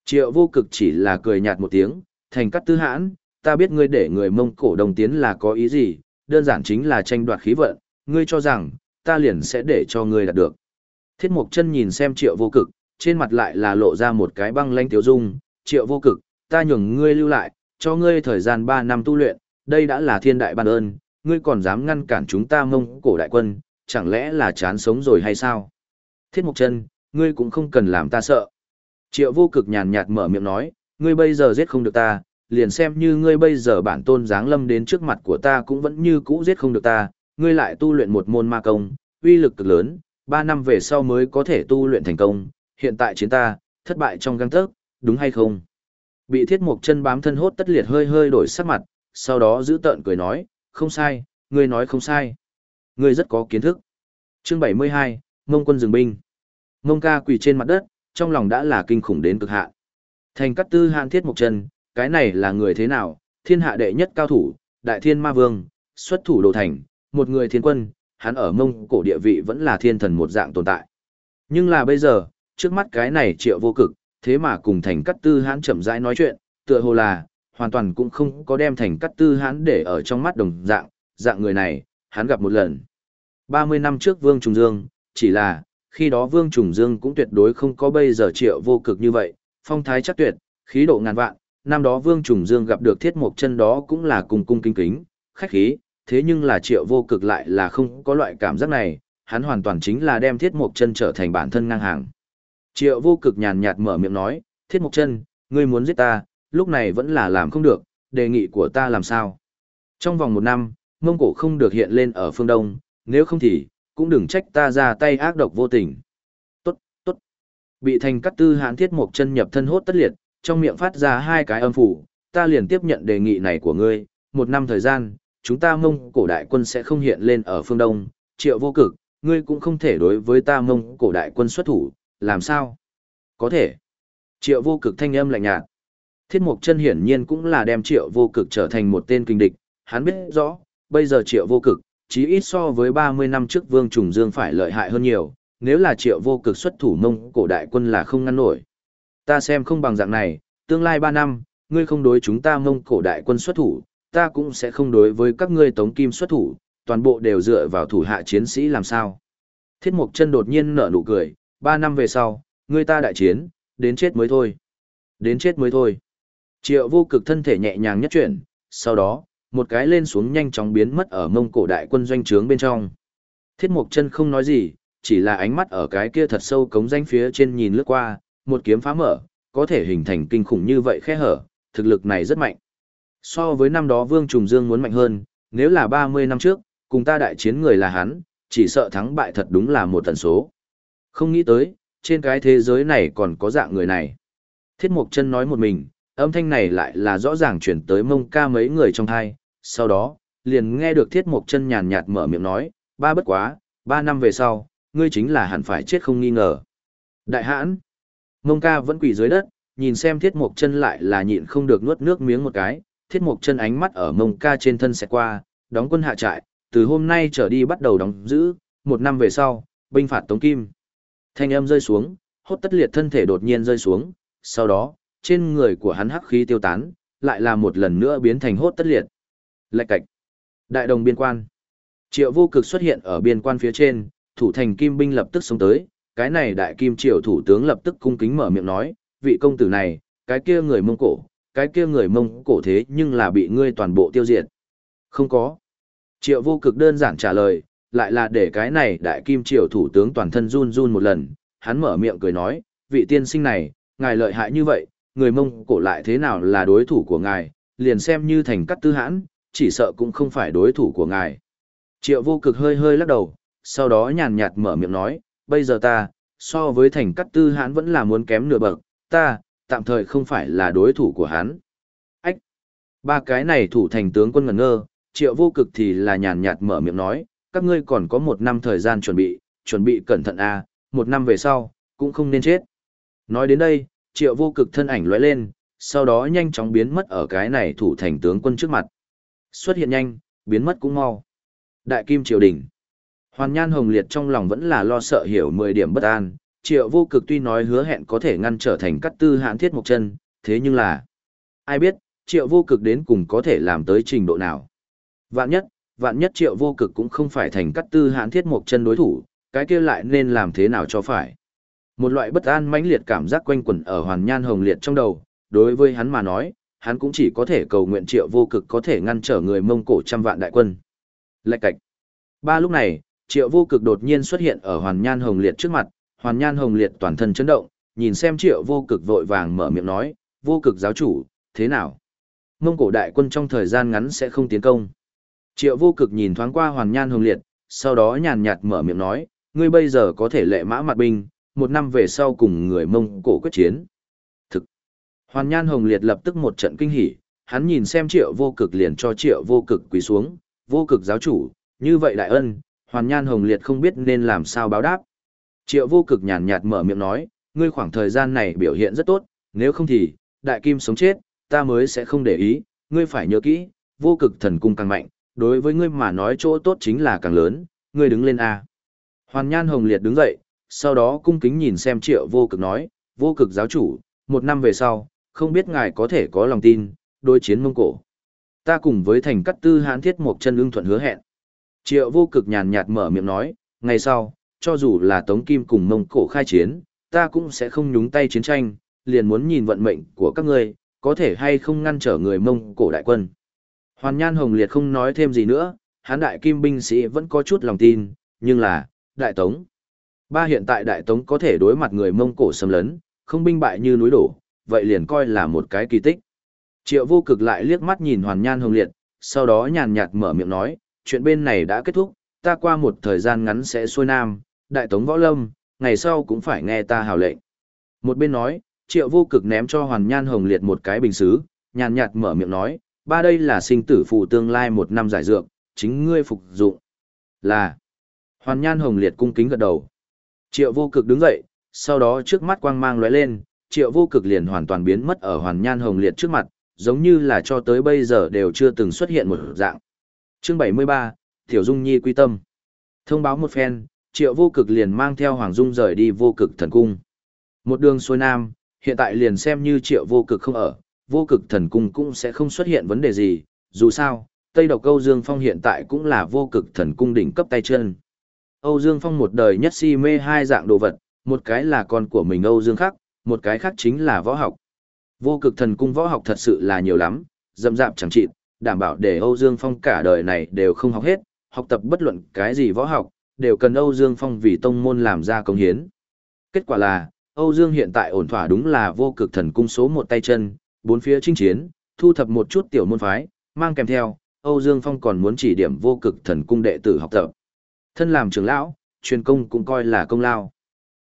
Triệu vô cực chỉ là cười nhạt một tiếng, thành cắt tư hãn, ta biết ngươi để người mông cổ đồng tiến là có ý gì, đơn giản chính là tranh đoạt khí vận, ngươi cho rằng, ta liền sẽ để cho ngươi đạt được. Thiết mục chân nhìn xem triệu vô cực, trên mặt lại là lộ ra một cái băng lanh tiểu dung, triệu vô cực, ta nhường ngươi lưu lại, cho ngươi thời gian 3 năm tu luyện, đây đã là thiên đại ban ơn, ngươi còn dám ngăn cản chúng ta mông cổ đại quân, chẳng lẽ là chán sống rồi hay sao? Thiết Mộc Chân, ngươi cũng không cần làm ta sợ. Triệu vô cực nhàn nhạt mở miệng nói, ngươi bây giờ giết không được ta, liền xem như ngươi bây giờ bản tôn giáng lâm đến trước mặt của ta cũng vẫn như cũ giết không được ta, ngươi lại tu luyện một môn ma công, uy lực cực lớn, 3 năm về sau mới có thể tu luyện thành công, hiện tại chiến ta, thất bại trong găng tớc, đúng hay không? Bị thiết mục chân bám thân hốt tất liệt hơi hơi đổi sắc mặt, sau đó giữ tợn cười nói, không sai, ngươi nói không sai. Ngươi rất có kiến thức. Chương 72, Mông quân dừng binh. Mông ca quỳ trên mặt đất, trong lòng đã là kinh khủng đến cực hạn. Thành cắt tư hạn thiết mục chân, cái này là người thế nào, thiên hạ đệ nhất cao thủ, đại thiên ma vương, xuất thủ đồ thành, một người thiên quân, hắn ở mông cổ địa vị vẫn là thiên thần một dạng tồn tại. Nhưng là bây giờ, trước mắt cái này triệu vô cực, thế mà cùng thành cắt tư hãn chậm rãi nói chuyện, tựa hồ là, hoàn toàn cũng không có đem thành cắt tư hãn để ở trong mắt đồng dạng, dạng người này, hắn gặp một lần. 30 năm trước Vương Trùng Dương, chỉ là, khi đó Vương Trùng Dương cũng tuyệt đối không có bây giờ triệu vô cực như vậy, phong thái chắc tuyệt, khí độ ngàn vạn, năm đó Vương Trùng Dương gặp được thiết mục chân đó cũng là cùng cung kinh kính, khách khí, thế nhưng là triệu vô cực lại là không có loại cảm giác này, hắn hoàn toàn chính là đem thiết mục chân trở thành bản thân ngang hàng. Triệu vô cực nhàn nhạt mở miệng nói, thiết mục chân, ngươi muốn giết ta, lúc này vẫn là làm không được, đề nghị của ta làm sao. Trong vòng một năm, Mông Cổ không được hiện lên ở phương Đông, nếu không thì, cũng đừng trách ta ra tay ác độc vô tình. Tốt, tốt. Bị thành cắt tư hãn thiết mục chân nhập thân hốt tất liệt, trong miệng phát ra hai cái âm phủ, ta liền tiếp nhận đề nghị này của ngươi, một năm thời gian, chúng ta mông cổ đại quân sẽ không hiện lên ở phương Đông, triệu vô cực, ngươi cũng không thể đối với ta mông cổ đại quân xuất thủ, làm sao? Có thể. Triệu vô cực thanh âm lạnh nhạt. Thiết mục chân hiển nhiên cũng là đem triệu vô cực trở thành một tên kinh địch, hắn biết rõ, bây giờ triệu vô cực, chí ít so với 30 năm trước Vương Trùng Dương phải lợi hại hơn nhiều, nếu là triệu vô cực xuất thủ mông cổ đại quân là không ngăn nổi. Ta xem không bằng dạng này, tương lai 3 năm, ngươi không đối chúng ta mông cổ đại quân xuất thủ, ta cũng sẽ không đối với các ngươi tống kim xuất thủ, toàn bộ đều dựa vào thủ hạ chiến sĩ làm sao. Thiết mục chân đột nhiên nở nụ cười, Ba năm về sau, người ta đại chiến, đến chết mới thôi. Đến chết mới thôi. Triệu vô cực thân thể nhẹ nhàng nhất chuyển, sau đó, một cái lên xuống nhanh chóng biến mất ở mông cổ đại quân doanh trướng bên trong. Thiết Mộc Chân không nói gì, chỉ là ánh mắt ở cái kia thật sâu cống danh phía trên nhìn lướt qua, một kiếm phá mở, có thể hình thành kinh khủng như vậy khe hở, thực lực này rất mạnh. So với năm đó Vương Trùng Dương muốn mạnh hơn, nếu là 30 năm trước, cùng ta đại chiến người là hắn, chỉ sợ thắng bại thật đúng là một tần số. Không nghĩ tới, trên cái thế giới này còn có dạng người này. Thiết Mộc Chân nói một mình, âm thanh này lại là rõ ràng chuyển tới mông ca mấy người trong thai, sau đó, liền nghe được thiết mục chân nhàn nhạt mở miệng nói, ba bất quá, ba năm về sau, ngươi chính là hẳn phải chết không nghi ngờ. Đại hãn, mông ca vẫn quỳ dưới đất, nhìn xem thiết mục chân lại là nhịn không được nuốt nước miếng một cái, thiết mục chân ánh mắt ở mông ca trên thân sẽ qua, đóng quân hạ trại, từ hôm nay trở đi bắt đầu đóng giữ, một năm về sau, binh phạt Tống Kim. Thanh âm rơi xuống, hốt tất liệt thân thể đột nhiên rơi xuống, sau đó, trên người của hắn hắc khí tiêu tán, lại là một lần nữa biến thành hốt tất liệt. Lạch cạch. Đại đồng biên quan. Triệu vô cực xuất hiện ở biên quan phía trên, thủ thành kim binh lập tức xuống tới, cái này đại kim triều thủ tướng lập tức cung kính mở miệng nói, vị công tử này, cái kia người mông cổ, cái kia người mông cổ thế nhưng là bị ngươi toàn bộ tiêu diệt. Không có. Triệu vô cực đơn giản trả lời, lại là để cái này đại kim triều thủ tướng toàn thân run run một lần, hắn mở miệng cười nói, vị tiên sinh này, ngài lợi hại như vậy, người mông cổ lại thế nào là đối thủ của ngài, liền xem như thành cắt tư hãn, chỉ sợ cũng không phải đối thủ của ngài. Triệu vô cực hơi hơi lắc đầu, sau đó nhàn nhạt mở miệng nói, bây giờ ta, so với thành cắt tư hãn vẫn là muốn kém nửa bậc, ta, tạm thời không phải là đối thủ của hắn. Ách! Ba cái này thủ thành tướng quân ngẩn ngơ, triệu vô cực thì là nhàn nhạt mở miệng nói, các ngươi còn có một năm thời gian chuẩn bị, chuẩn bị cẩn thận a, à, một năm về sau, cũng không nên chết. Nói đến đây, triệu vô cực thân ảnh lóe lên, sau đó nhanh chóng biến mất ở cái này thủ thành tướng quân trước mặt. Xuất hiện nhanh, biến mất cũng mau. Đại kim triều đình. Hoàn Nhan Hồng Liệt trong lòng vẫn là lo sợ hiểu 10 điểm bất an, triệu vô cực tuy nói hứa hẹn có thể ngăn trở thành cắt tư hãn thiết một chân, thế nhưng là, ai biết, triệu vô cực đến cùng có thể làm tới trình độ nào. Vạn nhất, vạn nhất triệu vô cực cũng không phải thành cắt tư hãn thiết một chân đối thủ, cái kia lại nên làm thế nào cho phải. Một loại bất an mãnh liệt cảm giác quanh quẩn ở hoàn nhan hồng liệt trong đầu, đối với hắn mà nói, hắn cũng chỉ có thể cầu nguyện triệu vô cực có thể ngăn trở người Mông Cổ trăm vạn đại quân. Lạch cạch. Ba lúc này, triệu vô cực đột nhiên xuất hiện ở hoàn nhan hồng liệt trước mặt, hoàn nhan hồng liệt toàn thân chấn động, nhìn xem triệu vô cực vội vàng mở miệng nói, vô cực giáo chủ, thế nào? Mông cổ đại quân trong thời gian ngắn sẽ không tiến công. Triệu vô cực nhìn thoáng qua hoàn nhan hồng liệt, sau đó nhàn nhạt mở miệng nói, ngươi bây giờ có thể lệ mã mặt binh, một năm về sau cùng người Mông Cổ quyết chiến. Thực, Hoàn Nhan Hồng Liệt lập tức một trận kinh hỉ, hắn nhìn xem triệu vô cực liền cho triệu vô cực quỳ xuống, vô cực giáo chủ, như vậy đại ân, Hoàn Nhan Hồng Liệt không biết nên làm sao báo đáp. Triệu vô cực nhàn nhạt mở miệng nói, ngươi khoảng thời gian này biểu hiện rất tốt, nếu không thì, đại kim sống chết, ta mới sẽ không để ý, ngươi phải nhớ kỹ, vô cực thần cung càng mạnh, đối với ngươi mà nói chỗ tốt chính là càng lớn, ngươi đứng lên A. Hoàn Nhan Hồng Liệt đứng dậy, sau đó cung kính nhìn xem triệu vô cực nói, vô cực giáo chủ, một năm về sau, không biết ngài có thể có lòng tin, đối chiến mông cổ. Ta cùng với thành cắt tư hán thiết một chân ưng thuận hứa hẹn. Triệu vô cực nhàn nhạt mở miệng nói, ngày sau, cho dù là Tống Kim cùng mông cổ khai chiến, ta cũng sẽ không nhúng tay chiến tranh, liền muốn nhìn vận mệnh của các ngươi, có thể hay không ngăn trở người mông cổ đại quân. Hoàn Nhan Hồng Liệt không nói thêm gì nữa, hán đại kim binh sĩ vẫn có chút lòng tin, nhưng là, đại tống. Ba hiện tại đại tống có thể đối mặt người mông cổ xâm lấn, không binh bại như núi đổ, vậy liền coi là một cái kỳ tích. Triệu vô cực lại liếc mắt nhìn hoàn nhan hồng liệt, sau đó nhàn nhạt mở miệng nói, chuyện bên này đã kết thúc, ta qua một thời gian ngắn sẽ xuôi nam, đại tống võ lâm, ngày sau cũng phải nghe ta hào lệnh. Một bên nói, triệu vô cực ném cho hoàn nhan hồng liệt một cái bình xứ, nhàn nhạt mở miệng nói, ba đây là sinh tử phụ tương lai một năm giải dược, chính ngươi phục dụng. Là, hoàn nhan hồng liệt cung kính gật đầu. Triệu vô cực đứng dậy, sau đó trước mắt quang mang lóe lên, triệu vô cực liền hoàn toàn biến mất ở hoàn nhan hồng liệt trước mặt, giống như là cho tới bây giờ đều chưa từng xuất hiện một dạng. Chương 73, Tiểu Dung Nhi quy tâm. Thông báo một phen, triệu vô cực liền mang theo Hoàng Dung rời đi vô cực thần cung. Một đường xuôi nam, hiện tại liền xem như triệu vô cực không ở, vô cực thần cung cũng sẽ không xuất hiện vấn đề gì, dù sao, Tây Độc Âu Dương Phong hiện tại cũng là vô cực thần cung đỉnh cấp tay chân. Âu Dương Phong một đời nhất si mê hai dạng đồ vật, một cái là con của mình Âu Dương Khắc, một cái khác chính là võ học. Vô cực thần cung võ học thật sự là nhiều lắm, dâm dạp chẳng trị, đảm bảo để Âu Dương Phong cả đời này đều không học hết, học tập bất luận cái gì võ học, đều cần Âu Dương Phong vì tông môn làm ra công hiến. Kết quả là, Âu Dương hiện tại ổn thỏa đúng là vô cực thần cung số một tay chân, bốn phía chinh chiến, thu thập một chút tiểu môn phái, mang kèm theo, Âu Dương Phong còn muốn chỉ điểm vô cực thần cung đệ tử học tập. Thân làm trưởng lão, truyền công cũng coi là công lao.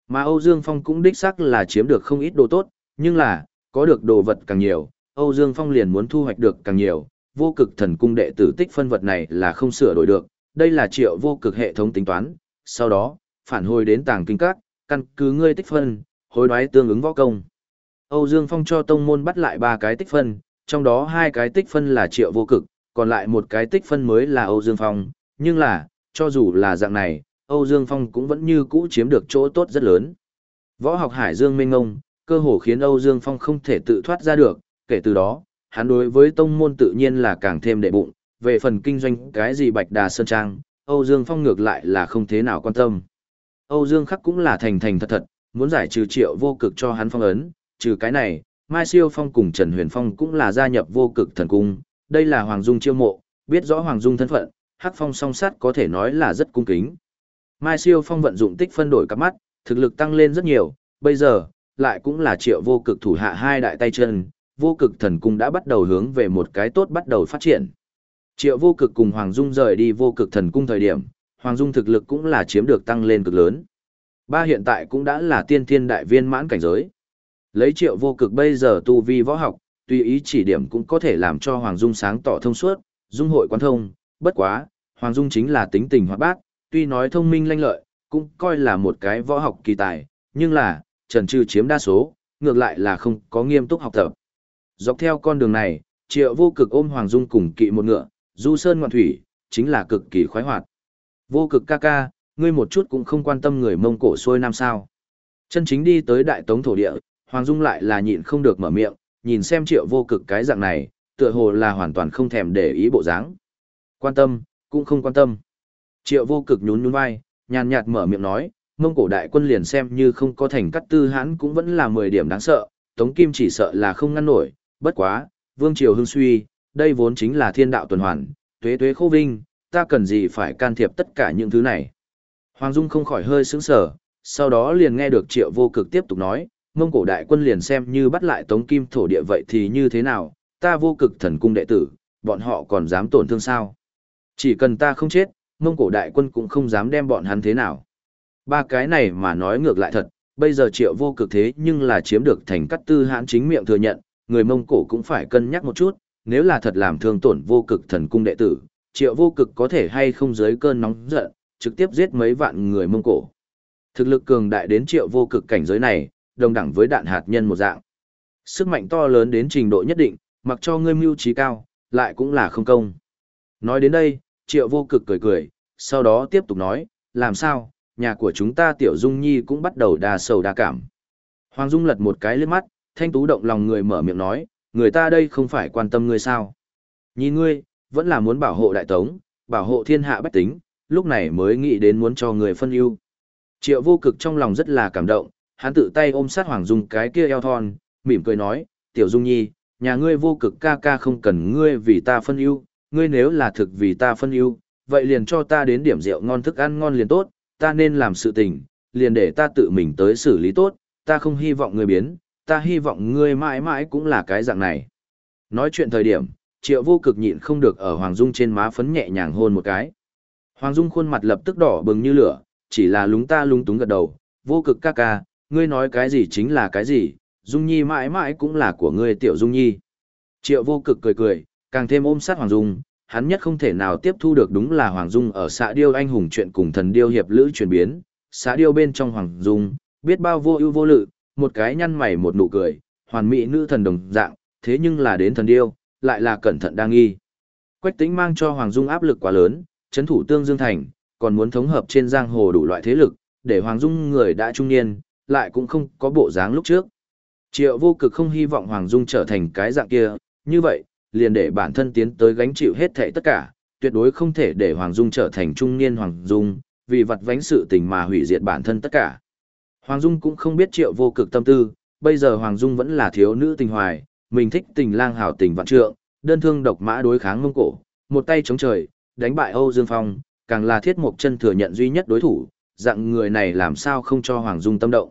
Mà Âu Dương Phong cũng đích xác là chiếm được không ít đồ tốt, nhưng là, có được đồ vật càng nhiều, Âu Dương Phong liền muốn thu hoạch được càng nhiều, vô cực thần cung đệ tử tích phân vật này là không sửa đổi được, đây là triệu vô cực hệ thống tính toán, sau đó, phản hồi đến tàng kinh các, căn cứ ngươi tích phân, hối đoái tương ứng võ công. Âu Dương Phong cho tông môn bắt lại ba cái tích phân, trong đó hai cái tích phân là triệu vô cực, còn lại một cái tích phân mới là Âu Dương Phong, nhưng là, cho dù là dạng này, Âu Dương Phong cũng vẫn như cũ chiếm được chỗ tốt rất lớn. Võ học Hải Dương Minh Ngông, cơ hồ khiến Âu Dương Phong không thể tự thoát ra được, kể từ đó, hắn đối với tông môn tự nhiên là càng thêm đệ bụng, về phần kinh doanh cái gì Bạch Đà Sơn Trang, Âu Dương Phong ngược lại là không thế nào quan tâm. Âu Dương Khắc cũng là thành thành thật thật, muốn giải trừ triệu vô cực cho hắn phong ấn, trừ cái này, Mai Siêu Phong cùng Trần Huyền Phong cũng là gia nhập vô cực thần cung, đây là Hoàng Dung chiêu mộ, biết rõ Hoàng Dung thân phận, Hắc Phong song sát có thể nói là rất cung kính. Mai Siêu Phong vận dụng tích phân đổi cặp mắt, thực lực tăng lên rất nhiều, bây giờ, lại cũng là triệu vô cực thủ hạ hai đại tay chân, vô cực thần cung đã bắt đầu hướng về một cái tốt bắt đầu phát triển. Triệu vô cực cùng Hoàng Dung rời đi vô cực thần cung thời điểm, Hoàng Dung thực lực cũng là chiếm được tăng lên cực lớn. Ba hiện tại cũng đã là tiên thiên đại viên mãn cảnh giới. Lấy triệu vô cực bây giờ tu vi võ học, tùy ý chỉ điểm cũng có thể làm cho Hoàng Dung sáng tỏ thông suốt, dung hội quan thông, bất quá, Hoàng Dung chính là tính tình hoạt bát, tuy nói thông minh lanh lợi, cũng coi là một cái võ học kỳ tài, nhưng là, trần trừ chiếm đa số, ngược lại là không có nghiêm túc học tập. Dọc theo con đường này, triệu vô cực ôm Hoàng Dung cùng kỵ một ngựa, du sơn ngoạn thủy, chính là cực kỳ khoái hoạt. Vô cực ca ca, ngươi một chút cũng không quan tâm người mông cổ xuôi nam sao. Chân chính đi tới đại tống thổ địa, Hoàng Dung lại là nhịn không được mở miệng, nhìn xem triệu vô cực cái dạng này, tựa hồ là hoàn toàn không thèm để ý bộ dáng. Quan tâm, cũng không quan tâm. Triệu vô cực nhún nhún vai, nhàn nhạt mở miệng nói, mông cổ đại quân liền xem như không có thành cắt tư hãn cũng vẫn là 10 điểm đáng sợ, Tống Kim chỉ sợ là không ngăn nổi, bất quá, vương triều hưng suy, đây vốn chính là thiên đạo tuần hoàn, tuế tuế khô vinh, ta cần gì phải can thiệp tất cả những thứ này. Hoàng Dung không khỏi hơi sững sờ, sau đó liền nghe được triệu vô cực tiếp tục nói, mông cổ đại quân liền xem như bắt lại tống kim thổ địa vậy thì như thế nào, ta vô cực thần cung đệ tử, bọn họ còn dám tổn thương sao. Chỉ cần ta không chết, mông cổ đại quân cũng không dám đem bọn hắn thế nào. Ba cái này mà nói ngược lại thật, bây giờ triệu vô cực thế nhưng là chiếm được thành cắt tư hãn chính miệng thừa nhận, người mông cổ cũng phải cân nhắc một chút, nếu là thật làm thương tổn vô cực thần cung đệ tử, triệu vô cực có thể hay không dưới cơn nóng giận, trực tiếp giết mấy vạn người mông cổ. Thực lực cường đại đến triệu vô cực cảnh giới này, đồng đẳng với đạn hạt nhân một dạng. Sức mạnh to lớn đến trình độ nhất định, mặc cho ngươi mưu trí cao, lại cũng là không công. Nói đến đây, triệu vô cực cười cười, sau đó tiếp tục nói, làm sao, nhà của chúng ta tiểu dung nhi cũng bắt đầu đa sầu đa cảm. Hoàng Dung lật một cái lướt mắt, thanh tú động lòng người mở miệng nói, người ta đây không phải quan tâm ngươi sao. Nhìn ngươi, vẫn là muốn bảo hộ đại tống, bảo hộ thiên hạ bách tính, lúc này mới nghĩ đến muốn cho người phân ưu. Triệu vô cực trong lòng rất là cảm động, hắn tự tay ôm sát Hoàng Dung cái kia eo thon, mỉm cười nói, tiểu Dung Nhi, nhà ngươi vô cực ca ca không cần ngươi vì ta phân ưu, ngươi nếu là thực vì ta phân ưu, vậy liền cho ta đến điểm rượu ngon thức ăn ngon liền tốt, ta nên làm sự tình, liền để ta tự mình tới xử lý tốt, ta không hy vọng ngươi biến, ta hy vọng ngươi mãi mãi cũng là cái dạng này. Nói chuyện thời điểm, triệu vô cực nhịn không được ở Hoàng Dung trên má phấn nhẹ nhàng hôn một cái. Hoàng Dung khuôn mặt lập tức đỏ bừng như lửa, chỉ là lúng ta lúng túng gật đầu, vô cực ca ca, ngươi nói cái gì chính là cái gì, Dung Nhi mãi mãi cũng là của ngươi tiểu Dung Nhi. Triệu vô cực cười cười, càng thêm ôm sát Hoàng Dung, hắn nhất không thể nào tiếp thu được đúng là Hoàng Dung ở xã Điêu anh hùng chuyện cùng thần Điêu hiệp lữ chuyển biến, xã Điêu bên trong Hoàng Dung, biết bao vô ưu vô lự, một cái nhăn mày một nụ cười, hoàn mỹ nữ thần đồng dạng, thế nhưng là đến thần Điêu, lại là cẩn thận đang nghi. Quách tính mang cho Hoàng Dung áp lực quá lớn, chấn thủ tương dương thành, còn muốn thống hợp trên giang hồ đủ loại thế lực, để Hoàng Dung người đã trung niên, lại cũng không có bộ dáng lúc trước. Triệu vô cực không hy vọng Hoàng Dung trở thành cái dạng kia, như vậy, liền để bản thân tiến tới gánh chịu hết thảy tất cả, tuyệt đối không thể để Hoàng Dung trở thành trung niên Hoàng Dung, vì vặt vánh sự tình mà hủy diệt bản thân tất cả. Hoàng Dung cũng không biết triệu vô cực tâm tư, bây giờ Hoàng Dung vẫn là thiếu nữ tình hoài, mình thích tình lang hảo tình vạn trượng, đơn thương độc mã đối kháng mông cổ, một tay chống trời, đánh bại Âu Dương Phong, càng là thiết mục chân thừa nhận duy nhất đối thủ, dạng người này làm sao không cho Hoàng Dung tâm động.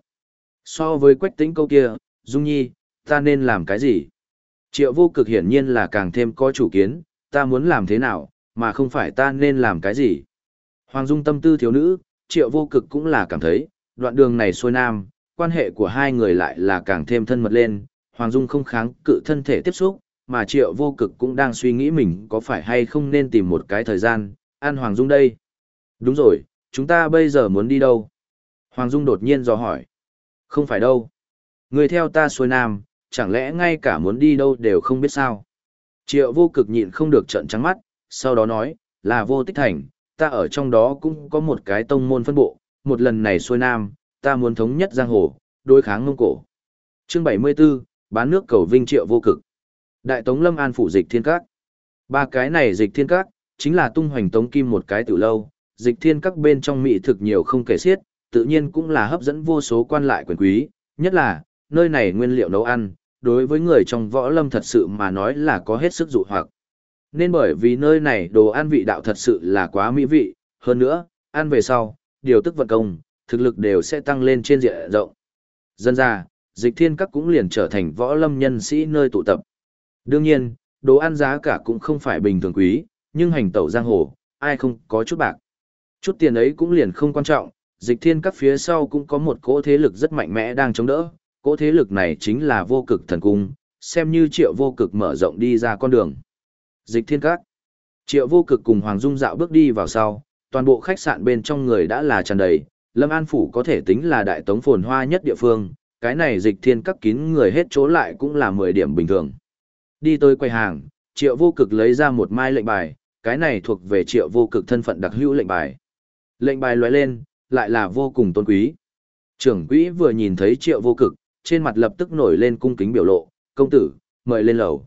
So với quách tĩnh câu kia, Dung Nhi, ta nên làm cái gì? Triệu vô cực hiển nhiên là càng thêm có chủ kiến, ta muốn làm thế nào, mà không phải ta nên làm cái gì. Hoàng Dung tâm tư thiếu nữ, triệu vô cực cũng là cảm thấy, đoạn đường này xuôi nam, quan hệ của hai người lại là càng thêm thân mật lên, Hoàng Dung không kháng cự thân thể tiếp xúc, mà triệu vô cực cũng đang suy nghĩ mình có phải hay không nên tìm một cái thời gian, ăn Hoàng Dung đây. Đúng rồi, chúng ta bây giờ muốn đi đâu? Hoàng Dung đột nhiên dò hỏi. Không phải đâu. Người theo ta xuôi nam, chẳng lẽ ngay cả muốn đi đâu đều không biết sao? Triệu vô cực nhịn không được trận trắng mắt, sau đó nói, là vô tích thành, ta ở trong đó cũng có một cái tông môn phân bộ, một lần này xuôi nam, ta muốn thống nhất giang hồ, đối kháng mông cổ. Chương 74, bán nước cầu vinh triệu vô cực. Đại Tống Lâm An phủ dịch thiên các. Ba cái này dịch thiên các, chính là tung hoành Tống Kim một cái từ lâu, dịch thiên các bên trong mỹ thực nhiều không kể xiết, tự nhiên cũng là hấp dẫn vô số quan lại quyền quý, nhất là, nơi này nguyên liệu nấu ăn, đối với người trong võ lâm thật sự mà nói là có hết sức dụ hoặc. Nên bởi vì nơi này đồ ăn vị đạo thật sự là quá mỹ vị, hơn nữa, ăn về sau, điều tức vận công, thực lực đều sẽ tăng lên trên diện rộng. Dân ra, dịch thiên các cũng liền trở thành võ lâm nhân sĩ nơi tụ tập. Đương nhiên, đồ ăn giá cả cũng không phải bình thường quý, nhưng hành tẩu giang hồ, ai không có chút bạc. Chút tiền ấy cũng liền không quan trọng, dịch thiên các phía sau cũng có một cỗ thế lực rất mạnh mẽ đang chống đỡ, cỗ thế lực này chính là vô cực thần cung, xem như triệu vô cực mở rộng đi ra con đường. Dịch thiên các. Triệu vô cực cùng Hoàng Dung dạo bước đi vào sau, toàn bộ khách sạn bên trong người đã là tràn đầy, Lâm An Phủ có thể tính là đại tống phồn hoa nhất địa phương, cái này dịch thiên các kín người hết chỗ lại cũng là 10 điểm bình thường. Đi tới quầy hàng, triệu vô cực lấy ra một mai lệnh bài, cái này thuộc về triệu vô cực thân phận đặc hữu lệnh bài. Lệnh bài lóe lên, lại là vô cùng tôn quý. Trưởng quỹ vừa nhìn thấy triệu vô cực, trên mặt lập tức nổi lên cung kính biểu lộ, công tử, mời lên lầu.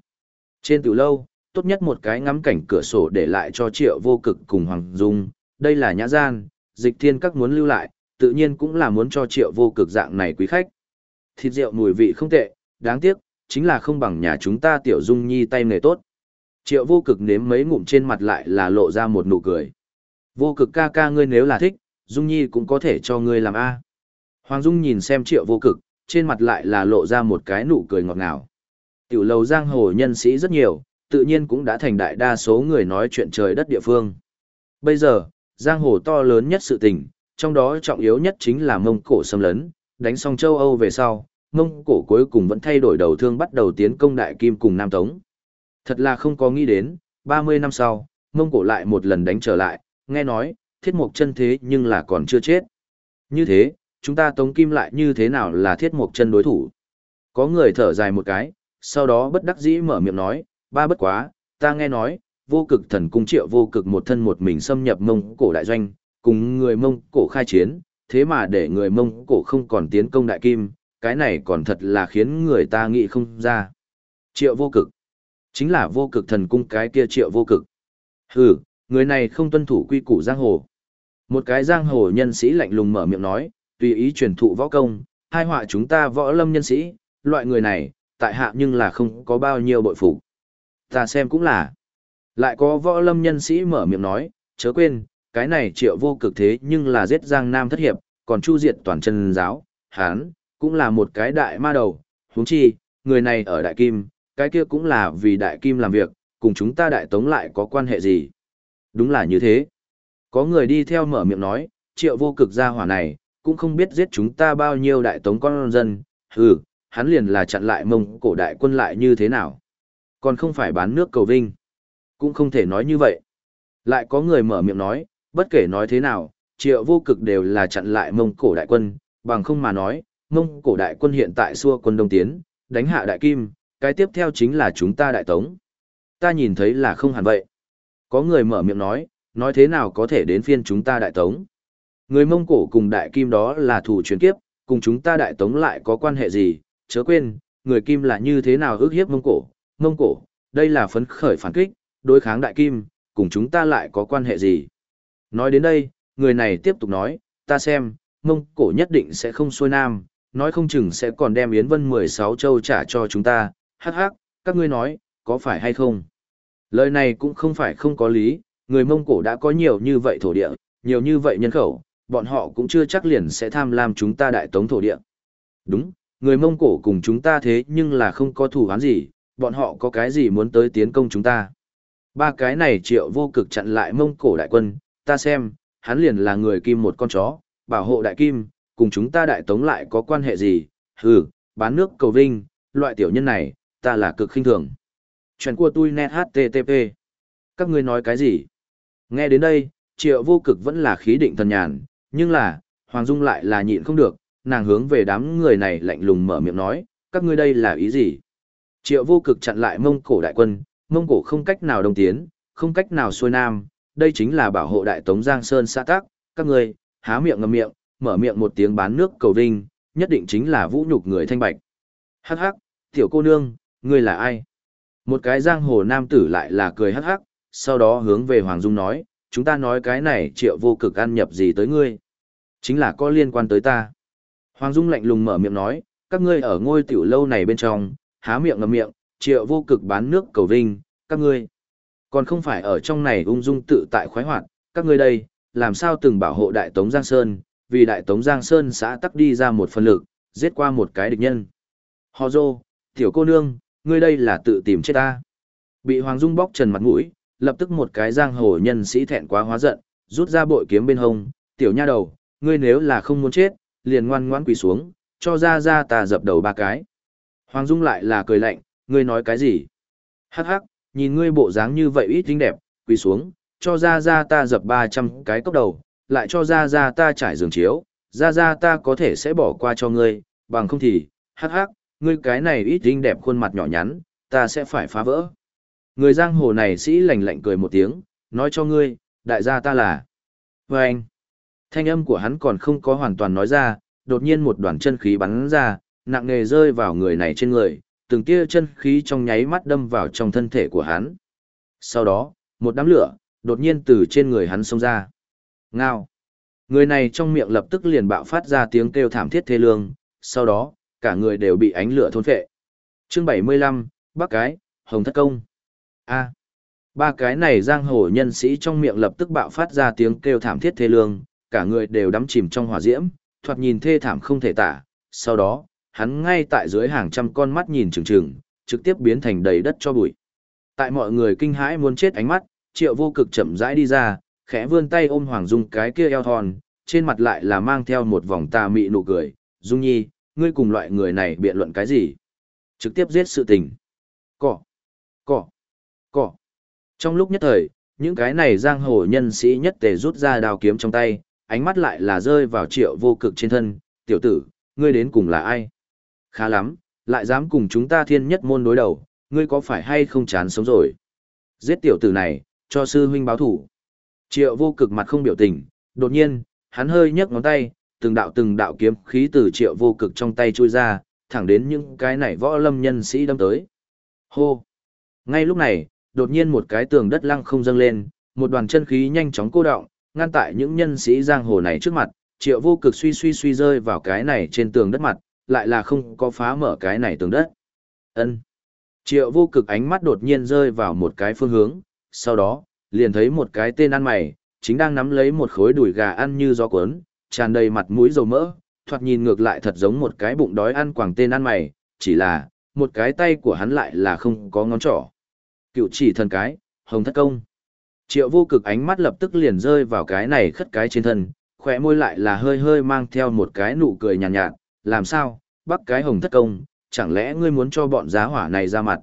Trên tiểu lâu, tốt nhất một cái ngắm cảnh cửa sổ để lại cho triệu vô cực cùng Hoàng Dung, đây là nhã gian, dịch thiên các muốn lưu lại, tự nhiên cũng là muốn cho triệu vô cực dạng này quý khách. Thịt rượu mùi vị không tệ, đáng tiếc, chính là không bằng nhà chúng ta tiểu dung nhi tay nghề tốt. Triệu vô cực nếm mấy ngụm trên mặt lại là lộ ra một nụ cười. Vô cực ca ca ngươi nếu là thích, dung nhi cũng có thể cho ngươi làm A. Hoàng Dung nhìn xem triệu vô cực, trên mặt lại là lộ ra một cái nụ cười ngọt ngào. Tiểu lầu giang hồ nhân sĩ rất nhiều, tự nhiên cũng đã thành đại đa số người nói chuyện trời đất địa phương. Bây giờ, giang hồ to lớn nhất sự tình, trong đó trọng yếu nhất chính là mông cổ xâm lấn, đánh xong châu Âu về sau, mông cổ cuối cùng vẫn thay đổi đầu thương bắt đầu tiến công đại kim cùng Nam Tống. Thật là không có nghĩ đến, 30 năm sau, mông cổ lại một lần đánh trở lại, nghe nói, thiết mục chân thế nhưng là còn chưa chết. Như thế, chúng ta tống kim lại như thế nào là thiết mục chân đối thủ? Có người thở dài một cái, sau đó bất đắc dĩ mở miệng nói, ba bất quá, ta nghe nói, vô cực thần cung triệu vô cực một thân một mình xâm nhập mông cổ đại doanh, cùng người mông cổ khai chiến, thế mà để người mông cổ không còn tiến công đại kim, cái này còn thật là khiến người ta nghĩ không ra. Triệu vô cực, chính là vô cực thần cung cái kia triệu vô cực. Hừ, người này không tuân thủ quy củ giang hồ. Một cái giang hồ nhân sĩ lạnh lùng mở miệng nói, tùy ý truyền thụ võ công, hai họa chúng ta võ lâm nhân sĩ, loại người này, tại hạ nhưng là không có bao nhiêu bội phục. Ta xem cũng là. Lại có võ lâm nhân sĩ mở miệng nói, chớ quên, cái này triệu vô cực thế nhưng là giết giang nam thất hiệp, còn chu diệt toàn chân giáo, hán, cũng là một cái đại ma đầu, huống chi, người này ở đại kim, cái kia cũng là vì đại kim làm việc, cùng chúng ta đại tống lại có quan hệ gì. Đúng là như thế. Có người đi theo mở miệng nói, triệu vô cực gia hỏa này, cũng không biết giết chúng ta bao nhiêu đại tống con dân, hừ, hắn liền là chặn lại mông cổ đại quân lại như thế nào. Còn không phải bán nước cầu vinh. Cũng không thể nói như vậy. Lại có người mở miệng nói, bất kể nói thế nào, triệu vô cực đều là chặn lại mông cổ đại quân, bằng không mà nói, mông cổ đại quân hiện tại xua quân đông tiến, đánh hạ đại kim, cái tiếp theo chính là chúng ta đại tống. Ta nhìn thấy là không hẳn vậy. Có người mở miệng nói, nói thế nào có thể đến phiên chúng ta đại tống. Người mông cổ cùng đại kim đó là thủ truyền kiếp, cùng chúng ta đại tống lại có quan hệ gì, chớ quên, người kim là như thế nào ước hiếp mông cổ, mông cổ, đây là phấn khởi phản kích, đối kháng đại kim, cùng chúng ta lại có quan hệ gì. Nói đến đây, người này tiếp tục nói, ta xem, mông cổ nhất định sẽ không xuôi nam, nói không chừng sẽ còn đem Yến Vân 16 châu trả cho chúng ta, hắc hắc, các ngươi nói, có phải hay không? Lời này cũng không phải không có lý, người Mông Cổ đã có nhiều như vậy thổ địa, nhiều như vậy nhân khẩu, bọn họ cũng chưa chắc liền sẽ tham lam chúng ta đại tống thổ địa. Đúng, người Mông Cổ cùng chúng ta thế nhưng là không có thủ án gì, bọn họ có cái gì muốn tới tiến công chúng ta. Ba cái này triệu vô cực chặn lại Mông Cổ đại quân, ta xem, hắn liền là người kim một con chó, bảo hộ đại kim, cùng chúng ta đại tống lại có quan hệ gì, hừ, bán nước cầu vinh, loại tiểu nhân này, ta là cực khinh thường. Chuyện của tôi net http. Các ngươi nói cái gì? Nghe đến đây, triệu vô cực vẫn là khí định thần nhàn, nhưng là, Hoàng Dung lại là nhịn không được, nàng hướng về đám người này lạnh lùng mở miệng nói, các ngươi đây là ý gì? Triệu vô cực chặn lại mông cổ đại quân, mông cổ không cách nào đồng tiến, không cách nào xuôi nam, đây chính là bảo hộ đại tống Giang Sơn xã tác, các ngươi, há miệng ngậm miệng, mở miệng một tiếng bán nước cầu vinh, nhất định chính là vũ nhục người thanh bạch. Hắc hắc, tiểu cô nương, ngươi là ai? Một cái giang hồ nam tử lại là cười hắc hắc, sau đó hướng về Hoàng Dung nói, chúng ta nói cái này triệu vô cực ăn nhập gì tới ngươi? Chính là có liên quan tới ta. Hoàng Dung lạnh lùng mở miệng nói, các ngươi ở ngôi tiểu lâu này bên trong, há miệng ngậm miệng, triệu vô cực bán nước cầu vinh, các ngươi. Còn không phải ở trong này ung dung tự tại khoái hoạt, các ngươi đây, làm sao từng bảo hộ đại tống Giang Sơn, vì đại tống Giang Sơn xã tắc đi ra một phần lực, giết qua một cái địch nhân. Hò dô, tiểu cô nương, ngươi đây là tự tìm chết ta. Bị Hoàng Dung bóc trần mặt mũi, lập tức một cái giang hồ nhân sĩ thẹn quá hóa giận, rút ra bội kiếm bên hông, tiểu nha đầu, ngươi nếu là không muốn chết, liền ngoan ngoãn quỳ xuống, cho ra ra ta dập đầu ba cái. Hoàng Dung lại là cười lạnh, ngươi nói cái gì? Hắc hắc, nhìn ngươi bộ dáng như vậy ít tính đẹp, quỳ xuống, cho ra ra ta dập 300 cái cốc đầu, lại cho ra ra ta trải giường chiếu, ra ra ta có thể sẽ bỏ qua cho ngươi, bằng không thì, hắc hắc, ngươi cái này ít tính đẹp khuôn mặt nhỏ nhắn, ta sẽ phải phá vỡ. Người giang hồ này sĩ lạnh lạnh cười một tiếng, nói cho ngươi, đại gia ta là. Và anh, thanh âm của hắn còn không có hoàn toàn nói ra, đột nhiên một đoàn chân khí bắn ra, nặng nề rơi vào người này trên người, từng tia chân khí trong nháy mắt đâm vào trong thân thể của hắn. Sau đó, một đám lửa, đột nhiên từ trên người hắn xông ra. Ngao. Người này trong miệng lập tức liền bạo phát ra tiếng kêu thảm thiết thê lương, sau đó, cả người đều bị ánh lửa thôn phệ. Chương 75, Bắc Cái, Hồng Thất Công. A. Ba cái này giang hồ nhân sĩ trong miệng lập tức bạo phát ra tiếng kêu thảm thiết thê lương, cả người đều đắm chìm trong hỏa diễm, thoạt nhìn thê thảm không thể tả. Sau đó, hắn ngay tại dưới hàng trăm con mắt nhìn chừng chừng, trực tiếp biến thành đầy đất cho bụi. Tại mọi người kinh hãi muốn chết ánh mắt, triệu vô cực chậm rãi đi ra, khẽ vươn tay ôm Hoàng Dung cái kia eo thon, trên mặt lại là mang theo một vòng tà mị nụ cười. Dung nhi, ngươi cùng loại người này biện luận cái gì? Trực tiếp giết sự tình. Cỏ, cỏ, cỏ. Trong lúc nhất thời, những cái này giang hồ nhân sĩ nhất tề rút ra đao kiếm trong tay, ánh mắt lại là rơi vào triệu vô cực trên thân. Tiểu tử, ngươi đến cùng là ai? Khá lắm, lại dám cùng chúng ta thiên nhất môn đối đầu, ngươi có phải hay không chán sống rồi? Giết tiểu tử này, cho sư huynh báo thủ. Triệu vô cực mặt không biểu tình, đột nhiên, hắn hơi nhấc ngón tay, từng đạo từng đạo kiếm khí từ triệu vô cực trong tay chui ra, thẳng đến những cái này võ lâm nhân sĩ đâm tới. Hô! Ngay lúc này, đột nhiên một cái tường đất lăng không dâng lên, một đoàn chân khí nhanh chóng cô động, ngăn tại những nhân sĩ giang hồ này trước mặt, triệu vô cực suy suy suy rơi vào cái này trên tường đất mặt, lại là không có phá mở cái này tường đất. Ân. Triệu vô cực ánh mắt đột nhiên rơi vào một cái phương hướng, sau đó, liền thấy một cái tên ăn mày, chính đang nắm lấy một khối đùi gà ăn như gió cuốn, tràn đầy mặt mũi dầu mỡ, thoạt nhìn ngược lại thật giống một cái bụng đói ăn quảng tên ăn mày, chỉ là, một cái tay của hắn lại là không có ngón trỏ. Cựu chỉ thần cái, hồng thất công. Triệu vô cực ánh mắt lập tức liền rơi vào cái này khất cái trên thân, khỏe môi lại là hơi hơi mang theo một cái nụ cười nhàn nhạt, nhạt, làm sao, bắt cái hồng thất công, chẳng lẽ ngươi muốn cho bọn giá hỏa này ra mặt.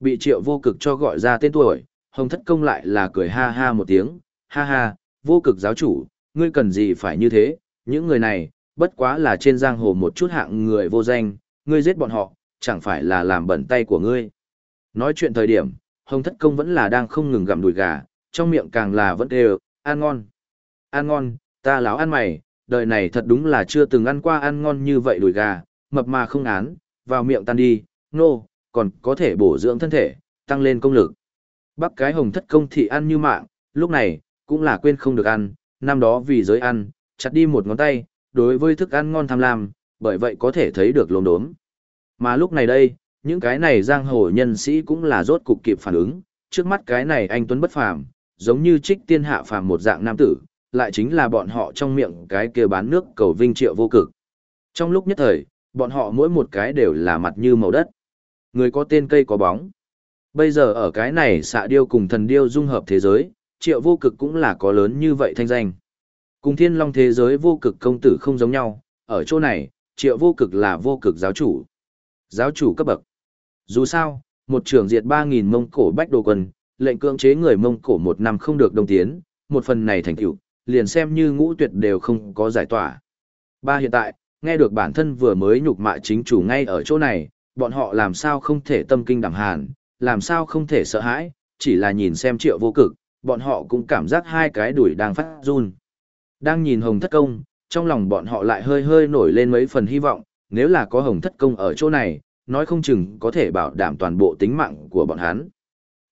Bị triệu vô cực cho gọi ra tên tuổi, hồng thất công lại là cười ha ha một tiếng, ha ha, vô cực giáo chủ, ngươi cần gì phải như thế, những người này, bất quá là trên giang hồ một chút hạng người vô danh, ngươi giết bọn họ, chẳng phải là làm bẩn tay của ngươi. Nói chuyện thời điểm, hồng thất công vẫn là đang không ngừng gặm đùi gà, trong miệng càng là vẫn đều, ăn ngon. Ăn ngon, ta láo ăn mày, đời này thật đúng là chưa từng ăn qua ăn ngon như vậy đùi gà, mập mà không án, vào miệng tan đi, nô, no, còn có thể bổ dưỡng thân thể, tăng lên công lực. Bắc cái hồng thất công thị ăn như mạng, lúc này, cũng là quên không được ăn, năm đó vì giới ăn, chặt đi một ngón tay, đối với thức ăn ngon tham lam, bởi vậy có thể thấy được lồn đốm. Mà lúc này đây, những cái này giang hồ nhân sĩ cũng là rốt cục kịp phản ứng, trước mắt cái này anh Tuấn bất phàm, giống như trích tiên hạ phàm một dạng nam tử, lại chính là bọn họ trong miệng cái kia bán nước cầu vinh triệu vô cực. Trong lúc nhất thời, bọn họ mỗi một cái đều là mặt như màu đất. Người có tên cây có bóng. Bây giờ ở cái này xạ điêu cùng thần điêu dung hợp thế giới, triệu vô cực cũng là có lớn như vậy thanh danh. Cùng thiên long thế giới vô cực công tử không giống nhau, ở chỗ này, triệu vô cực là vô cực giáo chủ. Giáo chủ cấp bậc. Dù sao, một trưởng diệt 3.000 mông cổ bách đồ quân, lệnh cưỡng chế người mông cổ một năm không được đồng tiến, một phần này thành tựu liền xem như ngũ tuyệt đều không có giải tỏa. Ba hiện tại, nghe được bản thân vừa mới nhục mạ chính chủ ngay ở chỗ này, bọn họ làm sao không thể tâm kinh đảm hàn, làm sao không thể sợ hãi, chỉ là nhìn xem triệu vô cực, bọn họ cũng cảm giác hai cái đuổi đang phát run. Đang nhìn hồng thất công, trong lòng bọn họ lại hơi hơi nổi lên mấy phần hy vọng, nếu là có hồng thất công ở chỗ này, nói không chừng có thể bảo đảm toàn bộ tính mạng của bọn hắn.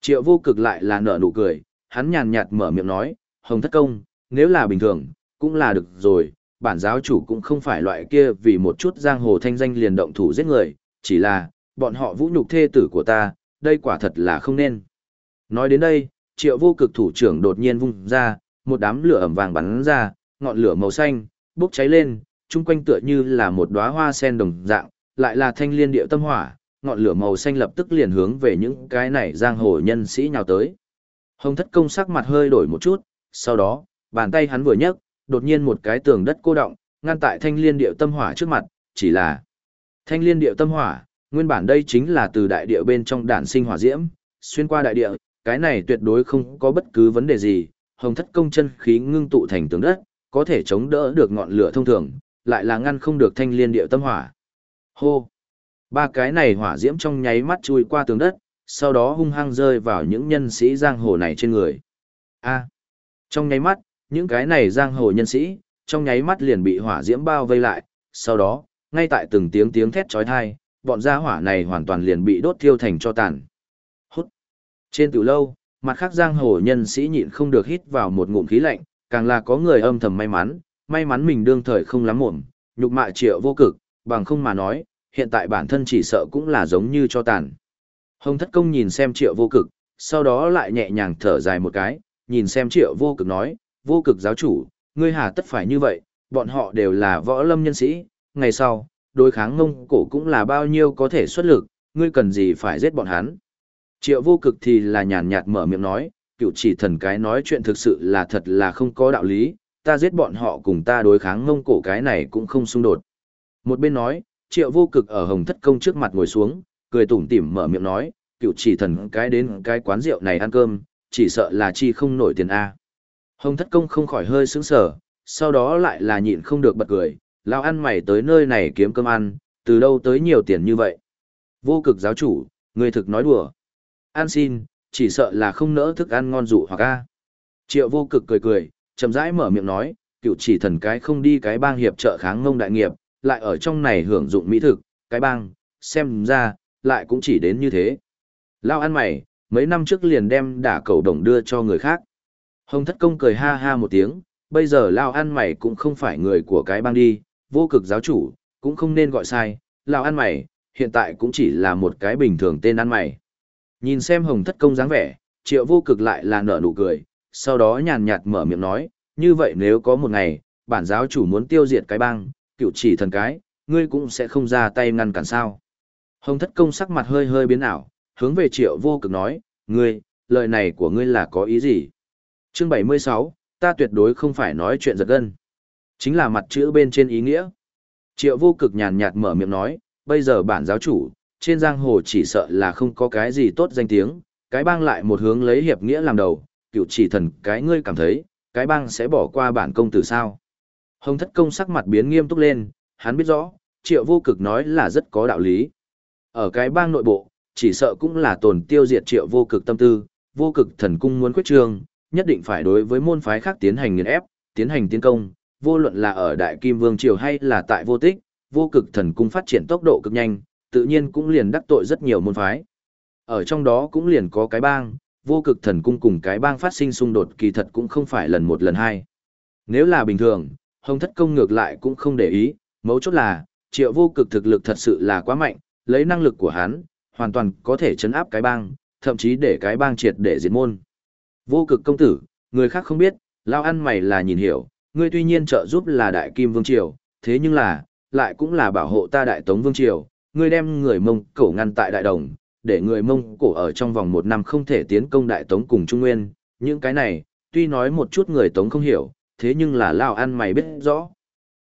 Triệu vô cực lại là nở nụ cười, hắn nhàn nhạt mở miệng nói, hồng thất công, nếu là bình thường, cũng là được rồi, bản giáo chủ cũng không phải loại kia vì một chút giang hồ thanh danh liền động thủ giết người, chỉ là, bọn họ vũ nhục thê tử của ta, đây quả thật là không nên. Nói đến đây, triệu vô cực thủ trưởng đột nhiên vung ra, một đám lửa ẩm vàng bắn ra, ngọn lửa màu xanh, bốc cháy lên, chung quanh tựa như là một đóa hoa sen đồng dạng, lại là thanh liên điệu tâm hỏa, ngọn lửa màu xanh lập tức liền hướng về những cái này giang hồ nhân sĩ nhào tới. Hồng thất công sắc mặt hơi đổi một chút, sau đó, bàn tay hắn vừa nhấc, đột nhiên một cái tường đất cô động, ngăn tại thanh liên điệu tâm hỏa trước mặt, chỉ là thanh liên điệu tâm hỏa, nguyên bản đây chính là từ đại địa bên trong đản sinh hỏa diễm, xuyên qua đại địa, cái này tuyệt đối không có bất cứ vấn đề gì, hồng thất công chân khí ngưng tụ thành tường đất, có thể chống đỡ được ngọn lửa thông thường, lại là ngăn không được thanh liên điệu tâm hỏa. Hô! Ba cái này hỏa diễm trong nháy mắt chui qua tường đất, sau đó hung hăng rơi vào những nhân sĩ giang hồ này trên người. A! Trong nháy mắt, những cái này giang hồ nhân sĩ, trong nháy mắt liền bị hỏa diễm bao vây lại, sau đó, ngay tại từng tiếng tiếng thét chói tai, bọn gia hỏa này hoàn toàn liền bị đốt thiêu thành cho tàn. Hút. Trên tiểu lâu, mặt khác giang hồ nhân sĩ nhịn không được hít vào một ngụm khí lạnh, càng là có người âm thầm may mắn, may mắn mình đương thời không lắm muộn, nhục mạ triệu vô cực, bằng không mà nói, hiện tại bản thân chỉ sợ cũng là giống như cho tàn. Hồng thất công nhìn xem triệu vô cực, sau đó lại nhẹ nhàng thở dài một cái, nhìn xem triệu vô cực nói, vô cực giáo chủ, ngươi hà tất phải như vậy, bọn họ đều là võ lâm nhân sĩ, ngày sau, đối kháng ngông cổ cũng là bao nhiêu có thể xuất lực, ngươi cần gì phải giết bọn hắn. Triệu vô cực thì là nhàn nhạt mở miệng nói, cựu chỉ thần cái nói chuyện thực sự là thật là không có đạo lý, ta giết bọn họ cùng ta đối kháng ngông cổ cái này cũng không xung đột. Một bên nói, triệu vô cực ở hồng thất công trước mặt ngồi xuống, cười tủm tỉm mở miệng nói, cựu chỉ thần cái đến cái quán rượu này ăn cơm, chỉ sợ là chi không nổi tiền A. Hồng thất công không khỏi hơi sững sờ, sau đó lại là nhịn không được bật cười, lao ăn mày tới nơi này kiếm cơm ăn, từ đâu tới nhiều tiền như vậy. Vô cực giáo chủ, người thực nói đùa. an xin, chỉ sợ là không nỡ thức ăn ngon dụ hoặc a. Triệu vô cực cười cười, chậm rãi mở miệng nói, cựu chỉ thần cái không đi cái bang hiệp trợ kháng ngông đại nghiệp, lại ở trong này hưởng dụng mỹ thực, cái bang, xem ra, lại cũng chỉ đến như thế. Lao ăn mày, mấy năm trước liền đem đả cầu đồng đưa cho người khác. Hồng thất công cười ha ha một tiếng, bây giờ Lao ăn mày cũng không phải người của cái bang đi, vô cực giáo chủ, cũng không nên gọi sai, Lao ăn mày, hiện tại cũng chỉ là một cái bình thường tên ăn mày. Nhìn xem hồng thất công dáng vẻ, triệu vô cực lại là nở nụ cười, sau đó nhàn nhạt mở miệng nói, như vậy nếu có một ngày, bản giáo chủ muốn tiêu diệt cái bang, cựu chỉ thần cái, ngươi cũng sẽ không ra tay ngăn cản sao. Hồng thất công sắc mặt hơi hơi biến ảo, hướng về triệu vô cực nói, ngươi, lời này của ngươi là có ý gì? Chương 76, ta tuyệt đối không phải nói chuyện giật gân. Chính là mặt chữ bên trên ý nghĩa. Triệu vô cực nhàn nhạt mở miệng nói, bây giờ bản giáo chủ, trên giang hồ chỉ sợ là không có cái gì tốt danh tiếng, cái bang lại một hướng lấy hiệp nghĩa làm đầu, cựu chỉ thần cái ngươi cảm thấy, cái bang sẽ bỏ qua bản công tử sao. Hồng thất công sắc mặt biến nghiêm túc lên, hắn biết rõ, triệu vô cực nói là rất có đạo lý. Ở cái bang nội bộ, chỉ sợ cũng là tồn tiêu diệt triệu vô cực tâm tư, vô cực thần cung muốn quyết trương, nhất định phải đối với môn phái khác tiến hành nghiền ép, tiến hành tiến công, vô luận là ở Đại Kim Vương Triều hay là tại vô tích, vô cực thần cung phát triển tốc độ cực nhanh, tự nhiên cũng liền đắc tội rất nhiều môn phái. Ở trong đó cũng liền có cái bang, vô cực thần cung cùng cái bang phát sinh xung đột kỳ thật cũng không phải lần một lần hai. Nếu là bình thường, hồng thất công ngược lại cũng không để ý, mấu chốt là, triệu vô cực thực lực thật sự là quá mạnh, lấy năng lực của hắn, hoàn toàn có thể chấn áp cái bang, thậm chí để cái bang triệt để diệt môn. Vô cực công tử, người khác không biết, lao ăn mày là nhìn hiểu, ngươi tuy nhiên trợ giúp là đại kim vương triều, thế nhưng là, lại cũng là bảo hộ ta đại tống vương triều, ngươi đem người mông cổ ngăn tại đại đồng, để người mông cổ ở trong vòng một năm không thể tiến công đại tống cùng trung nguyên, những cái này, tuy nói một chút người tống không hiểu, thế nhưng là Lào ăn mày biết rõ.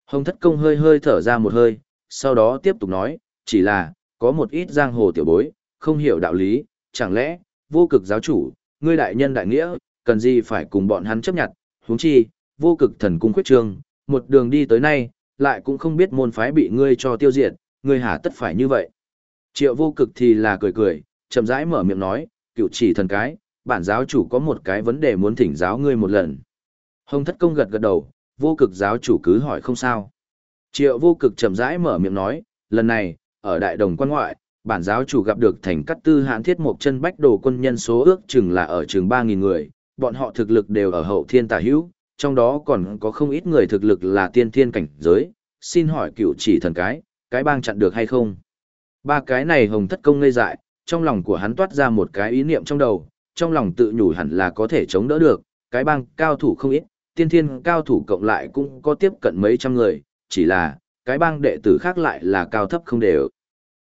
Hồng thất công hơi hơi thở ra một hơi, sau đó tiếp tục nói, chỉ là, có một ít giang hồ tiểu bối, không hiểu đạo lý, chẳng lẽ, vô cực giáo chủ, ngươi đại nhân đại nghĩa, cần gì phải cùng bọn hắn chấp nhận, huống chi, vô cực thần cung khuyết trương, một đường đi tới nay, lại cũng không biết môn phái bị ngươi cho tiêu diệt, ngươi hả tất phải như vậy. Triệu vô cực thì là cười cười, chậm rãi mở miệng nói, cựu chỉ thần cái, bản giáo chủ có một cái vấn đề muốn thỉnh giáo ngươi một lần. Hồng thất công gật gật đầu, vô cực giáo chủ cứ hỏi không sao. Triệu vô cực chậm rãi mở miệng nói, lần này, ở đại đồng quan ngoại, bản giáo chủ gặp được thành cắt tư hãn thiết một chân bách đồ quân nhân số ước chừng là ở chừng 3.000 người, bọn họ thực lực đều ở hậu thiên tà hữu, trong đó còn có không ít người thực lực là tiên thiên cảnh giới, xin hỏi cựu chỉ thần cái, cái bang chặn được hay không? Ba cái này hồng thất công ngây dại, trong lòng của hắn toát ra một cái ý niệm trong đầu, trong lòng tự nhủ hẳn là có thể chống đỡ được, cái bang cao thủ không ít, tiên thiên cao thủ cộng lại cũng có tiếp cận mấy trăm người, chỉ là, cái bang đệ tử khác lại là cao thấp không đều.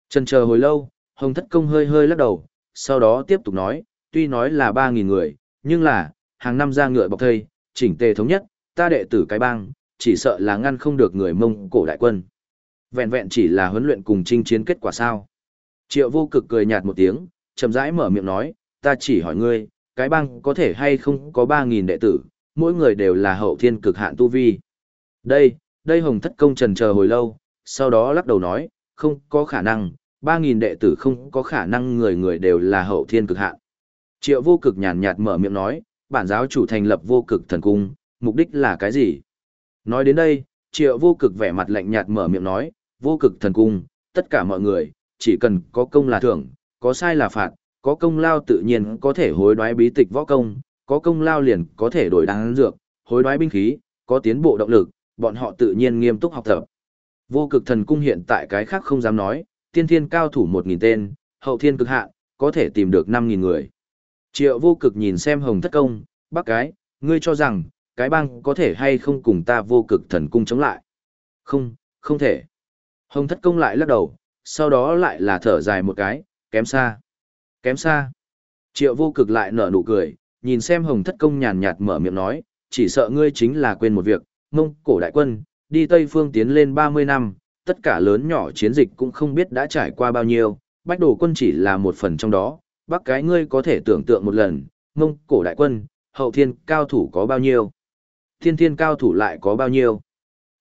chần chờ hồi lâu, hồng thất công hơi hơi lắc đầu, sau đó tiếp tục nói, tuy nói là 3.000 người, Nhưng là, hàng năm ra ngựa bọc thây, chỉnh tề thống nhất, ta đệ tử cái bang, chỉ sợ là ngăn không được người mông cổ đại quân. Vẹn vẹn chỉ là huấn luyện cùng chinh chiến kết quả sao. Triệu vô cực cười nhạt một tiếng, chậm rãi mở miệng nói, ta chỉ hỏi ngươi, cái bang có thể hay không có 3.000 đệ tử, mỗi người đều là hậu thiên cực hạn tu vi. Đây, đây hồng thất công trần chờ hồi lâu, sau đó lắc đầu nói, không có khả năng, 3.000 đệ tử không có khả năng người người đều là hậu thiên cực hạn. Triệu vô cực nhàn nhạt mở miệng nói, bản giáo chủ thành lập vô cực thần cung, mục đích là cái gì? Nói đến đây, triệu vô cực vẻ mặt lạnh nhạt mở miệng nói, vô cực thần cung, tất cả mọi người, chỉ cần có công là thưởng, có sai là phạt, có công lao tự nhiên có thể hối đoái bí tịch võ công, có công lao liền có thể đổi đáng dược, hối đoái binh khí, có tiến bộ động lực, bọn họ tự nhiên nghiêm túc học tập. Vô cực thần cung hiện tại cái khác không dám nói, tiên thiên cao thủ 1.000 tên, hậu thiên cực hạ, có thể tìm được 5.000 người. Triệu vô cực nhìn xem hồng thất công, bác cái, ngươi cho rằng, cái bang có thể hay không cùng ta vô cực thần cung chống lại. Không, không thể. Hồng thất công lại lắc đầu, sau đó lại là thở dài một cái, kém xa. Kém xa. Triệu vô cực lại nở nụ cười, nhìn xem hồng thất công nhàn nhạt mở miệng nói, chỉ sợ ngươi chính là quên một việc, mông cổ đại quân, đi Tây Phương tiến lên 30 năm, tất cả lớn nhỏ chiến dịch cũng không biết đã trải qua bao nhiêu, bách đồ quân chỉ là một phần trong đó, bắc cái ngươi có thể tưởng tượng một lần, mông cổ đại quân, hậu thiên cao thủ có bao nhiêu, thiên thiên cao thủ lại có bao nhiêu.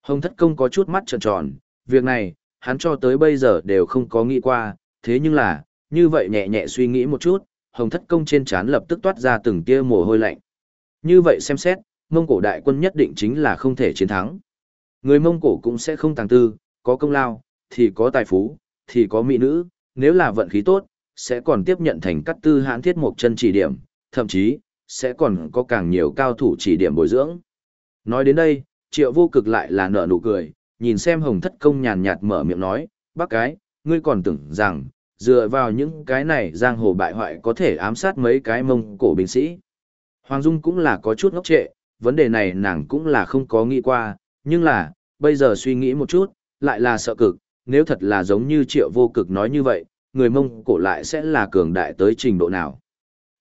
Hồng thất công có chút mắt trợn tròn, việc này, hắn cho tới bây giờ đều không có nghĩ qua, thế nhưng là, như vậy nhẹ nhẹ suy nghĩ một chút, hồng thất công trên trán lập tức toát ra từng tia mồ hôi lạnh. Như vậy xem xét, Mông Cổ đại quân nhất định chính là không thể chiến thắng. Người Mông Cổ cũng sẽ không tàng tư, có công lao, thì có tài phú, thì có mỹ nữ, nếu là vận khí tốt, sẽ còn tiếp nhận thành cắt tư hãn thiết mục chân chỉ điểm, thậm chí, sẽ còn có càng nhiều cao thủ chỉ điểm bồi dưỡng. Nói đến đây, triệu vô cực lại là nở nụ cười, nhìn xem hồng thất công nhàn nhạt mở miệng nói, bác cái, ngươi còn tưởng rằng, dựa vào những cái này giang hồ bại hoại có thể ám sát mấy cái mông cổ binh sĩ. Hoàng Dung cũng là có chút ngốc trệ, vấn đề này nàng cũng là không có nghĩ qua, nhưng là, bây giờ suy nghĩ một chút, lại là sợ cực, nếu thật là giống như triệu vô cực nói như vậy, người mông cổ lại sẽ là cường đại tới trình độ nào.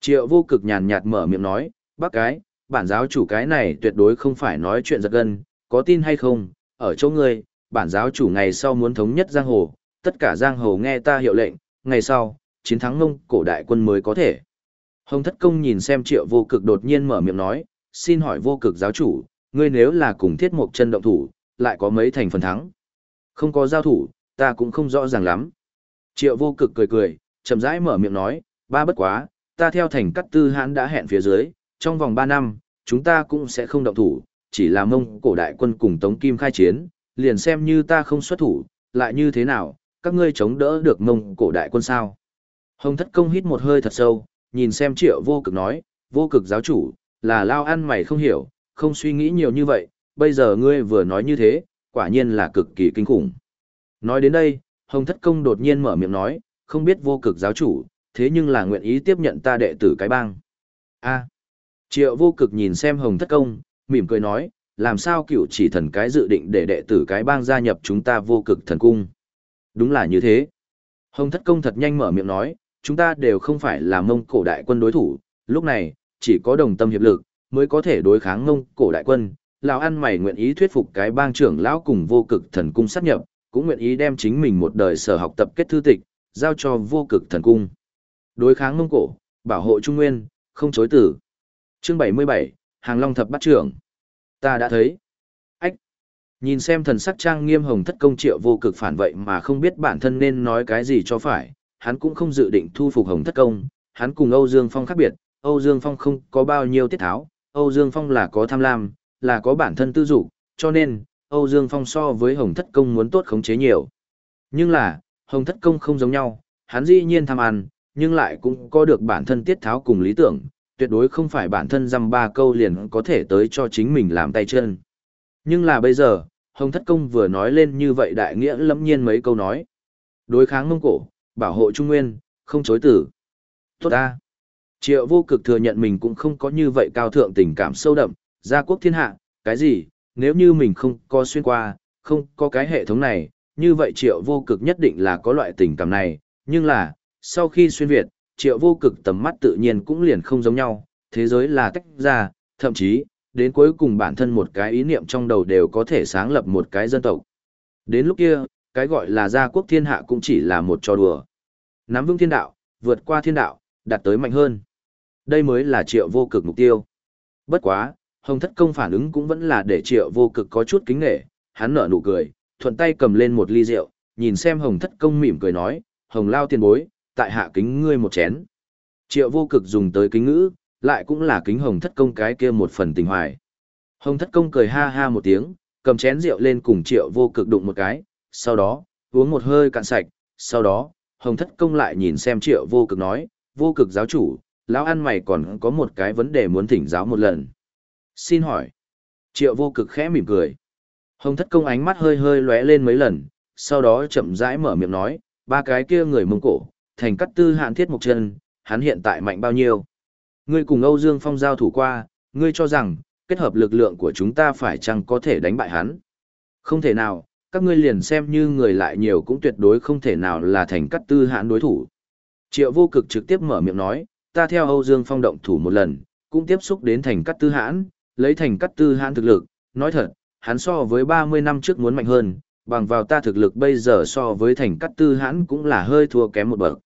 Triệu vô cực nhàn nhạt mở miệng nói, bác cái, bản giáo chủ cái này tuyệt đối không phải nói chuyện giật gân, có tin hay không, ở chỗ ngươi, bản giáo chủ ngày sau muốn thống nhất giang hồ, tất cả giang hồ nghe ta hiệu lệnh, ngày sau, chiến thắng ngông cổ đại quân mới có thể. Hồng thất công nhìn xem triệu vô cực đột nhiên mở miệng nói, xin hỏi vô cực giáo chủ, ngươi nếu là cùng thiết một chân động thủ, lại có mấy thành phần thắng. Không có giao thủ, ta cũng không rõ ràng lắm. Triệu vô cực cười cười, chậm rãi mở miệng nói, ba bất quá, ta theo thành cắt tư hãn đã hẹn phía dưới, trong vòng ba năm, chúng ta cũng sẽ không động thủ, chỉ là mông cổ đại quân cùng Tống Kim khai chiến, liền xem như ta không xuất thủ, lại như thế nào, các ngươi chống đỡ được mông cổ đại quân sao. Hồng thất công hít một hơi thật sâu, nhìn xem triệu vô cực nói, vô cực giáo chủ, là lao ăn mày không hiểu, không suy nghĩ nhiều như vậy, bây giờ ngươi vừa nói như thế, quả nhiên là cực kỳ kinh khủng. Nói đến đây, Hồng thất công đột nhiên mở miệng nói, không biết vô cực giáo chủ, thế nhưng là nguyện ý tiếp nhận ta đệ tử cái bang. a triệu vô cực nhìn xem Hồng thất công, mỉm cười nói, làm sao cựu chỉ thần cái dự định để đệ tử cái bang gia nhập chúng ta vô cực thần cung. Đúng là như thế. Hồng thất công thật nhanh mở miệng nói, chúng ta đều không phải là mông cổ đại quân đối thủ, lúc này, chỉ có đồng tâm hiệp lực, mới có thể đối kháng mông cổ đại quân. Lão ăn mày nguyện ý thuyết phục cái bang trưởng lão cùng vô cực thần cung sát nhập, cũng nguyện ý đem chính mình một đời sở học tập kết thư tịch, giao cho vô cực thần cung. Đối kháng mông cổ, bảo hộ trung nguyên, không chối tử. Chương 77, Hàng Long thập bắt trưởng. Ta đã thấy. Ách, Nhìn xem thần sắc trang nghiêm hồng thất công triệu vô cực phản vậy mà không biết bản thân nên nói cái gì cho phải, hắn cũng không dự định thu phục hồng thất công, hắn cùng Âu Dương Phong khác biệt, Âu Dương Phong không có bao nhiêu tiết tháo, Âu Dương Phong là có tham lam, là có bản thân tư dục, cho nên, Âu Dương Phong so với hồng thất công muốn tốt khống chế nhiều. Nhưng là, hồng thất công không giống nhau, hắn dĩ nhiên tham ăn, nhưng lại cũng có được bản thân tiết tháo cùng lý tưởng, tuyệt đối không phải bản thân dăm ba câu liền có thể tới cho chính mình làm tay chân. Nhưng là bây giờ, Hồng Thất Công vừa nói lên như vậy đại nghĩa lẫm nhiên mấy câu nói. Đối kháng Mông Cổ, bảo hộ Trung Nguyên, không chối tử. Tốt ta. Triệu vô cực thừa nhận mình cũng không có như vậy cao thượng tình cảm sâu đậm, gia quốc thiên hạ, cái gì, nếu như mình không có xuyên qua, không có cái hệ thống này, như vậy triệu vô cực nhất định là có loại tình cảm này, nhưng là, sau khi xuyên Việt, triệu vô cực tầm mắt tự nhiên cũng liền không giống nhau, thế giới là tách ra, thậm chí, đến cuối cùng bản thân một cái ý niệm trong đầu đều có thể sáng lập một cái dân tộc. Đến lúc kia, cái gọi là gia quốc thiên hạ cũng chỉ là một trò đùa. Nắm vững thiên đạo, vượt qua thiên đạo, đạt tới mạnh hơn. Đây mới là triệu vô cực mục tiêu. Bất quá, Hồng Thất Công phản ứng cũng vẫn là để triệu vô cực có chút kính nghệ, hắn nở nụ cười, thuận tay cầm lên một ly rượu, nhìn xem Hồng Thất Công mỉm cười nói, Hồng Lao tiền bối, tại hạ kính ngươi một chén. Triệu vô cực dùng tới kính ngữ, lại cũng là kính Hồng Thất Công cái kia một phần tình hoài. Hồng Thất Công cười ha ha một tiếng, cầm chén rượu lên cùng Triệu vô cực đụng một cái, sau đó, uống một hơi cạn sạch, sau đó, Hồng Thất Công lại nhìn xem Triệu vô cực nói, vô cực giáo chủ, lão ăn mày còn có một cái vấn đề muốn thỉnh giáo một lần. Xin hỏi. Triệu vô cực khẽ mỉm cười. Hồng thất công ánh mắt hơi hơi lóe lên mấy lần, sau đó chậm rãi mở miệng nói, ba cái kia người mông cổ, thành cắt tư hạn thiết mục chân, hắn hiện tại mạnh bao nhiêu. Ngươi cùng Âu Dương Phong giao thủ qua, ngươi cho rằng, kết hợp lực lượng của chúng ta phải chăng có thể đánh bại hắn. Không thể nào, các ngươi liền xem như người lại nhiều cũng tuyệt đối không thể nào là thành cắt tư hạn đối thủ. Triệu vô cực trực tiếp mở miệng nói, ta theo Âu Dương Phong động thủ một lần, cũng tiếp xúc đến thành cắt tư hãn, lấy thành cắt tư hãn thực lực, nói thật, hắn so với 30 năm trước muốn mạnh hơn, bằng vào ta thực lực bây giờ so với thành cắt tư hãn cũng là hơi thua kém một bậc.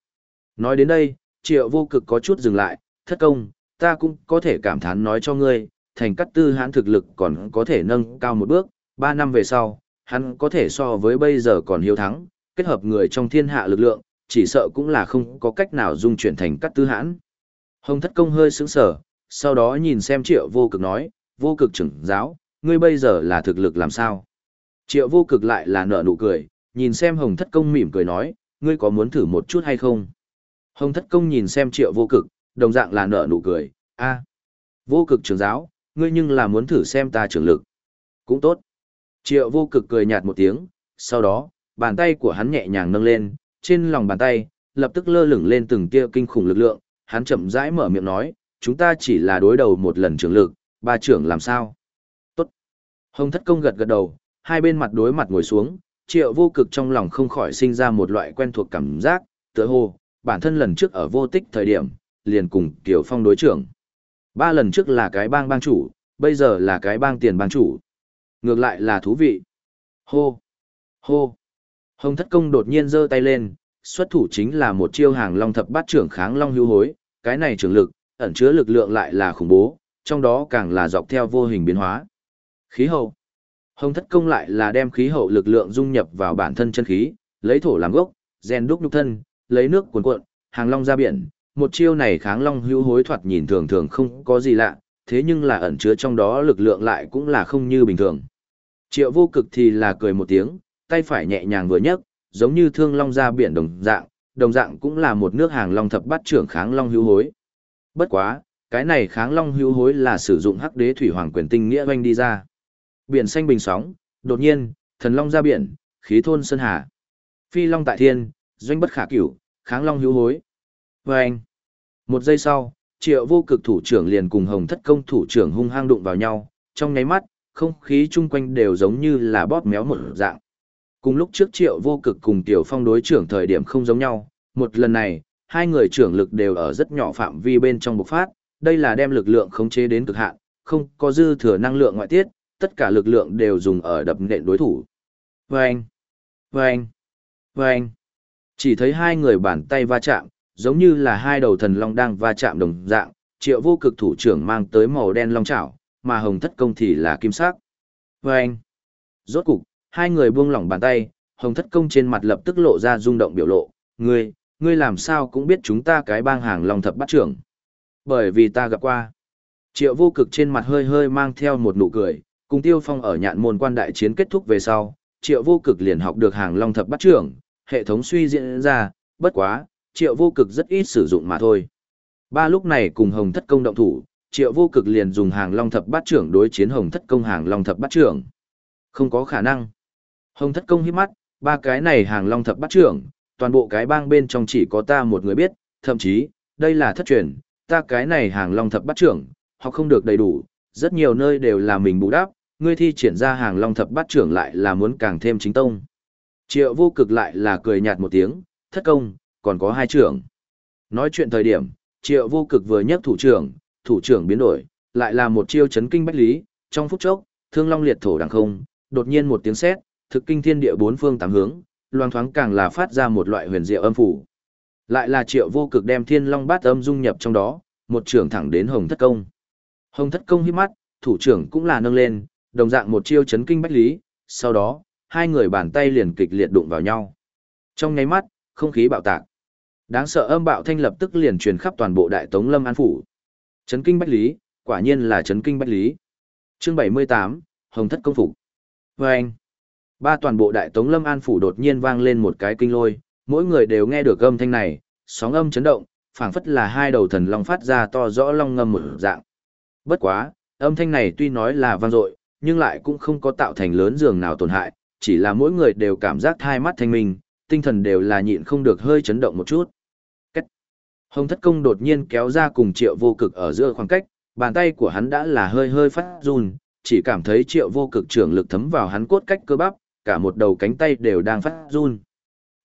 Nói đến đây, triệu vô cực có chút dừng lại, thất công, ta cũng có thể cảm thán nói cho ngươi, thành cắt tư hãn thực lực còn có thể nâng cao một bước, ba năm về sau, hắn có thể so với bây giờ còn hiếu thắng, kết hợp người trong thiên hạ lực lượng, chỉ sợ cũng là không có cách nào dung chuyển thành cắt tư hãn. Hồng thất công hơi sững sở, sau đó nhìn xem triệu vô cực nói, vô cực trưởng giáo, ngươi bây giờ là thực lực làm sao? Triệu vô cực lại là nở nụ cười, nhìn xem hồng thất công mỉm cười nói, ngươi có muốn thử một chút hay không? Hồng thất công nhìn xem triệu vô cực, đồng dạng là nở nụ cười, a, vô cực trưởng giáo, ngươi nhưng là muốn thử xem ta trưởng lực. Cũng tốt. Triệu vô cực cười nhạt một tiếng, sau đó, bàn tay của hắn nhẹ nhàng nâng lên, trên lòng bàn tay, lập tức lơ lửng lên từng tia kinh khủng lực lượng, hắn chậm rãi mở miệng nói, chúng ta chỉ là đối đầu một lần trưởng lực, ba trưởng làm sao? Tốt. Hồng thất công gật gật đầu, hai bên mặt đối mặt ngồi xuống, triệu vô cực trong lòng không khỏi sinh ra một loại quen thuộc cảm giác, tựa hồ, bản thân lần trước ở vô tích thời điểm, liền cùng Kiều Phong đối trưởng. Ba lần trước là cái bang bang chủ, bây giờ là cái bang tiền bang chủ. Ngược lại là thú vị. Hô! Hô! Hồng thất công đột nhiên giơ tay lên, xuất thủ chính là một chiêu hàng long thập bát trưởng kháng long hưu hối, cái này trường lực, ẩn chứa lực lượng lại là khủng bố, trong đó càng là dọc theo vô hình biến hóa. Khí hậu. Hồng thất công lại là đem khí hậu lực lượng dung nhập vào bản thân chân khí, lấy thổ làm gốc, rèn đúc nhục thân, lấy nước cuồn cuộn, hàng long ra biển. Một chiêu này kháng long hưu hối thoạt nhìn thường thường không có gì lạ, thế nhưng là ẩn chứa trong đó lực lượng lại cũng là không như bình thường. Triệu vô cực thì là cười một tiếng, tay phải nhẹ nhàng vừa nhấc, giống như thương long ra biển đồng dạng, đồng dạng cũng là một nước hàng long thập bát trưởng kháng long hữu hối. Bất quá, cái này kháng long hữu hối là sử dụng hắc đế thủy hoàng quyền tinh nghĩa oanh đi ra. Biển xanh bình sóng, đột nhiên, thần long ra biển, khí thôn sơn hà. Phi long tại thiên, doanh bất khả cửu, kháng long hữu hối. Vâng! Một giây sau, triệu vô cực thủ trưởng liền cùng hồng thất công thủ trưởng hung hăng đụng vào nhau, trong nháy mắt, không khí chung quanh đều giống như là bóp méo một dạng. Cùng lúc trước triệu vô cực cùng tiểu phong đối trưởng thời điểm không giống nhau, một lần này, hai người trưởng lực đều ở rất nhỏ phạm vi bên trong bộc phát, đây là đem lực lượng khống chế đến cực hạn, không có dư thừa năng lượng ngoại tiết, tất cả lực lượng đều dùng ở đập nện đối thủ. Vâng! Vâng! Vâng! Chỉ thấy hai người bàn tay va chạm, giống như là hai đầu thần long đang va chạm đồng dạng, triệu vô cực thủ trưởng mang tới màu đen long chảo, mà hồng thất công thì là kim sắc. Vâng! Rốt cục, hai người buông lỏng bàn tay, hồng thất công trên mặt lập tức lộ ra rung động biểu lộ, ngươi, ngươi làm sao cũng biết chúng ta cái bang hàng long thập bắt trưởng. Bởi vì ta gặp qua. Triệu vô cực trên mặt hơi hơi mang theo một nụ cười, cùng tiêu phong ở nhạn môn quan đại chiến kết thúc về sau, triệu vô cực liền học được hàng long thập bắt trưởng, hệ thống suy diễn ra, bất quá, triệu vô cực rất ít sử dụng mà thôi. Ba lúc này cùng hồng thất công động thủ, triệu vô cực liền dùng hàng long thập bát trưởng đối chiến hồng thất công hàng long thập bát trưởng. Không có khả năng. Hồng thất công hít mắt, ba cái này hàng long thập bát trưởng, toàn bộ cái bang bên trong chỉ có ta một người biết, thậm chí, đây là thất truyền, ta cái này hàng long thập bát trưởng, họ không được đầy đủ, rất nhiều nơi đều là mình bù đắp, ngươi thi triển ra hàng long thập bát trưởng lại là muốn càng thêm chính tông. Triệu vô cực lại là cười nhạt một tiếng, thất công, còn có hai trưởng. Nói chuyện thời điểm, triệu vô cực vừa nhấc thủ trưởng, thủ trưởng biến đổi, lại là một chiêu chấn kinh bách lý, trong phút chốc, thương long liệt thổ đằng không, đột nhiên một tiếng sét, thực kinh thiên địa bốn phương tám hướng, loang thoáng càng là phát ra một loại huyền diệu âm phủ. Lại là triệu vô cực đem thiên long bát âm dung nhập trong đó, một trưởng thẳng đến hồng thất công. Hồng thất công hít mắt, thủ trưởng cũng là nâng lên, đồng dạng một chiêu chấn kinh bách lý, sau đó, hai người bàn tay liền kịch liệt đụng vào nhau. Trong nháy mắt, không khí bạo tạc. Đáng sợ âm bạo thanh lập tức liền truyền khắp toàn bộ đại tống lâm an phủ. Chấn kinh bách lý, quả nhiên là chấn kinh bách lý. Chương 78, Hồng thất công phục. Và ba toàn bộ đại tống lâm an phủ đột nhiên vang lên một cái kinh lôi, mỗi người đều nghe được âm thanh này, sóng âm chấn động, phảng phất là hai đầu thần long phát ra to rõ long ngâm một dạng. Bất quá, âm thanh này tuy nói là vang dội, nhưng lại cũng không có tạo thành lớn giường nào tổn hại, chỉ là mỗi người đều cảm giác thai mắt thanh minh, tinh thần đều là nhịn không được hơi chấn động một chút. Cách. Hồng thất công đột nhiên kéo ra cùng triệu vô cực ở giữa khoảng cách, bàn tay của hắn đã là hơi hơi phát run, chỉ cảm thấy triệu vô cực trưởng lực thấm vào hắn cốt cách cơ bắp, cả một đầu cánh tay đều đang phát run.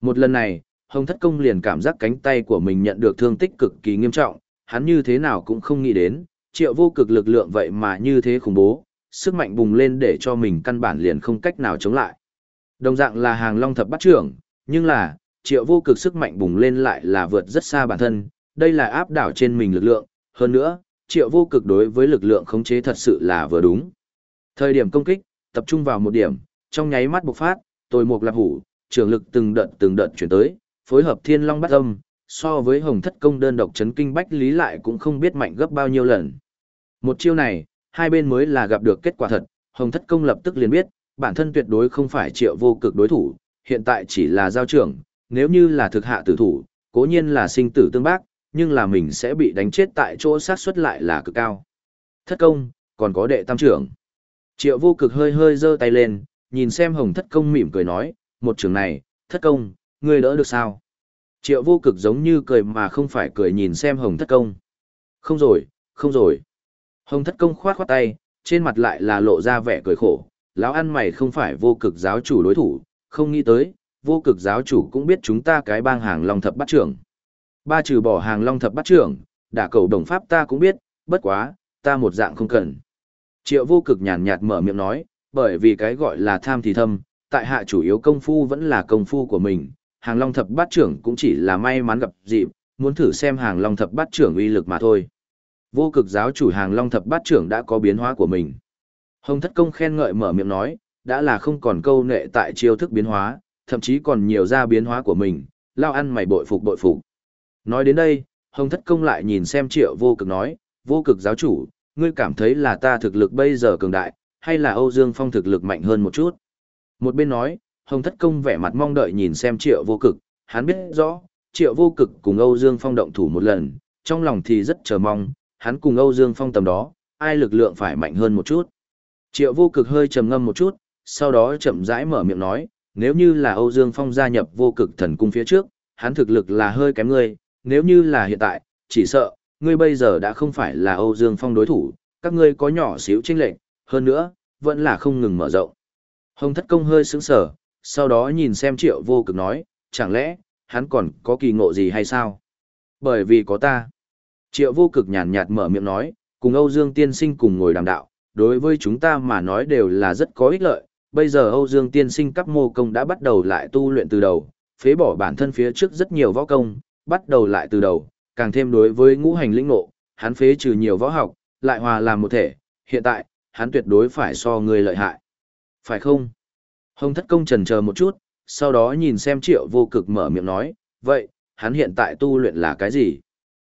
Một lần này, Hồng Thất Công liền cảm giác cánh tay của mình nhận được thương tích cực kỳ nghiêm trọng, hắn như thế nào cũng không nghĩ đến, triệu vô cực lực lượng vậy mà như thế khủng bố, sức mạnh bùng lên để cho mình căn bản liền không cách nào chống lại. Đồng dạng là hàng long thập bắt trưởng, nhưng là, triệu vô cực sức mạnh bùng lên lại là vượt rất xa bản thân, đây là áp đảo trên mình lực lượng, hơn nữa, triệu vô cực đối với lực lượng khống chế thật sự là vừa đúng. Thời điểm công kích, tập trung vào một điểm, trong nháy mắt bộc phát, tôi một lạp hủ, trường lực từng đợt từng đợt chuyển tới, phối hợp thiên long bắt âm, so với hồng thất công đơn độc chấn kinh bách lý lại cũng không biết mạnh gấp bao nhiêu lần. Một chiêu này, hai bên mới là gặp được kết quả thật, hồng thất công lập tức liền biết, bản thân tuyệt đối không phải triệu vô cực đối thủ, hiện tại chỉ là giao trưởng, nếu như là thực hạ tử thủ, cố nhiên là sinh tử tương bác, nhưng là mình sẽ bị đánh chết tại chỗ sát suất lại là cực cao. Thất công, còn có đệ tam trưởng. Triệu vô cực hơi hơi giơ tay lên, nhìn xem hồng thất công mỉm cười nói, một trường này, thất công, ngươi đỡ được sao? Triệu vô cực giống như cười mà không phải cười nhìn xem hồng thất công. Không rồi, không rồi. Hồng thất công khoát khoát tay, trên mặt lại là lộ ra vẻ cười khổ. Lão ăn mày không phải vô cực giáo chủ đối thủ, không nghĩ tới, vô cực giáo chủ cũng biết chúng ta cái bang hàng long thập bắt trưởng. Ba trừ bỏ hàng long thập bắt trưởng, đả cầu đồng pháp ta cũng biết, bất quá, ta một dạng không cần. Triệu vô cực nhàn nhạt mở miệng nói, bởi vì cái gọi là tham thì thâm, tại hạ chủ yếu công phu vẫn là công phu của mình, hàng long thập bát trưởng cũng chỉ là may mắn gặp dịp, muốn thử xem hàng long thập bát trưởng uy lực mà thôi. Vô cực giáo chủ hàng long thập bát trưởng đã có biến hóa của mình. Hồng thất công khen ngợi mở miệng nói, đã là không còn câu nệ tại chiêu thức biến hóa, thậm chí còn nhiều ra biến hóa của mình, lao ăn mày bội phục bội phục. Nói đến đây, Hồng thất công lại nhìn xem triệu vô cực nói, vô cực giáo chủ, ngươi cảm thấy là ta thực lực bây giờ cường đại, hay là Âu Dương Phong thực lực mạnh hơn một chút? Một bên nói, Hồng Thất Công vẻ mặt mong đợi nhìn xem Triệu Vô Cực, hắn biết rõ, Triệu Vô Cực cùng Âu Dương Phong động thủ một lần, trong lòng thì rất chờ mong, hắn cùng Âu Dương Phong tầm đó, ai lực lượng phải mạnh hơn một chút. Triệu Vô Cực hơi trầm ngâm một chút, sau đó chậm rãi mở miệng nói, nếu như là Âu Dương Phong gia nhập Vô Cực Thần Cung phía trước, hắn thực lực là hơi kém ngươi, nếu như là hiện tại, chỉ sợ, ngươi bây giờ đã không phải là Âu Dương Phong đối thủ, các ngươi có nhỏ xíu chênh lệch, hơn nữa, vẫn là không ngừng mở rộng. Hồng Thất Công hơi sững sờ, sau đó nhìn xem triệu vô cực nói, chẳng lẽ, hắn còn có kỳ ngộ gì hay sao? Bởi vì có ta. Triệu vô cực nhàn nhạt mở miệng nói, cùng Âu Dương Tiên Sinh cùng ngồi đàm đạo, đối với chúng ta mà nói đều là rất có ích lợi. Bây giờ Âu Dương Tiên Sinh cấp mô công đã bắt đầu lại tu luyện từ đầu, phế bỏ bản thân phía trước rất nhiều võ công, bắt đầu lại từ đầu, càng thêm đối với ngũ hành lĩnh ngộ, hắn phế trừ nhiều võ học, lại hòa làm một thể, hiện tại, hắn tuyệt đối phải so người lợi hại. Phải không? Hồng thất công trần chờ một chút, sau đó nhìn xem triệu vô cực mở miệng nói, vậy, hắn hiện tại tu luyện là cái gì?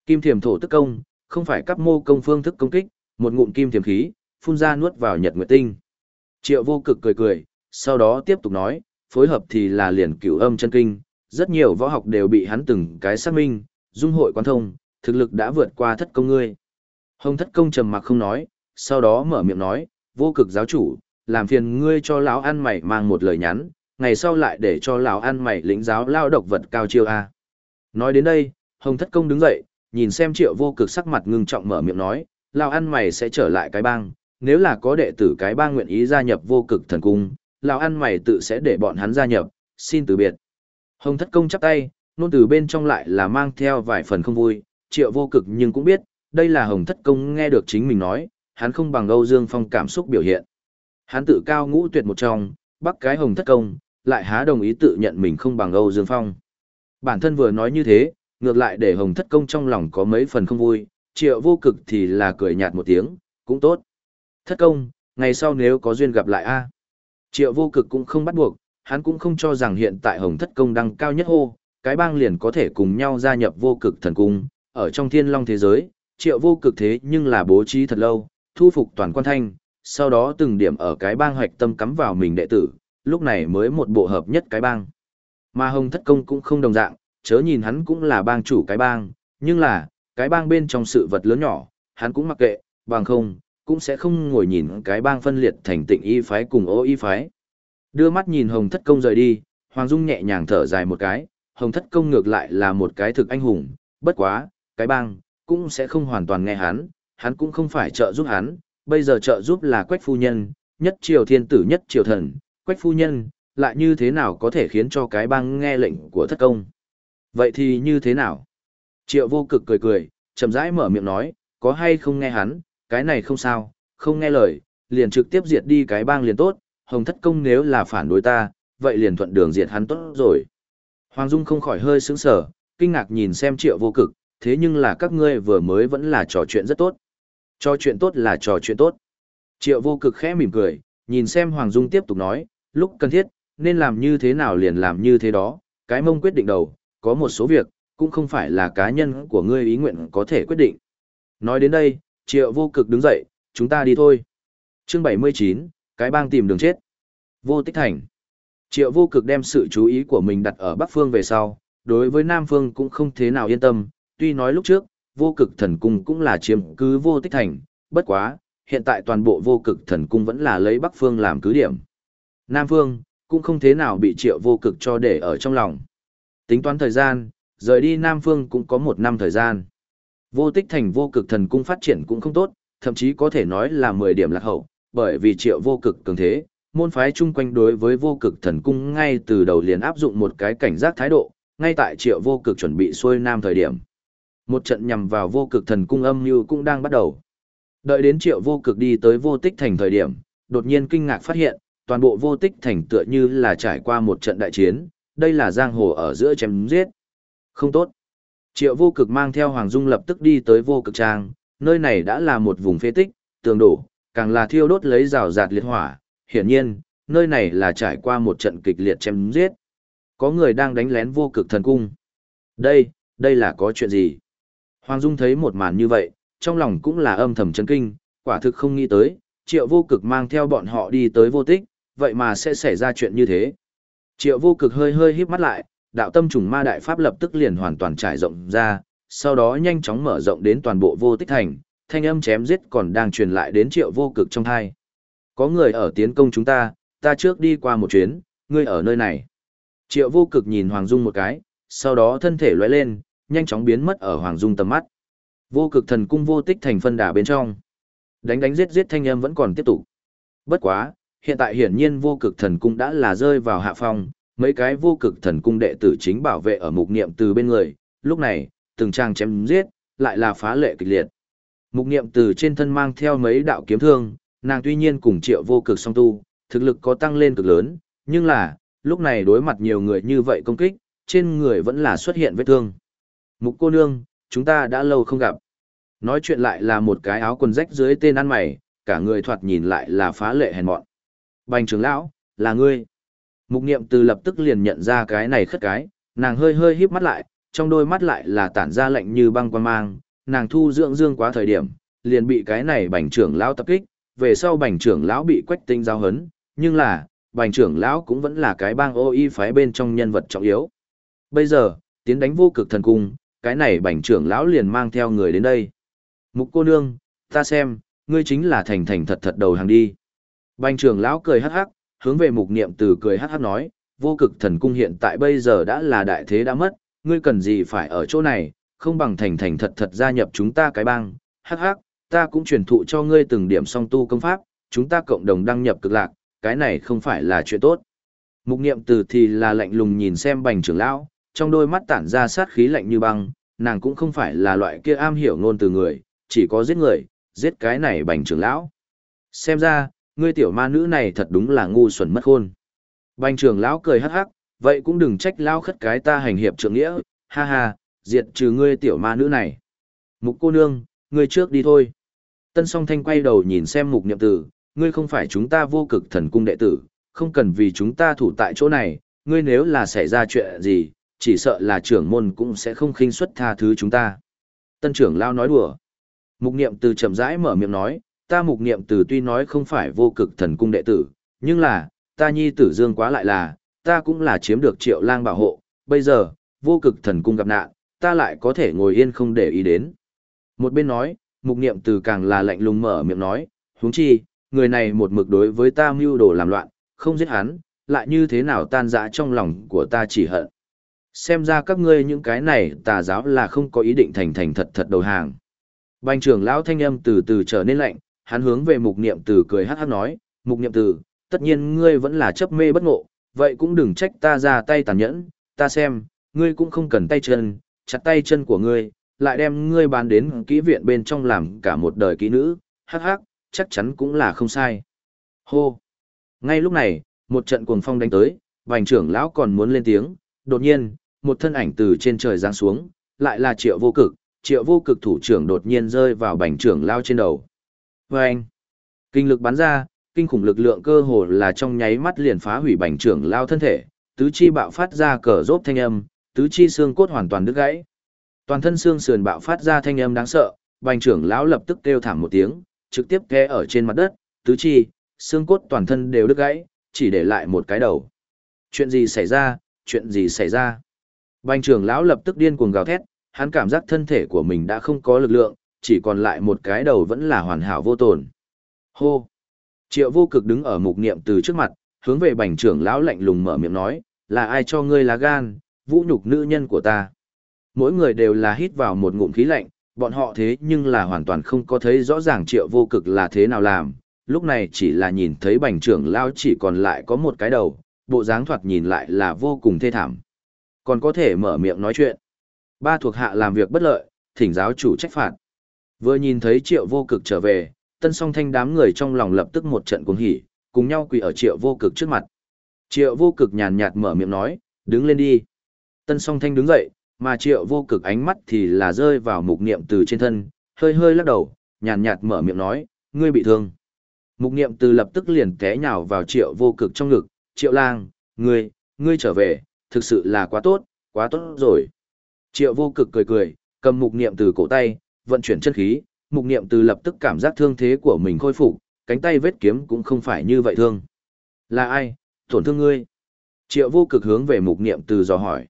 Kim thiềm thổ tức công, không phải cấp mô công phương thức công kích, một ngụm kim thiềm khí, phun ra nuốt vào nhật nguyệt tinh. Triệu vô cực cười cười, sau đó tiếp tục nói, phối hợp thì là liền cửu âm chân kinh, rất nhiều võ học đều bị hắn từng cái xác minh, dung hội quan thông, thực lực đã vượt qua thất công ngươi. Hồng thất công trầm mặc không nói, sau đó mở miệng nói, vô cực giáo chủ, làm phiền ngươi cho lão ăn mày mang một lời nhắn, ngày sau lại để cho lão ăn mày lĩnh giáo lao độc vật cao chiêu a. Nói đến đây, Hồng Thất Công đứng dậy, nhìn xem Triệu Vô Cực sắc mặt ngưng trọng mở miệng nói, lão ăn mày sẽ trở lại cái bang, nếu là có đệ tử cái bang nguyện ý gia nhập Vô Cực Thần Cung, lão ăn mày tự sẽ để bọn hắn gia nhập, xin từ biệt. Hồng Thất Công chắp tay, nôn từ bên trong lại là mang theo vài phần không vui, Triệu Vô Cực nhưng cũng biết, đây là Hồng Thất Công nghe được chính mình nói, hắn không bằng Âu Dương Phong cảm xúc biểu hiện. Hắn tự cao ngũ tuyệt một trong, bắt cái Hồng Thất Công, lại há đồng ý tự nhận mình không bằng Âu Dương Phong. Bản thân vừa nói như thế, ngược lại để Hồng Thất Công trong lòng có mấy phần không vui, triệu vô cực thì là cười nhạt một tiếng, cũng tốt. Thất Công, ngày sau nếu có duyên gặp lại a Triệu vô cực cũng không bắt buộc, hắn cũng không cho rằng hiện tại Hồng Thất Công đang cao nhất hô, cái bang liền có thể cùng nhau gia nhập vô cực thần cung, ở trong thiên long thế giới, triệu vô cực thế nhưng là bố trí thật lâu, thu phục toàn quan thanh, sau đó từng điểm ở cái bang hoạch tâm cắm vào mình đệ tử, lúc này mới một bộ hợp nhất cái bang. Mà Hồng Thất Công cũng không đồng dạng, chớ nhìn hắn cũng là bang chủ cái bang, nhưng là, cái bang bên trong sự vật lớn nhỏ, hắn cũng mặc kệ, bằng không, cũng sẽ không ngồi nhìn cái bang phân liệt thành tịnh y phái cùng ô y phái. Đưa mắt nhìn Hồng Thất Công rời đi, Hoàng Dung nhẹ nhàng thở dài một cái, Hồng Thất Công ngược lại là một cái thực anh hùng, bất quá, cái bang, cũng sẽ không hoàn toàn nghe hắn, hắn cũng không phải trợ giúp hắn, bây giờ trợ giúp là Quách Phu Nhân, nhất triều thiên tử nhất triều thần, Quách Phu Nhân, lại như thế nào có thể khiến cho cái bang nghe lệnh của thất công. Vậy thì như thế nào? Triệu vô cực cười cười, chậm rãi mở miệng nói, có hay không nghe hắn, cái này không sao, không nghe lời, liền trực tiếp diệt đi cái bang liền tốt, hồng thất công nếu là phản đối ta, vậy liền thuận đường diệt hắn tốt rồi. Hoàng Dung không khỏi hơi sững sờ, kinh ngạc nhìn xem triệu vô cực, thế nhưng là các ngươi vừa mới vẫn là trò chuyện rất tốt. Trò chuyện tốt là trò chuyện tốt. Triệu vô cực khẽ mỉm cười, nhìn xem Hoàng Dung tiếp tục nói, lúc cần thiết, nên làm như thế nào liền làm như thế đó, cái mông quyết định đầu, có một số việc, cũng không phải là cá nhân của ngươi ý nguyện có thể quyết định. Nói đến đây, triệu vô cực đứng dậy, chúng ta đi thôi. Chương 79, cái bang tìm đường chết. Vô tích thành. Triệu vô cực đem sự chú ý của mình đặt ở Bắc Phương về sau, đối với Nam Phương cũng không thế nào yên tâm, tuy nói lúc trước, vô cực thần cung cũng là chiếm cứ vô tích thành, bất quá, hiện tại toàn bộ vô cực thần cung vẫn là lấy Bắc Phương làm cứ điểm. Nam Phương, cũng không thế nào bị triệu vô cực cho để ở trong lòng. Tính toán thời gian, rời đi Nam Phương cũng có một năm thời gian. Vô tích thành vô cực thần cung phát triển cũng không tốt, thậm chí có thể nói là 10 điểm lạc hậu, bởi vì triệu vô cực cường thế, môn phái chung quanh đối với vô cực thần cung ngay từ đầu liền áp dụng một cái cảnh giác thái độ, ngay tại triệu vô cực chuẩn bị xuôi nam thời điểm. Một trận nhằm vào vô cực thần cung âm như cũng đang bắt đầu. Đợi đến triệu vô cực đi tới vô tích thành thời điểm, đột nhiên kinh ngạc phát hiện, toàn bộ vô tích thành tựa như là trải qua một trận đại chiến, đây là giang hồ ở giữa chém giết. Không tốt. Triệu vô cực mang theo Hoàng Dung lập tức đi tới vô cực trang, nơi này đã là một vùng phế tích, tường đổ, càng là thiêu đốt lấy rào rạt liệt hỏa, hiển nhiên, nơi này là trải qua một trận kịch liệt chém giết. Có người đang đánh lén vô cực thần cung. Đây, đây là có chuyện gì? Hoàng Dung thấy một màn như vậy, trong lòng cũng là âm thầm chấn kinh, quả thực không nghĩ tới, triệu vô cực mang theo bọn họ đi tới vô tích, vậy mà sẽ xảy ra chuyện như thế. Triệu vô cực hơi hơi híp mắt lại, đạo tâm trùng ma đại pháp lập tức liền hoàn toàn trải rộng ra, sau đó nhanh chóng mở rộng đến toàn bộ vô tích thành, thanh âm chém giết còn đang truyền lại đến triệu vô cực trong hai. Có người ở tiến công chúng ta, ta trước đi qua một chuyến, ngươi ở nơi này. Triệu vô cực nhìn Hoàng Dung một cái, sau đó thân thể lóe lên, nhanh chóng biến mất ở Hoàng Dung tầm mắt. Vô cực thần cung vô tích thành phân đà bên trong. Đánh đánh giết giết thanh âm vẫn còn tiếp tục. Bất quá, hiện tại hiển nhiên vô cực thần cung đã là rơi vào hạ phong, mấy cái vô cực thần cung đệ tử chính bảo vệ ở mục niệm từ bên người, lúc này, từng trang chém giết, lại là phá lệ kịch liệt. Mục niệm từ trên thân mang theo mấy đạo kiếm thương, nàng tuy nhiên cùng triệu vô cực song tu, thực lực có tăng lên cực lớn, nhưng là, lúc này đối mặt nhiều người như vậy công kích, trên người vẫn là xuất hiện vết thương. Mục cô nương, chúng ta đã lâu không gặp. Nói chuyện lại là một cái áo quần rách dưới tên ăn mày, cả người thoạt nhìn lại là phá lệ hèn mọn. Bành trưởng lão, là ngươi. Mục niệm từ lập tức liền nhận ra cái này khất cái, nàng hơi hơi híp mắt lại, trong đôi mắt lại là tản ra lạnh như băng quan mang, nàng thu dưỡng dương quá thời điểm, liền bị cái này bành trưởng lão tập kích, về sau bành trưởng lão bị quách tinh giao hấn, nhưng là, bành trưởng lão cũng vẫn là cái bang ô y phái bên trong nhân vật trọng yếu. Bây giờ, tiến đánh vô cực thần cung, cái này bành trưởng lão liền mang theo người đến đây. Mục cô nương, ta xem, ngươi chính là thành thành thật thật đầu hàng đi. Bành trưởng lão cười hắc hắc, hướng về mục niệm từ cười hắc hắc nói, vô cực thần cung hiện tại bây giờ đã là đại thế đã mất, ngươi cần gì phải ở chỗ này, không bằng thành thành thật thật gia nhập chúng ta cái bang, hắc hắc, ta cũng truyền thụ cho ngươi từng điểm song tu công pháp, chúng ta cộng đồng đăng nhập cực lạc, cái này không phải là chuyện tốt. Mục niệm từ thì là lạnh lùng nhìn xem bành trưởng lão, trong đôi mắt tản ra sát khí lạnh như băng, nàng cũng không phải là loại kia am hiểu ngôn từ người, chỉ có giết người, giết cái này bành trưởng lão. Xem ra, ngươi tiểu ma nữ này thật đúng là ngu xuẩn mất khôn. Bành trưởng lão cười hắc hắc, vậy cũng đừng trách lão khất cái ta hành hiệp trượng nghĩa, ha ha, diệt trừ ngươi tiểu ma nữ này. Mục cô nương, ngươi trước đi thôi. Tân song thanh quay đầu nhìn xem mục niệm tử, ngươi không phải chúng ta vô cực thần cung đệ tử, không cần vì chúng ta thủ tại chỗ này, ngươi nếu là xảy ra chuyện gì, chỉ sợ là trưởng môn cũng sẽ không khinh suất tha thứ chúng ta. Tân trưởng lão nói đùa. Mục niệm từ chậm rãi mở miệng nói, ta mục niệm từ tuy nói không phải vô cực thần cung đệ tử, nhưng là, ta nhi tử dương quá lại là, ta cũng là chiếm được triệu lang bảo hộ, bây giờ, vô cực thần cung gặp nạn, ta lại có thể ngồi yên không để ý đến. Một bên nói, mục niệm từ càng là lạnh lùng mở miệng nói, huống chi, người này một mực đối với ta mưu đồ làm loạn, không giết hắn, lại như thế nào tan dã trong lòng của ta chỉ hận. Xem ra các ngươi những cái này tà giáo là không có ý định thành thành thật thật đầu hàng. Bành trưởng lão thanh âm từ từ trở nên lạnh, hắn hướng về mục niệm từ cười hát hát nói, mục niệm từ, tất nhiên ngươi vẫn là chấp mê bất ngộ, vậy cũng đừng trách ta ra tay tàn nhẫn, ta xem, ngươi cũng không cần tay chân, chặt tay chân của ngươi, lại đem ngươi bán đến kỹ viện bên trong làm cả một đời kỹ nữ, hắc hắc, chắc chắn cũng là không sai. Hô! Ngay lúc này, một trận cuồng phong đánh tới, vành trưởng lão còn muốn lên tiếng, đột nhiên, một thân ảnh từ trên trời giáng xuống, lại là triệu vô cực, triệu vô cực thủ trưởng đột nhiên rơi vào bành trưởng lão trên đầu. Và anh, kinh lực bắn ra, kinh khủng lực lượng cơ hồ là trong nháy mắt liền phá hủy bành trưởng lao thân thể, tứ chi bạo phát ra cờ rốt thanh âm, tứ chi xương cốt hoàn toàn đứt gãy. Toàn thân xương sườn bạo phát ra thanh âm đáng sợ, bành trưởng lão lập tức kêu thảm một tiếng, trực tiếp té ở trên mặt đất, tứ chi, xương cốt toàn thân đều đứt gãy, chỉ để lại một cái đầu. Chuyện gì xảy ra, chuyện gì xảy ra? Bành trưởng lão lập tức điên cuồng gào thét, hắn cảm giác thân thể của mình đã không có lực lượng, chỉ còn lại một cái đầu vẫn là hoàn hảo vô tổn. Hô! Triệu vô cực đứng ở mục niệm từ trước mặt, hướng về bành trưởng lão lạnh lùng mở miệng nói, là ai cho ngươi lá gan, vũ nhục nữ nhân của ta. Mỗi người đều là hít vào một ngụm khí lạnh, bọn họ thế nhưng là hoàn toàn không có thấy rõ ràng triệu vô cực là thế nào làm, lúc này chỉ là nhìn thấy bành trưởng lão chỉ còn lại có một cái đầu, bộ dáng thoạt nhìn lại là vô cùng thê thảm. Còn có thể mở miệng nói chuyện. Ba thuộc hạ làm việc bất lợi, thỉnh giáo chủ trách phạt. Vừa nhìn thấy triệu vô cực trở về, tân song thanh đám người trong lòng lập tức một trận cuồng hỉ, cùng nhau quỳ ở triệu vô cực trước mặt. Triệu vô cực nhàn nhạt mở miệng nói, đứng lên đi. Tân song thanh đứng dậy, mà triệu vô cực ánh mắt thì là rơi vào mục niệm từ trên thân, hơi hơi lắc đầu, nhàn nhạt mở miệng nói, ngươi bị thương. Mục niệm từ lập tức liền té nhào vào triệu vô cực trong ngực, triệu lang, ngươi, ngươi trở về, thực sự là quá tốt, quá tốt rồi. Triệu vô cực cười cười, cầm mục niệm từ cổ tay, vận chuyển chân khí, mục niệm từ lập tức cảm giác thương thế của mình khôi phục, cánh tay vết kiếm cũng không phải như vậy thương. Là ai, tổn thương ngươi? Triệu vô cực hướng về mục niệm từ dò hỏi.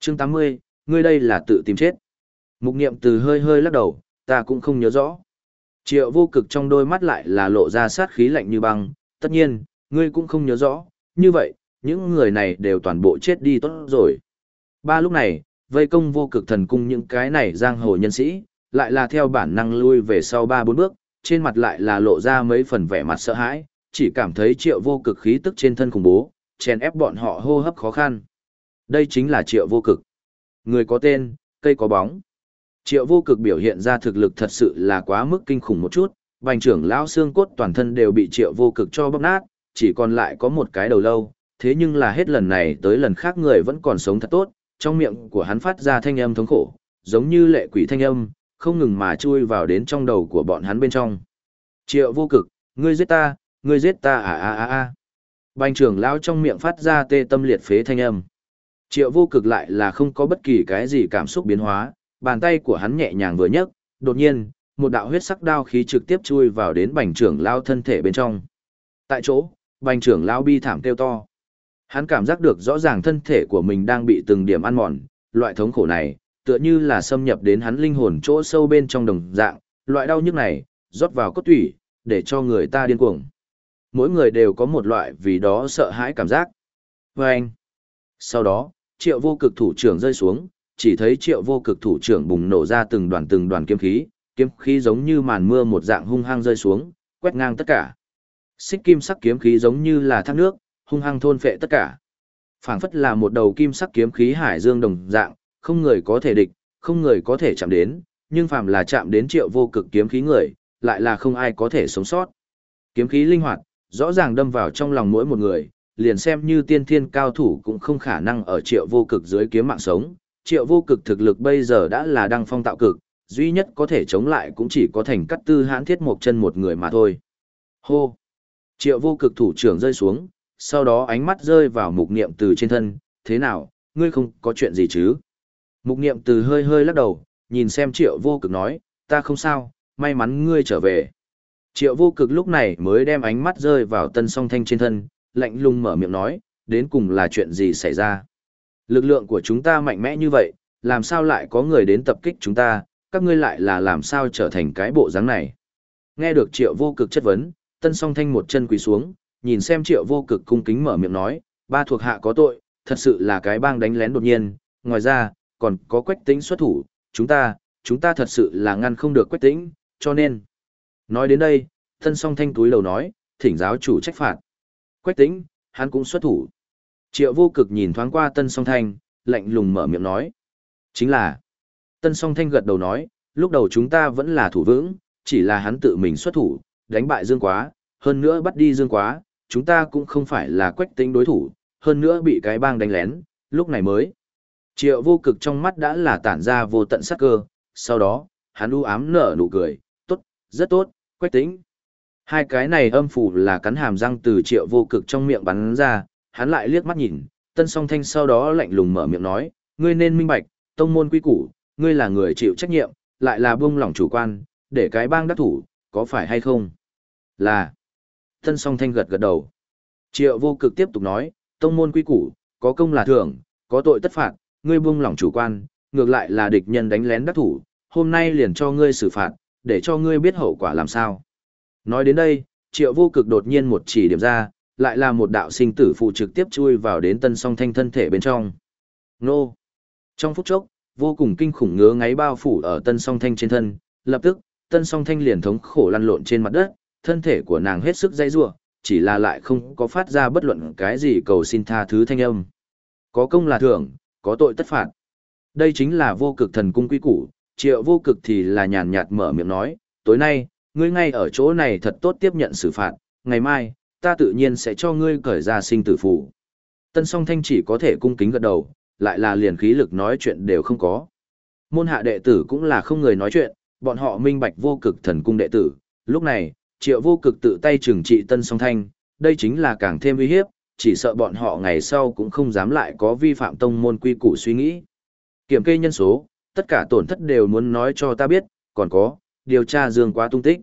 Chương 80, ngươi đây là tự tìm chết. Mục niệm từ hơi hơi lắc đầu, ta cũng không nhớ rõ. Triệu vô cực trong đôi mắt lại là lộ ra sát khí lạnh như băng, tất nhiên, ngươi cũng không nhớ rõ, như vậy, những người này đều toàn bộ chết đi tốt rồi. Ba lúc này, vây công vô cực thần cung những cái này giang hồ nhân sĩ, lại là theo bản năng lui về sau ba bốn bước, trên mặt lại là lộ ra mấy phần vẻ mặt sợ hãi, chỉ cảm thấy triệu vô cực khí tức trên thân khủng bố, chèn ép bọn họ hô hấp khó khăn. Đây chính là triệu vô cực. Người có tên, cây có bóng. Triệu vô cực biểu hiện ra thực lực thật sự là quá mức kinh khủng một chút, bành trưởng lão xương cốt toàn thân đều bị triệu vô cực cho bóc nát, chỉ còn lại có một cái đầu lâu, thế nhưng là hết lần này tới lần khác người vẫn còn sống thật tốt, trong miệng của hắn phát ra thanh âm thống khổ, giống như lệ quỷ thanh âm, không ngừng mà chui vào đến trong đầu của bọn hắn bên trong. Triệu vô cực, ngươi giết ta, ngươi giết ta à à à à. Bành trưởng lão trong miệng phát ra tê tâm liệt phế thanh âm. Triệu vô cực lại là không có bất kỳ cái gì cảm xúc biến hóa, bàn tay của hắn nhẹ nhàng vừa nhấc, đột nhiên, một đạo huyết sắc đao khí trực tiếp chui vào đến bành trưởng lão thân thể bên trong. Tại chỗ, bành trưởng lão bi thảm kêu to. Hắn cảm giác được rõ ràng thân thể của mình đang bị từng điểm ăn mòn, loại thống khổ này, tựa như là xâm nhập đến hắn linh hồn chỗ sâu bên trong đồng dạng, loại đau nhức này, rót vào cốt tủy, để cho người ta điên cuồng. Mỗi người đều có một loại vì đó sợ hãi cảm giác. Và anh. Sau đó, triệu vô cực thủ trưởng rơi xuống, chỉ thấy triệu vô cực thủ trưởng bùng nổ ra từng đoàn từng đoàn kiếm khí, kiếm khí giống như màn mưa một dạng hung hăng rơi xuống, quét ngang tất cả. Xích kim sắc kiếm khí giống như là thác nước, hung hăng thôn phệ tất cả. Phảng phất là một đầu kim sắc kiếm khí hải dương đồng dạng, không người có thể địch, không người có thể chạm đến, nhưng phàm là chạm đến triệu vô cực kiếm khí người, lại là không ai có thể sống sót. Kiếm khí linh hoạt, rõ ràng đâm vào trong lòng mỗi một người, liền xem như tiên thiên cao thủ cũng không khả năng ở triệu vô cực dưới kiếm mạng sống. Triệu vô cực thực lực bây giờ đã là đăng phong tạo cực, duy nhất có thể chống lại cũng chỉ có thành cắt tư hãn thiết một chân một người mà thôi. Hô! Triệu vô cực thủ trưởng rơi xuống, sau đó ánh mắt rơi vào mục niệm từ trên thân, thế nào, ngươi không có chuyện gì chứ? Mục niệm từ hơi hơi lắc đầu, nhìn xem triệu vô cực nói, ta không sao, may mắn ngươi trở về. Triệu vô cực lúc này mới đem ánh mắt rơi vào tân song thanh trên thân, lạnh lùng mở miệng nói, đến cùng là chuyện gì xảy ra. Lực lượng của chúng ta mạnh mẽ như vậy, làm sao lại có người đến tập kích chúng ta, các ngươi lại là làm sao trở thành cái bộ dáng này. Nghe được triệu vô cực chất vấn, tân song thanh một chân quỳ xuống, nhìn xem triệu vô cực cung kính mở miệng nói, ba thuộc hạ có tội, thật sự là cái bang đánh lén đột nhiên, ngoài ra, còn có quách tính xuất thủ, chúng ta, chúng ta thật sự là ngăn không được quách tính, cho nên. Nói đến đây, tân song thanh túi lầu nói, thỉnh giáo chủ trách phạt. Quách tính, hắn cũng xuất thủ. Triệu vô cực nhìn thoáng qua tân song thanh, lạnh lùng mở miệng nói. Chính là, tân song thanh gật đầu nói, lúc đầu chúng ta vẫn là thủ vững, chỉ là hắn tự mình xuất thủ, đánh bại dương quá, hơn nữa bắt đi dương quá, chúng ta cũng không phải là quách tính đối thủ, hơn nữa bị cái bang đánh lén, lúc này mới. Triệu vô cực trong mắt đã là tản ra vô tận sắc cơ, sau đó, hắn u ám nở nụ cười, tốt, rất tốt, quách tính. Hai cái này âm phủ là cắn hàm răng từ triệu vô cực trong miệng bắn ra, hắn lại liếc mắt nhìn, tân song thanh sau đó lạnh lùng mở miệng nói, ngươi nên minh bạch, tông môn quy củ, ngươi là người chịu trách nhiệm, lại là buông lỏng chủ quan, để cái bang đắc thủ, có phải hay không? Là. Tân song thanh gật gật đầu. Triệu vô cực tiếp tục nói, tông môn quy củ, có công là thưởng, có tội tất phạt, ngươi buông lỏng chủ quan, ngược lại là địch nhân đánh lén đắc thủ, hôm nay liền cho ngươi xử phạt, để cho ngươi biết hậu quả làm sao. Nói đến đây, triệu vô cực đột nhiên một chỉ điểm ra, lại là một đạo sinh tử phụ trực tiếp chui vào đến tân song thanh thân thể bên trong. Nô! Trong phút chốc, vô cùng kinh khủng ngứa ngáy bao phủ ở tân song thanh trên thân, lập tức, tân song thanh liền thống khổ lăn lộn trên mặt đất, thân thể của nàng hết sức dây rua, chỉ là lại không có phát ra bất luận cái gì cầu xin tha thứ thanh âm. Có công là thưởng, có tội tất phạt. Đây chính là vô cực thần cung quý củ, triệu vô cực thì là nhàn nhạt mở miệng nói, tối nay, ngươi ngay ở chỗ này thật tốt tiếp nhận xử phạt, ngày mai, ta tự nhiên sẽ cho ngươi cởi ra sinh tử phụ. Tân song thanh chỉ có thể cung kính gật đầu, lại là liền khí lực nói chuyện đều không có. Môn hạ đệ tử cũng là không người nói chuyện, bọn họ minh bạch vô cực thần cung đệ tử. Lúc này, triệu vô cực tự tay trừng trị tân song thanh, đây chính là càng thêm uy hiếp, chỉ sợ bọn họ ngày sau cũng không dám lại có vi phạm tông môn quy củ suy nghĩ. Kiểm kê nhân số, tất cả tổn thất đều muốn nói cho ta biết, còn có, điều tra dương quá tung tích.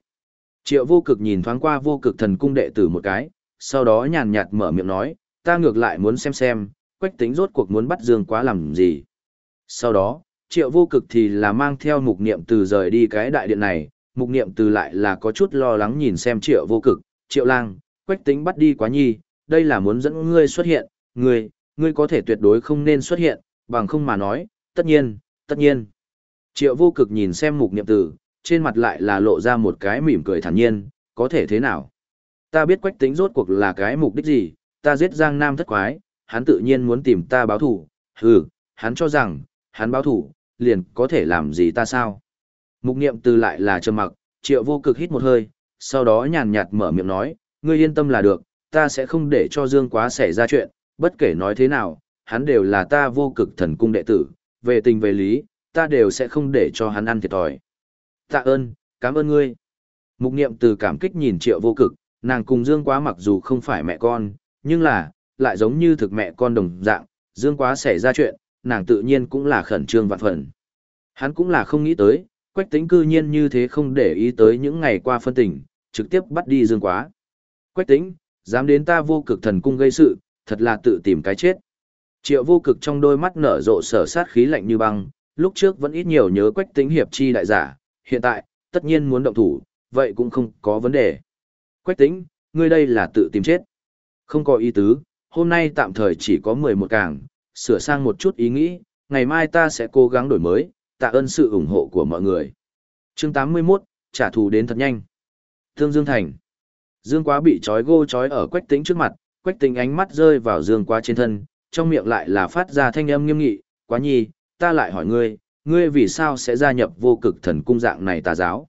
Triệu vô cực nhìn thoáng qua vô cực thần cung đệ tử một cái, sau đó nhàn nhạt mở miệng nói, ta ngược lại muốn xem xem, quách tính rốt cuộc muốn bắt dương quá làm gì. Sau đó, triệu vô cực thì là mang theo mục niệm từ rời đi cái đại điện này, mục niệm từ lại là có chút lo lắng nhìn xem triệu vô cực, triệu lang, quách tính bắt đi quá nhi, đây là muốn dẫn ngươi xuất hiện, ngươi, ngươi có thể tuyệt đối không nên xuất hiện, bằng không mà nói, tất nhiên, tất nhiên. Triệu vô cực nhìn xem mục niệm tử, trên mặt lại là lộ ra một cái mỉm cười thản nhiên, có thể thế nào? Ta biết quách tính rốt cuộc là cái mục đích gì, ta giết Giang Nam thất quái, hắn tự nhiên muốn tìm ta báo thủ, hừ, hắn cho rằng, hắn báo thủ, liền có thể làm gì ta sao? Mục niệm từ lại là trầm mặc, triệu vô cực hít một hơi, sau đó nhàn nhạt mở miệng nói, ngươi yên tâm là được, ta sẽ không để cho Dương quá xảy ra chuyện, bất kể nói thế nào, hắn đều là ta vô cực thần cung đệ tử, về tình về lý, ta đều sẽ không để cho hắn ăn thiệt thòi. Tạ ơn, cảm ơn ngươi. Mục niệm từ cảm kích nhìn triệu vô cực, nàng cùng Dương quá mặc dù không phải mẹ con, nhưng là, lại giống như thực mẹ con đồng dạng, Dương quá xảy ra chuyện, nàng tự nhiên cũng là khẩn trương vạn phần. Hắn cũng là không nghĩ tới, quách tính cư nhiên như thế không để ý tới những ngày qua phân tình, trực tiếp bắt đi Dương quá. Quách tính, dám đến ta vô cực thần cung gây sự, thật là tự tìm cái chết. Triệu vô cực trong đôi mắt nở rộ sở sát khí lạnh như băng, lúc trước vẫn ít nhiều nhớ quách tính hiệp chi đại giả, hiện tại, tất nhiên muốn động thủ, vậy cũng không có vấn đề. Quách tính, ngươi đây là tự tìm chết. Không có ý tứ, hôm nay tạm thời chỉ có 11 càng, sửa sang một chút ý nghĩ, ngày mai ta sẽ cố gắng đổi mới, tạ ơn sự ủng hộ của mọi người. chương 81, trả thù đến thật nhanh. Thương Dương Thành. Dương Quá bị trói gô trói ở Quách Tĩnh trước mặt, Quách Tĩnh ánh mắt rơi vào Dương Quá trên thân, trong miệng lại là phát ra thanh âm nghiêm nghị, "Quá nhi, ta lại hỏi ngươi, ngươi vì sao sẽ gia nhập vô cực thần cung dạng này tà giáo?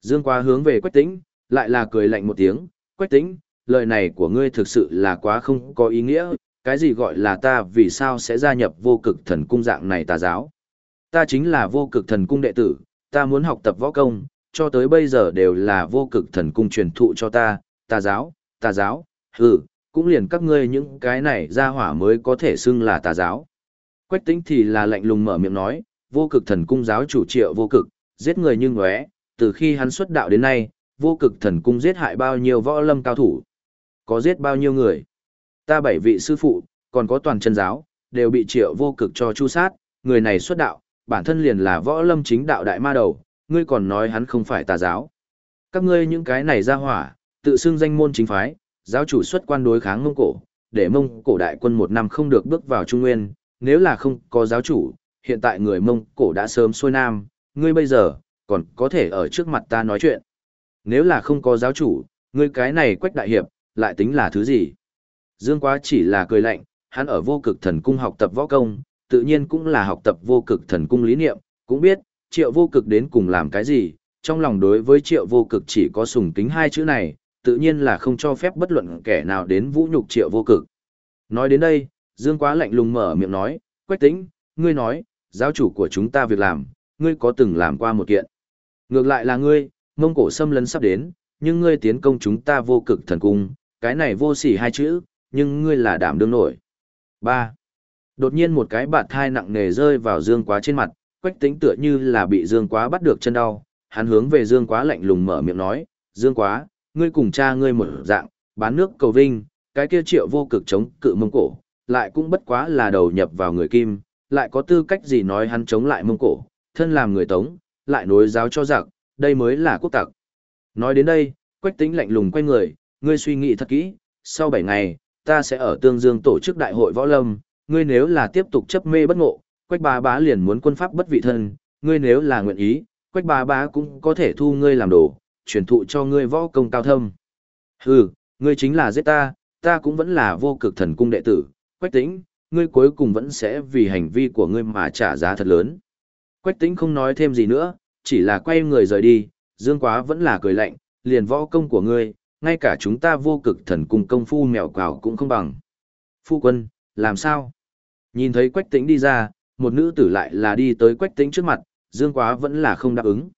Dương quá hướng về Quách Tĩnh, lại là cười lạnh một tiếng, Quách Tĩnh, lời này của ngươi thực sự là quá không có ý nghĩa, cái gì gọi là ta vì sao sẽ gia nhập vô cực thần cung dạng này tà giáo? Ta chính là vô cực thần cung đệ tử, ta muốn học tập võ công, cho tới bây giờ đều là vô cực thần cung truyền thụ cho ta, tà giáo, tà giáo, hừ, cũng liền các ngươi những cái này ra hỏa mới có thể xưng là tà giáo. Quách Tĩnh thì là lạnh lùng mở miệng nói, vô cực thần cung giáo chủ triệu vô cực, giết người như ngóe, từ khi hắn xuất đạo đến nay, vô cực thần cung giết hại bao nhiêu võ lâm cao thủ, có giết bao nhiêu người. Ta bảy vị sư phụ, còn có toàn chân giáo, đều bị triệu vô cực cho chu sát, người này xuất đạo, bản thân liền là võ lâm chính đạo đại ma đầu, ngươi còn nói hắn không phải tà giáo. Các ngươi những cái này ra hỏa, tự xưng danh môn chính phái, giáo chủ xuất quan đối kháng mông cổ, để mông cổ đại quân một năm không được bước vào Trung Nguyên, nếu là không có giáo chủ, hiện tại người mông cổ đã sớm xuôi nam, ngươi bây giờ, còn có thể ở trước mặt ta nói chuyện. Nếu là không có giáo chủ, ngươi cái này quách đại hiệp, lại tính là thứ gì? Dương Quá chỉ là cười lạnh, hắn ở vô cực thần cung học tập võ công, tự nhiên cũng là học tập vô cực thần cung lý niệm, cũng biết, triệu vô cực đến cùng làm cái gì, trong lòng đối với triệu vô cực chỉ có sùng kính hai chữ này, tự nhiên là không cho phép bất luận kẻ nào đến vũ nhục triệu vô cực. Nói đến đây, Dương Quá lạnh lùng mở miệng nói, Quách Tĩnh, ngươi nói, giáo chủ của chúng ta việc làm, ngươi có từng làm qua một kiện. Ngược lại là ngươi, mông cổ xâm lấn sắp đến, nhưng ngươi tiến công chúng ta vô cực thần cung, cái này vô sỉ hai chữ, nhưng ngươi là đảm đương nổi. 3. Đột nhiên một cái bạt thai nặng nề rơi vào Dương Quá trên mặt, Quách Tĩnh tựa như là bị Dương Quá bắt được chân đau, hắn hướng về Dương Quá lạnh lùng mở miệng nói, Dương Quá, ngươi cùng cha ngươi một dạng, bán nước cầu vinh, cái kia triệu vô cực chống cự mông cổ, lại cũng bất quá là đầu nhập vào người kim, lại có tư cách gì nói hắn chống lại mông cổ, thân làm người tống, lại nối giáo cho giặc, đây mới là quốc tặc. Nói đến đây, Quách Tĩnh lạnh lùng quay người, ngươi suy nghĩ thật kỹ, sau bảy ngày, ta sẽ ở Tương Dương tổ chức đại hội võ lâm, ngươi nếu là tiếp tục chấp mê bất ngộ, Quách Bá Bá liền muốn quân pháp bất vị thân, ngươi nếu là nguyện ý, Quách Bá Bá cũng có thể thu ngươi làm đồ, truyền thụ cho ngươi võ công cao thâm. Hừ, ngươi chính là giết ta, ta cũng vẫn là vô cực thần cung đệ tử, Quách Tĩnh, ngươi cuối cùng vẫn sẽ vì hành vi của ngươi mà trả giá thật lớn. Quách Tĩnh không nói thêm gì nữa, chỉ là quay người rời đi, Dương Quá vẫn là cười lạnh, liền võ công của ngươi, ngay cả chúng ta vô cực thần cung công phu mèo quào cũng không bằng. Phu quân, làm sao? Nhìn thấy Quách Tĩnh đi ra, một nữ tử lại là đi tới Quách Tĩnh trước mặt, Dương Quá vẫn là không đáp ứng.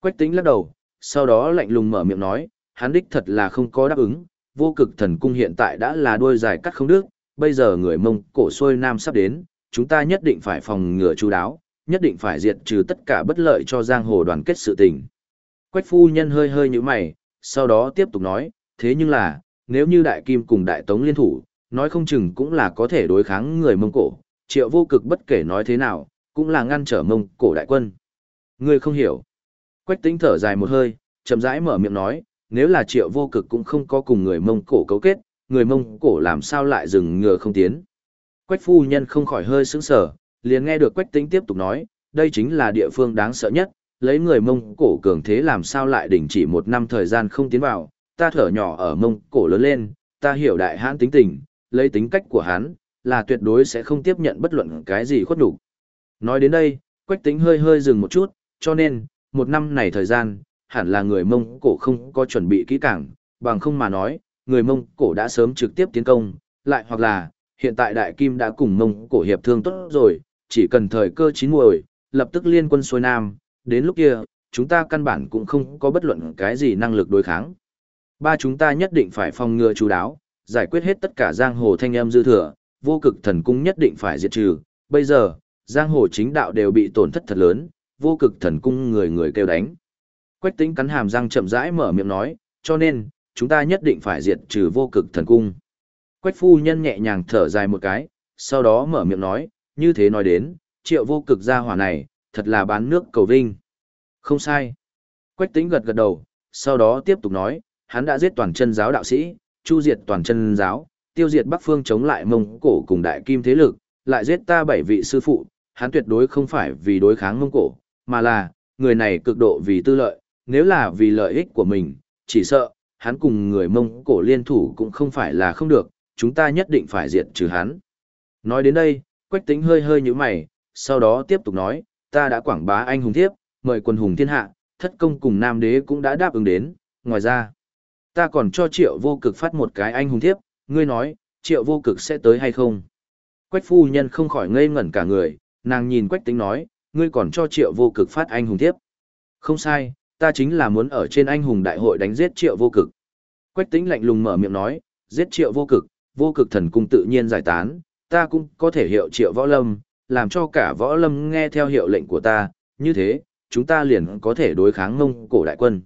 Quách Tĩnh lắc đầu, sau đó lạnh lùng mở miệng nói, hắn đích thật là không có đáp ứng, vô cực thần cung hiện tại đã là đuôi dài cắt không đứt, bây giờ người mông cổ xuôi nam sắp đến, chúng ta nhất định phải phòng ngừa chú đáo, nhất định phải diệt trừ tất cả bất lợi cho giang hồ đoàn kết sự tình. Quách phu nhân hơi hơi như mày, sau đó tiếp tục nói, thế nhưng là, nếu như đại kim cùng đại tống liên thủ, nói không chừng cũng là có thể đối kháng người mông cổ, triệu vô cực bất kể nói thế nào, cũng là ngăn trở mông cổ đại quân. Ngươi không hiểu. Quách tính thở dài một hơi, chậm rãi mở miệng nói, nếu là triệu vô cực cũng không có cùng người mông cổ cấu kết, người mông cổ làm sao lại dừng ngừa không tiến. Quách phu nhân không khỏi hơi sững sờ, liền nghe được quách tính tiếp tục nói, đây chính là địa phương đáng sợ nhất, lấy người mông cổ cường thế làm sao lại đình chỉ một năm thời gian không tiến vào, ta thở nhỏ ở mông cổ lớn lên, ta hiểu đại hãn tính tình, lấy tính cách của hắn, là tuyệt đối sẽ không tiếp nhận bất luận cái gì khuất đủ. Nói đến đây, quách Tĩnh hơi hơi dừng một chút, cho nên, một năm này thời gian, hẳn là người mông cổ không có chuẩn bị kỹ càng, bằng không mà nói, người mông cổ đã sớm trực tiếp tiến công, lại hoặc là, hiện tại đại kim đã cùng mông cổ hiệp thương tốt rồi, chỉ cần thời cơ chín muồi, lập tức liên quân xuôi nam, đến lúc kia, chúng ta căn bản cũng không có bất luận cái gì năng lực đối kháng. Ba chúng ta nhất định phải phòng ngừa chú đáo, giải quyết hết tất cả giang hồ thanh em dư thừa, vô cực thần cung nhất định phải diệt trừ. Bây giờ, giang hồ chính đạo đều bị tổn thất thật lớn, vô cực thần cung người người kêu đánh. Quách tính cắn hàm răng chậm rãi mở miệng nói, cho nên, chúng ta nhất định phải diệt trừ vô cực thần cung. Quách phu nhân nhẹ nhàng thở dài một cái, sau đó mở miệng nói, như thế nói đến, triệu vô cực gia hỏa này, thật là bán nước cầu vinh. Không sai. Quách tính gật gật đầu, sau đó tiếp tục nói, hắn đã giết toàn chân giáo đạo sĩ, chu diệt toàn chân giáo, tiêu diệt Bắc Phương chống lại Mông Cổ cùng đại kim thế lực, lại giết ta bảy vị sư phụ, hắn tuyệt đối không phải vì đối kháng Mông Cổ, mà là, người này cực độ vì tư lợi, nếu là vì lợi ích của mình, chỉ sợ, hắn cùng người Mông Cổ liên thủ cũng không phải là không được, chúng ta nhất định phải diệt trừ hắn. Nói đến đây, Quách Tĩnh hơi hơi như mày, sau đó tiếp tục nói, ta đã quảng bá anh hùng thiếp, mời quân hùng thiên hạ, thất công cùng nam đế cũng đã đáp ứng đến, ngoài ra, ta còn cho triệu vô cực phát một cái anh hùng thiếp, ngươi nói, triệu vô cực sẽ tới hay không? Quách phu nhân không khỏi ngây ngẩn cả người, nàng nhìn quách tính nói, ngươi còn cho triệu vô cực phát anh hùng tiếp? Không sai, ta chính là muốn ở trên anh hùng đại hội đánh giết triệu vô cực. Quách tính lạnh lùng mở miệng nói, giết triệu vô cực, vô cực thần cung tự nhiên giải tán, ta cũng có thể hiệu triệu võ lâm, làm cho cả võ lâm nghe theo hiệu lệnh của ta, như thế, chúng ta liền có thể đối kháng ngông cổ đại quân.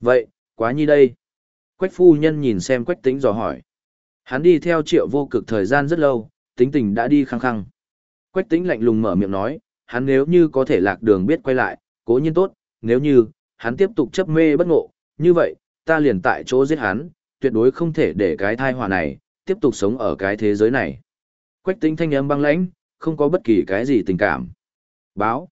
Vậy, quá nhi đây. Quách phu nhân nhìn xem quách tính dò hỏi. Hắn đi theo triệu vô cực thời gian rất lâu, tính tình đã đi khăng khăng. Quách tính lạnh lùng mở miệng nói, hắn nếu như có thể lạc đường biết quay lại, cố nhiên tốt, nếu như, hắn tiếp tục chấp mê bất ngộ, như vậy, ta liền tại chỗ giết hắn, tuyệt đối không thể để cái thai họa này, tiếp tục sống ở cái thế giới này. Quách tính thanh âm băng lãnh, không có bất kỳ cái gì tình cảm. Báo.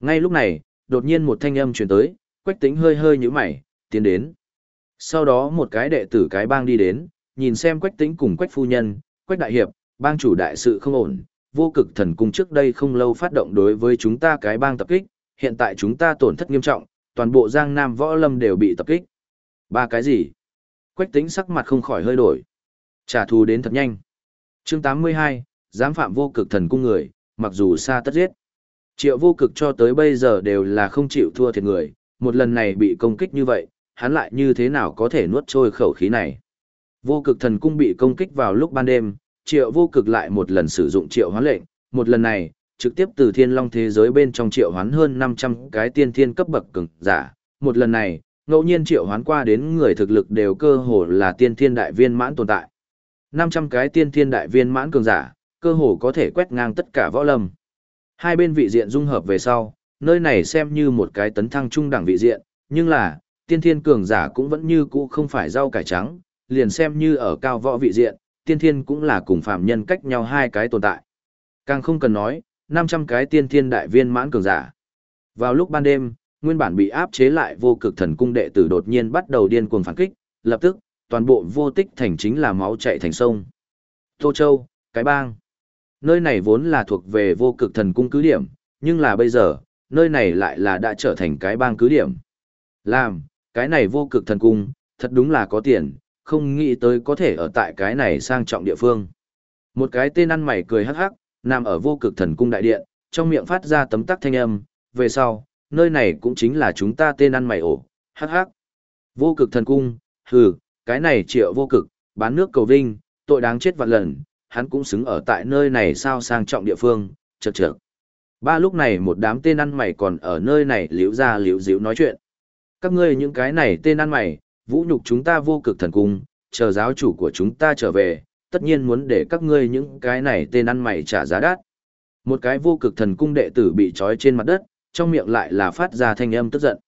Ngay lúc này, đột nhiên một thanh âm truyền tới, quách tính hơi hơi nhũ mày, tiến đến. Sau đó một cái đệ tử cái bang đi đến, nhìn xem quách tính cùng quách phu nhân, quách đại hiệp, bang chủ đại sự không ổn, vô cực thần cung trước đây không lâu phát động đối với chúng ta cái bang tập kích, hiện tại chúng ta tổn thất nghiêm trọng, toàn bộ giang nam võ lâm đều bị tập kích. Ba cái gì? Quách tính sắc mặt không khỏi hơi đổi. Trả thù đến thật nhanh. chương 82, dám phạm vô cực thần cung người, mặc dù xa tất giết. Triệu vô cực cho tới bây giờ đều là không chịu thua thiệt người, một lần này bị công kích như vậy, hắn lại như thế nào có thể nuốt trôi khẩu khí này. Vô cực thần cung bị công kích vào lúc ban đêm, triệu vô cực lại một lần sử dụng triệu hoán lệnh, một lần này, trực tiếp từ thiên long thế giới bên trong triệu hoán hơn 500 cái tiên thiên cấp bậc cường giả, một lần này, ngẫu nhiên triệu hoán qua đến người thực lực đều cơ hồ là tiên thiên đại viên mãn tồn tại. 500 cái tiên thiên đại viên mãn cường giả, cơ hồ có thể quét ngang tất cả võ lâm. Hai bên vị diện dung hợp về sau, nơi này xem như một cái tấn thăng trung đẳng vị diện, nhưng là, tiên thiên cường giả cũng vẫn như cũ không phải rau cải trắng, liền xem như ở cao võ vị diện, tiên thiên cũng là cùng phạm nhân cách nhau hai cái tồn tại. Càng không cần nói, 500 cái tiên thiên đại viên mãn cường giả. Vào lúc ban đêm, nguyên bản bị áp chế lại vô cực thần cung đệ tử đột nhiên bắt đầu điên cuồng phản kích, lập tức, toàn bộ vô tích thành chính là máu chạy thành sông. Tô Châu, cái bang. Nơi này vốn là thuộc về vô cực thần cung cứ điểm, nhưng là bây giờ, nơi này lại là đã trở thành cái bang cứ điểm. Làm, cái này vô cực thần cung, thật đúng là có tiền, không nghĩ tới có thể ở tại cái này sang trọng địa phương. Một cái tên ăn mày cười hắc hắc, nằm ở vô cực thần cung đại điện, trong miệng phát ra tấm tắc thanh âm, về sau, nơi này cũng chính là chúng ta tên ăn mày ổ, hắc hắc. Vô cực thần cung, hừ, cái này triệu vô cực, bán nước cầu vinh, tội đáng chết vạn lần, hắn cũng xứng ở tại nơi này sao sang trọng địa phương, chật chật. Ba lúc này một đám tên ăn mày còn ở nơi này liễu ra liễu díu nói chuyện. Các ngươi những cái này tên ăn mày, vũ nhục chúng ta vô cực thần cung, chờ giáo chủ của chúng ta trở về, tất nhiên muốn để các ngươi những cái này tên ăn mày trả giá đắt. Một cái vô cực thần cung đệ tử bị trói trên mặt đất, trong miệng lại là phát ra thanh âm tức giận.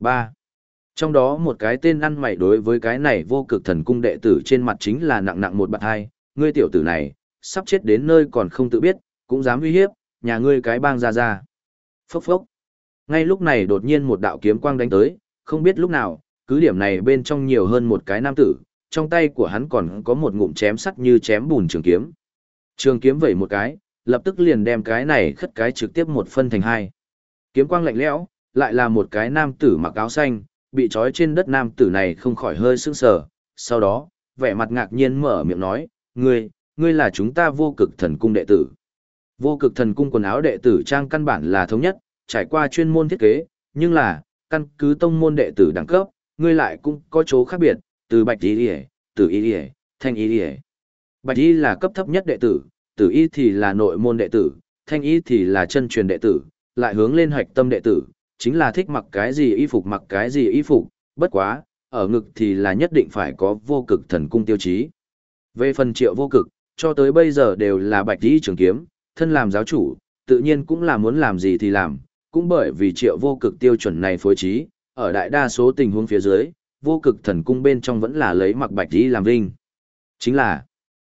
3. Trong đó một cái tên ăn mày đối với cái này vô cực thần cung đệ tử trên mặt chính là nặng nặng một bạt hai, ngươi tiểu tử này, sắp chết đến nơi còn không tự biết, cũng dám uy hiếp, nhà ngươi cái bang ra ra. Phốc phốc. Ngay lúc này đột nhiên một đạo kiếm quang đánh tới, không biết lúc nào, cứ điểm này bên trong nhiều hơn một cái nam tử, trong tay của hắn còn có một ngụm chém sắt như chém bùn trường kiếm. Trường kiếm vẩy một cái, lập tức liền đem cái này khất cái trực tiếp một phân thành hai. Kiếm quang lạnh lẽo, lại là một cái nam tử mặc áo xanh, bị trói trên đất nam tử này không khỏi hơi sững sờ, sau đó, vẻ mặt ngạc nhiên mở miệng nói, ngươi, ngươi là chúng ta vô cực thần cung đệ tử. Vô cực thần cung quần áo đệ tử trang căn bản là thống nhất, trải qua chuyên môn thiết kế, nhưng là, căn cứ tông môn đệ tử đẳng cấp, ngươi lại cũng có chỗ khác biệt, từ bạch y lìa, từ y lìa, thanh y lìa. Bạch y là cấp thấp nhất đệ tử, tử y thì là nội môn đệ tử, thanh y thì là chân truyền đệ tử, lại hướng lên hoạch tâm đệ tử, chính là thích mặc cái gì y phục mặc cái gì y phục, bất quá, ở ngực thì là nhất định phải có vô cực thần cung tiêu chí. Về phần triệu vô cực, cho tới bây giờ đều là bạch y trường kiếm, thân làm giáo chủ, tự nhiên cũng là muốn làm gì thì làm, cũng bởi vì triệu vô cực tiêu chuẩn này phối trí, ở đại đa số tình huống phía dưới, vô cực thần cung bên trong vẫn là lấy mặc bạch đi làm vinh. Chính là,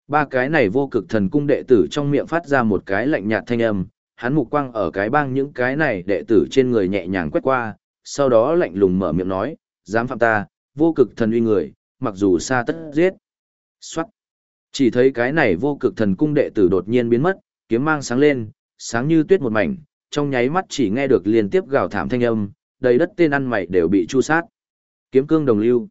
ba cái này vô cực thần cung đệ tử trong miệng phát ra một cái lạnh nhạt thanh âm, hắn mục quang ở cái bang những cái này đệ tử trên người nhẹ nhàng quét qua, sau đó lạnh lùng mở miệng nói, dám phạm ta, vô cực thần uy người, mặc dù xa tất giết. Xoát. Chỉ thấy cái này vô cực thần cung đệ tử đột nhiên biến mất, kiếm mang sáng lên, sáng như tuyết một mảnh, trong nháy mắt chỉ nghe được liên tiếp gào thảm thanh âm, đầy đất tên ăn mày đều bị chu sát. Kiếm cương đồng lưu.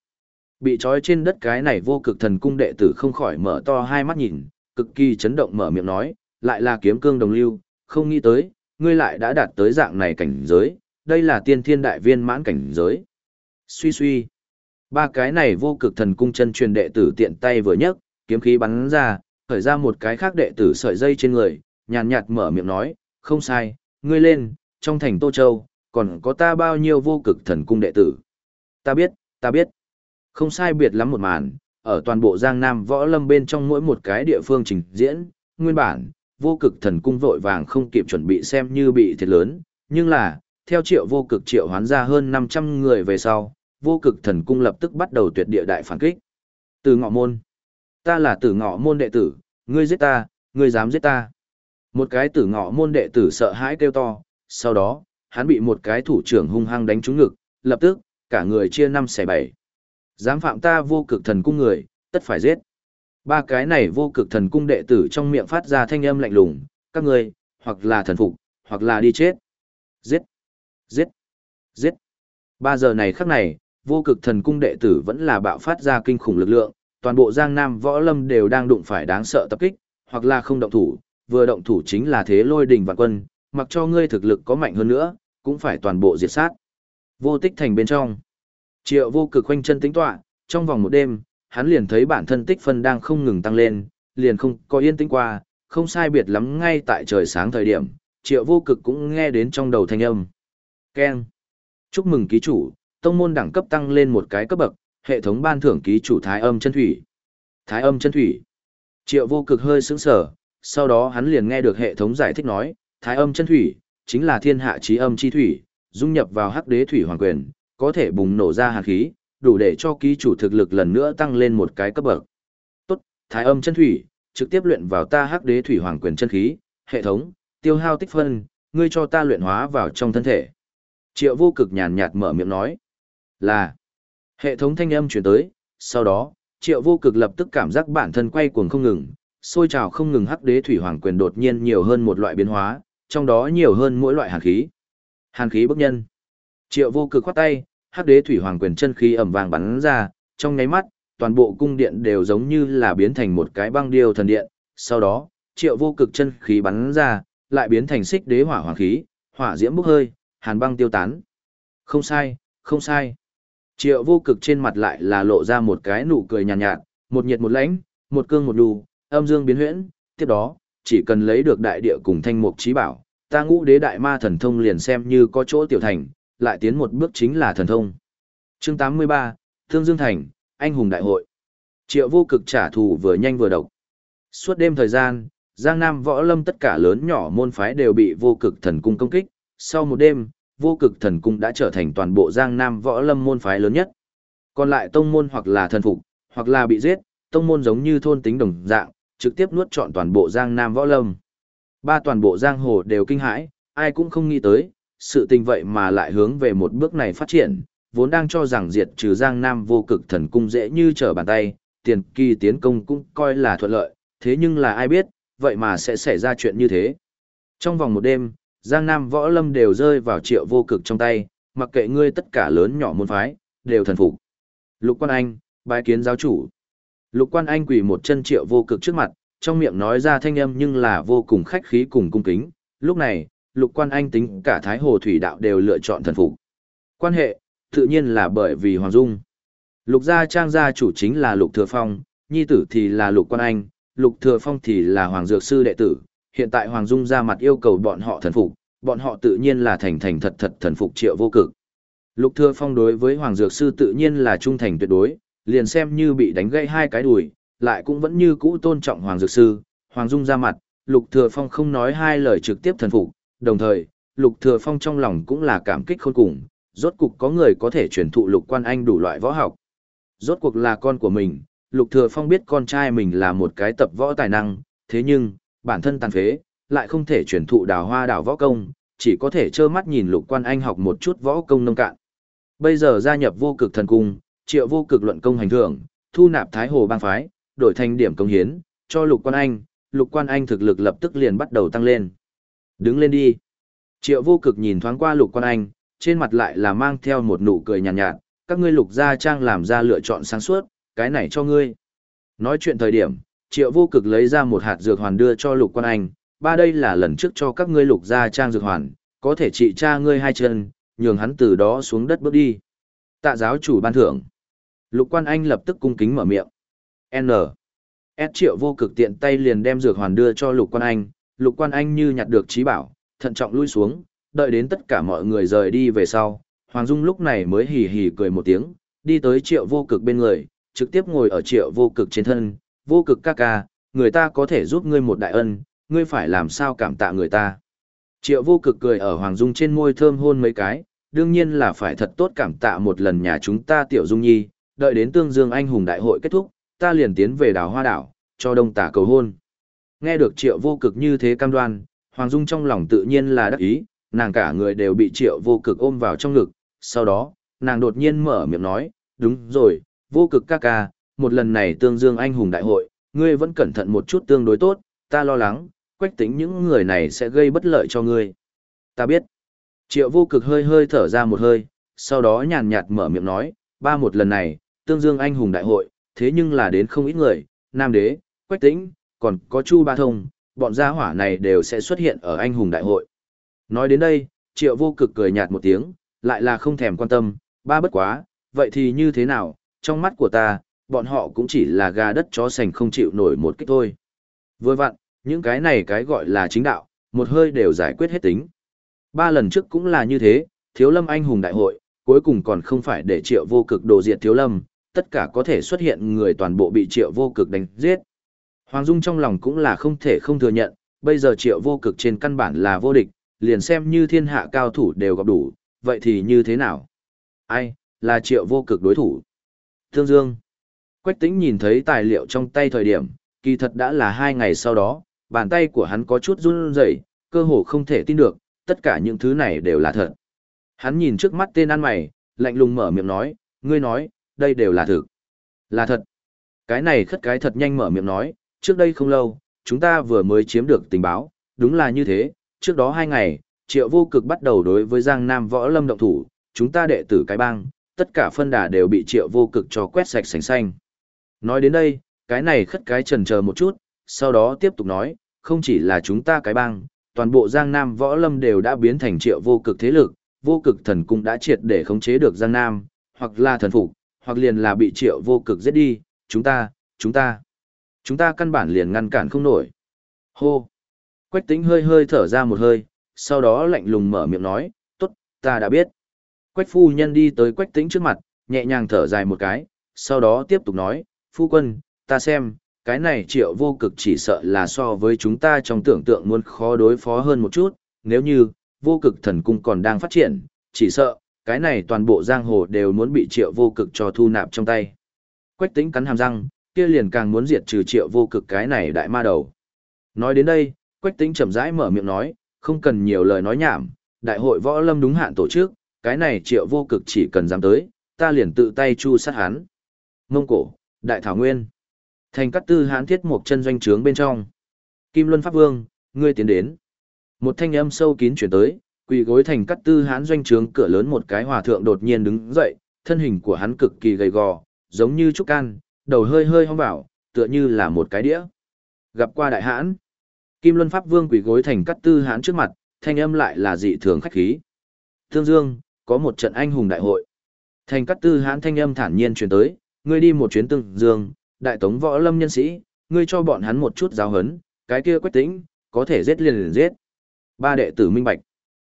Bị trói trên đất cái này vô cực thần cung đệ tử không khỏi mở to hai mắt nhìn, cực kỳ chấn động mở miệng nói, lại là kiếm cương đồng lưu, không nghĩ tới, ngươi lại đã đạt tới dạng này cảnh giới, đây là tiên thiên đại viên mãn cảnh giới. Suy suy. Ba cái này vô cực thần cung chân truyền đệ tử tiện tay vừa nhấc, kiếm khí bắn ra, khởi ra một cái khác đệ tử sợi dây trên người, nhàn nhạt mở miệng nói, không sai, ngươi lên, trong thành Tô Châu, còn có ta bao nhiêu vô cực thần cung đệ tử. Ta biết, ta biết. Không sai biệt lắm một màn, ở toàn bộ Giang Nam võ lâm bên trong mỗi một cái địa phương trình diễn, nguyên bản, vô cực thần cung vội vàng không kịp chuẩn bị xem như bị thiệt lớn, nhưng là, theo triệu vô cực triệu hoán ra hơn 500 người về sau, vô cực thần cung lập tức bắt đầu tuyệt địa đại phản kích. Từ ngọ môn. Ta là tử ngọ môn đệ tử, ngươi giết ta, ngươi dám giết ta. Một cái tử ngọ môn đệ tử sợ hãi kêu to, sau đó, hắn bị một cái thủ trưởng hung hăng đánh trúng ngực, lập tức, cả người chia năm xẻ bảy. Dám phạm ta vô cực thần cung người, tất phải giết. Ba cái này vô cực thần cung đệ tử trong miệng phát ra thanh âm lạnh lùng, các ngươi, hoặc là thần phục, hoặc là đi chết. Giết, giết, giết. Ba giờ này khắc này, vô cực thần cung đệ tử vẫn là bạo phát ra kinh khủng lực lượng, toàn bộ Giang Nam võ lâm đều đang đụng phải đáng sợ tập kích, hoặc là không động thủ, vừa động thủ chính là thế lôi đình vạn quân, mặc cho ngươi thực lực có mạnh hơn nữa, cũng phải toàn bộ diệt sát. Vô tích thành bên trong. Triệu vô cực khoanh chân tính tọa, trong vòng một đêm, hắn liền thấy bản thân tích phân đang không ngừng tăng lên, liền không có yên tĩnh qua, không sai biệt lắm ngay tại trời sáng thời điểm, triệu vô cực cũng nghe đến trong đầu thanh âm. Ken. Chúc mừng ký chủ, tông môn đẳng cấp tăng lên một cái cấp bậc, hệ thống ban thưởng ký chủ thái âm chân thủy. Thái âm chân thủy. Triệu vô cực hơi sững sờ, sau đó hắn liền nghe được hệ thống giải thích nói, thái âm chân thủy, chính là thiên hạ trí âm chi thủy, dung nhập vào hắc đế thủy hoàng quyền, có thể bùng nổ ra hàn khí, đủ để cho ký chủ thực lực lần nữa tăng lên một cái cấp bậc. Tốt, thái âm chân thủy, trực tiếp luyện vào ta hắc đế thủy hoàng quyền chân khí, hệ thống, tiêu hao tích phân, ngươi cho ta luyện hóa vào trong thân thể. Triệu vô cực nhàn nhạt mở miệng nói, là, hệ thống thanh âm chuyển tới, sau đó, triệu vô cực lập tức cảm giác bản thân quay cuồng không ngừng, sôi trào không ngừng hắc đế thủy hoàng quyền đột nhiên nhiều hơn một loại biến hóa, trong đó nhiều hơn mỗi loại hàn khí. Hàn khí bức nhân. Triệu vô cực khoát tay, hắc đế thủy hoàng quyền chân khí ẩm vàng bắn ra, trong nháy mắt, toàn bộ cung điện đều giống như là biến thành một cái băng điêu thần điện. Sau đó, triệu vô cực chân khí bắn ra, lại biến thành xích đế hỏa hoàng khí, hỏa diễm bốc hơi, hàn băng tiêu tán. Không sai, không sai. Triệu vô cực trên mặt lại là lộ ra một cái nụ cười nhàn nhạt, nhạt, một nhiệt một lãnh, một cương một đù, âm dương biến huyễn, tiếp đó, chỉ cần lấy được đại địa cùng thanh mục trí bảo, ta ngũ đế đại ma thần thông liền xem như có chỗ tiểu thành, lại tiến một bước chính là thần thông. Chương 83, Thương Dương Thành, Anh hùng đại hội. Triệu vô cực trả thù vừa nhanh vừa độc. Suốt đêm thời gian, Giang Nam võ lâm tất cả lớn nhỏ môn phái đều bị vô cực thần cung công kích. Sau một đêm, vô cực thần cung đã trở thành toàn bộ Giang Nam võ lâm môn phái lớn nhất. Còn lại tông môn hoặc là thần phục, hoặc là bị giết, tông môn giống như thôn tính đồng dạng, trực tiếp nuốt trọn toàn bộ Giang Nam võ lâm. Ba toàn bộ giang hồ đều kinh hãi, ai cũng không nghĩ tới, sự tình vậy mà lại hướng về một bước này phát triển, vốn đang cho rằng diệt trừ Giang Nam vô cực thần cung dễ như trở bàn tay, tiền kỳ tiến công cũng coi là thuận lợi, thế nhưng là ai biết, vậy mà sẽ xảy ra chuyện như thế. Trong vòng một đêm, Giang Nam võ lâm đều rơi vào triệu vô cực trong tay, mặc kệ ngươi tất cả lớn nhỏ môn phái, đều thần phục. Lục Quan Anh, bái kiến giáo chủ. Lục Quan Anh quỳ một chân triệu vô cực trước mặt, trong miệng nói ra thanh âm nhưng là vô cùng khách khí cùng cung kính. Lúc này, Lục Quan Anh tính cả Thái Hồ Thủy Đạo đều lựa chọn thần phục. Quan hệ, tự nhiên là bởi vì Hoàng Dung. Lục gia trang gia chủ chính là Lục Thừa Phong, nhi tử thì là Lục Quan Anh, Lục Thừa Phong thì là Hoàng Dược Sư đệ tử. Hiện tại Hoàng Dung ra mặt yêu cầu bọn họ thần phục, bọn họ tự nhiên là thành thành thật thật thần phục triệu vô cực. Lục Thừa Phong đối với Hoàng Dược Sư tự nhiên là trung thành tuyệt đối, liền xem như bị đánh gãy hai cái đùi, lại cũng vẫn như cũ tôn trọng Hoàng Dược Sư, Hoàng Dung ra mặt, Lục Thừa Phong không nói hai lời trực tiếp thần phục, đồng thời, Lục Thừa Phong trong lòng cũng là cảm kích khôn cùng, rốt cuộc có người có thể truyền thụ Lục Quan Anh đủ loại võ học. Rốt cuộc là con của mình, Lục Thừa Phong biết con trai mình là một cái tập võ tài năng, thế nhưng, bản thân tàn phế, lại không thể truyền thụ đào hoa đào võ công, chỉ có thể trơ mắt nhìn Lục Quan Anh học một chút võ công nông cạn. Bây giờ gia nhập vô cực thần cung, triệu vô cực luận công hành thưởng, thu nạp thái hồ bang phái, đổi thành điểm công hiến, cho Lục Quan Anh, Lục Quan Anh thực lực lập tức liền bắt đầu tăng lên. Đứng lên đi. Triệu vô cực nhìn thoáng qua lục quan anh, trên mặt lại là mang theo một nụ cười nhàn nhạt, nhạt, các ngươi lục gia trang làm ra lựa chọn sáng suốt, cái này cho ngươi. Nói chuyện thời điểm, triệu vô cực lấy ra một hạt dược hoàn đưa cho lục quan anh, ba đây là lần trước cho các ngươi lục gia trang dược hoàn, có thể trị cha ngươi hai chân, nhường hắn từ đó xuống đất bước đi. Tạ giáo chủ ban thưởng. Lục quan anh lập tức cung kính mở miệng. N. S triệu vô cực tiện tay liền đem dược hoàn đưa cho lục quan anh, lục quan anh như nhặt được trí bảo, thận trọng lui xuống, đợi đến tất cả mọi người rời đi về sau. Hoàng Dung lúc này mới hì hì cười một tiếng, đi tới triệu vô cực bên người, trực tiếp ngồi ở triệu vô cực trên thân, vô cực ca ca, người ta có thể giúp ngươi một đại ân, ngươi phải làm sao cảm tạ người ta. Triệu vô cực cười ở Hoàng Dung trên môi thơm hôn mấy cái, đương nhiên là phải thật tốt cảm tạ một lần nhà chúng ta tiểu Dung Nhi, đợi đến tương dương anh hùng đại hội kết thúc, ta liền tiến về đảo hoa đảo, cho đông tả cầu hôn. Nghe được triệu vô cực như thế cam đoan, Hoàng Dung trong lòng tự nhiên là đắc ý, nàng cả người đều bị triệu vô cực ôm vào trong ngực, sau đó, nàng đột nhiên mở miệng nói, đúng rồi, vô cực ca ca, một lần này tương dương anh hùng đại hội, ngươi vẫn cẩn thận một chút tương đối tốt, ta lo lắng, quách tính những người này sẽ gây bất lợi cho ngươi. Ta biết. Triệu vô cực hơi hơi thở ra một hơi, sau đó nhàn nhạt mở miệng nói, ba một lần này, tương dương anh hùng đại hội, thế nhưng là đến không ít người, nam đế, quách tĩnh, còn có chu ba thông, bọn gia hỏa này đều sẽ xuất hiện ở anh hùng đại hội. Nói đến đây, triệu vô cực cười nhạt một tiếng, lại là không thèm quan tâm, ba bất quá, vậy thì như thế nào, trong mắt của ta, bọn họ cũng chỉ là gà đất chó sành không chịu nổi một kích thôi. Vừa vặn, những cái này cái gọi là chính đạo, một hơi đều giải quyết hết tính. Ba lần trước cũng là như thế, thiếu lâm anh hùng đại hội, cuối cùng còn không phải để triệu vô cực đồ diệt thiếu lâm, tất cả có thể xuất hiện người toàn bộ bị triệu vô cực đánh giết. Hoàng Dung trong lòng cũng là không thể không thừa nhận, bây giờ triệu vô cực trên căn bản là vô địch, liền xem như thiên hạ cao thủ đều gặp đủ, vậy thì như thế nào? Ai, là triệu vô cực đối thủ? Thương Dương. Quách tĩnh nhìn thấy tài liệu trong tay thời điểm, kỳ thật đã là hai ngày sau đó, bàn tay của hắn có chút run rẩy, cơ hồ không thể tin được, tất cả những thứ này đều là thật. Hắn nhìn trước mắt tên ăn mày, lạnh lùng mở miệng nói, ngươi nói, đây đều là thực. Là thật. Cái này khất cái thật nhanh mở miệng nói, trước đây không lâu, chúng ta vừa mới chiếm được tình báo, đúng là như thế, trước đó hai ngày, triệu vô cực bắt đầu đối với Giang Nam Võ Lâm động thủ, chúng ta đệ tử cái bang, tất cả phân đà đều bị triệu vô cực cho quét sạch sành xanh. Nói đến đây, cái này khất cái trần chờ một chút, sau đó tiếp tục nói, không chỉ là chúng ta cái bang, toàn bộ Giang Nam Võ Lâm đều đã biến thành triệu vô cực thế lực, vô cực thần cũng đã triệt để khống chế được Giang Nam, hoặc là thần phục, hoặc liền là bị triệu vô cực giết đi, chúng ta, chúng ta, chúng ta căn bản liền ngăn cản không nổi. Hô! Quách tính hơi hơi thở ra một hơi, sau đó lạnh lùng mở miệng nói, tốt, ta đã biết. Quách phu nhân đi tới quách tính trước mặt, nhẹ nhàng thở dài một cái, sau đó tiếp tục nói, phu quân, ta xem, cái này triệu vô cực chỉ sợ là so với chúng ta trong tưởng tượng muốn khó đối phó hơn một chút, nếu như, vô cực thần cung còn đang phát triển, chỉ sợ, cái này toàn bộ giang hồ đều muốn bị triệu vô cực cho thu nạp trong tay. Quách tính cắn hàm răng, kia liền càng muốn diệt trừ triệu vô cực cái này đại ma đầu. Nói đến đây, quách tính chậm rãi mở miệng nói, không cần nhiều lời nói nhảm, đại hội võ lâm đúng hạn tổ chức, cái này triệu vô cực chỉ cần dám tới, ta liền tự tay chu sát hắn. Mông cổ, đại thảo nguyên. Thành cắt tư hán thiết một chân doanh trướng bên trong. Kim Luân Pháp Vương, ngươi tiến đến. Một thanh âm sâu kín chuyển tới, quỳ gối thành cắt tư hán doanh trướng cửa lớn một cái hòa thượng đột nhiên đứng dậy, thân hình của hắn cực kỳ gầy gò, giống như trúc can, đầu hơi hơi hong vào, tựa như là một cái đĩa. Gặp qua đại hãn, Kim Luân Pháp Vương quỳ gối thành cắt tư hán trước mặt, thanh âm lại là dị thường khách khí. Thương Dương, có một trận anh hùng đại hội. Thành cắt tư hán thanh âm thản nhiên truyền tới, ngươi đi một chuyến Tương Dương, đại tống võ lâm nhân sĩ, ngươi cho bọn hắn một chút giáo hấn, cái kia quách tĩnh, có thể giết liền liền giết. Ba đệ tử minh bạch.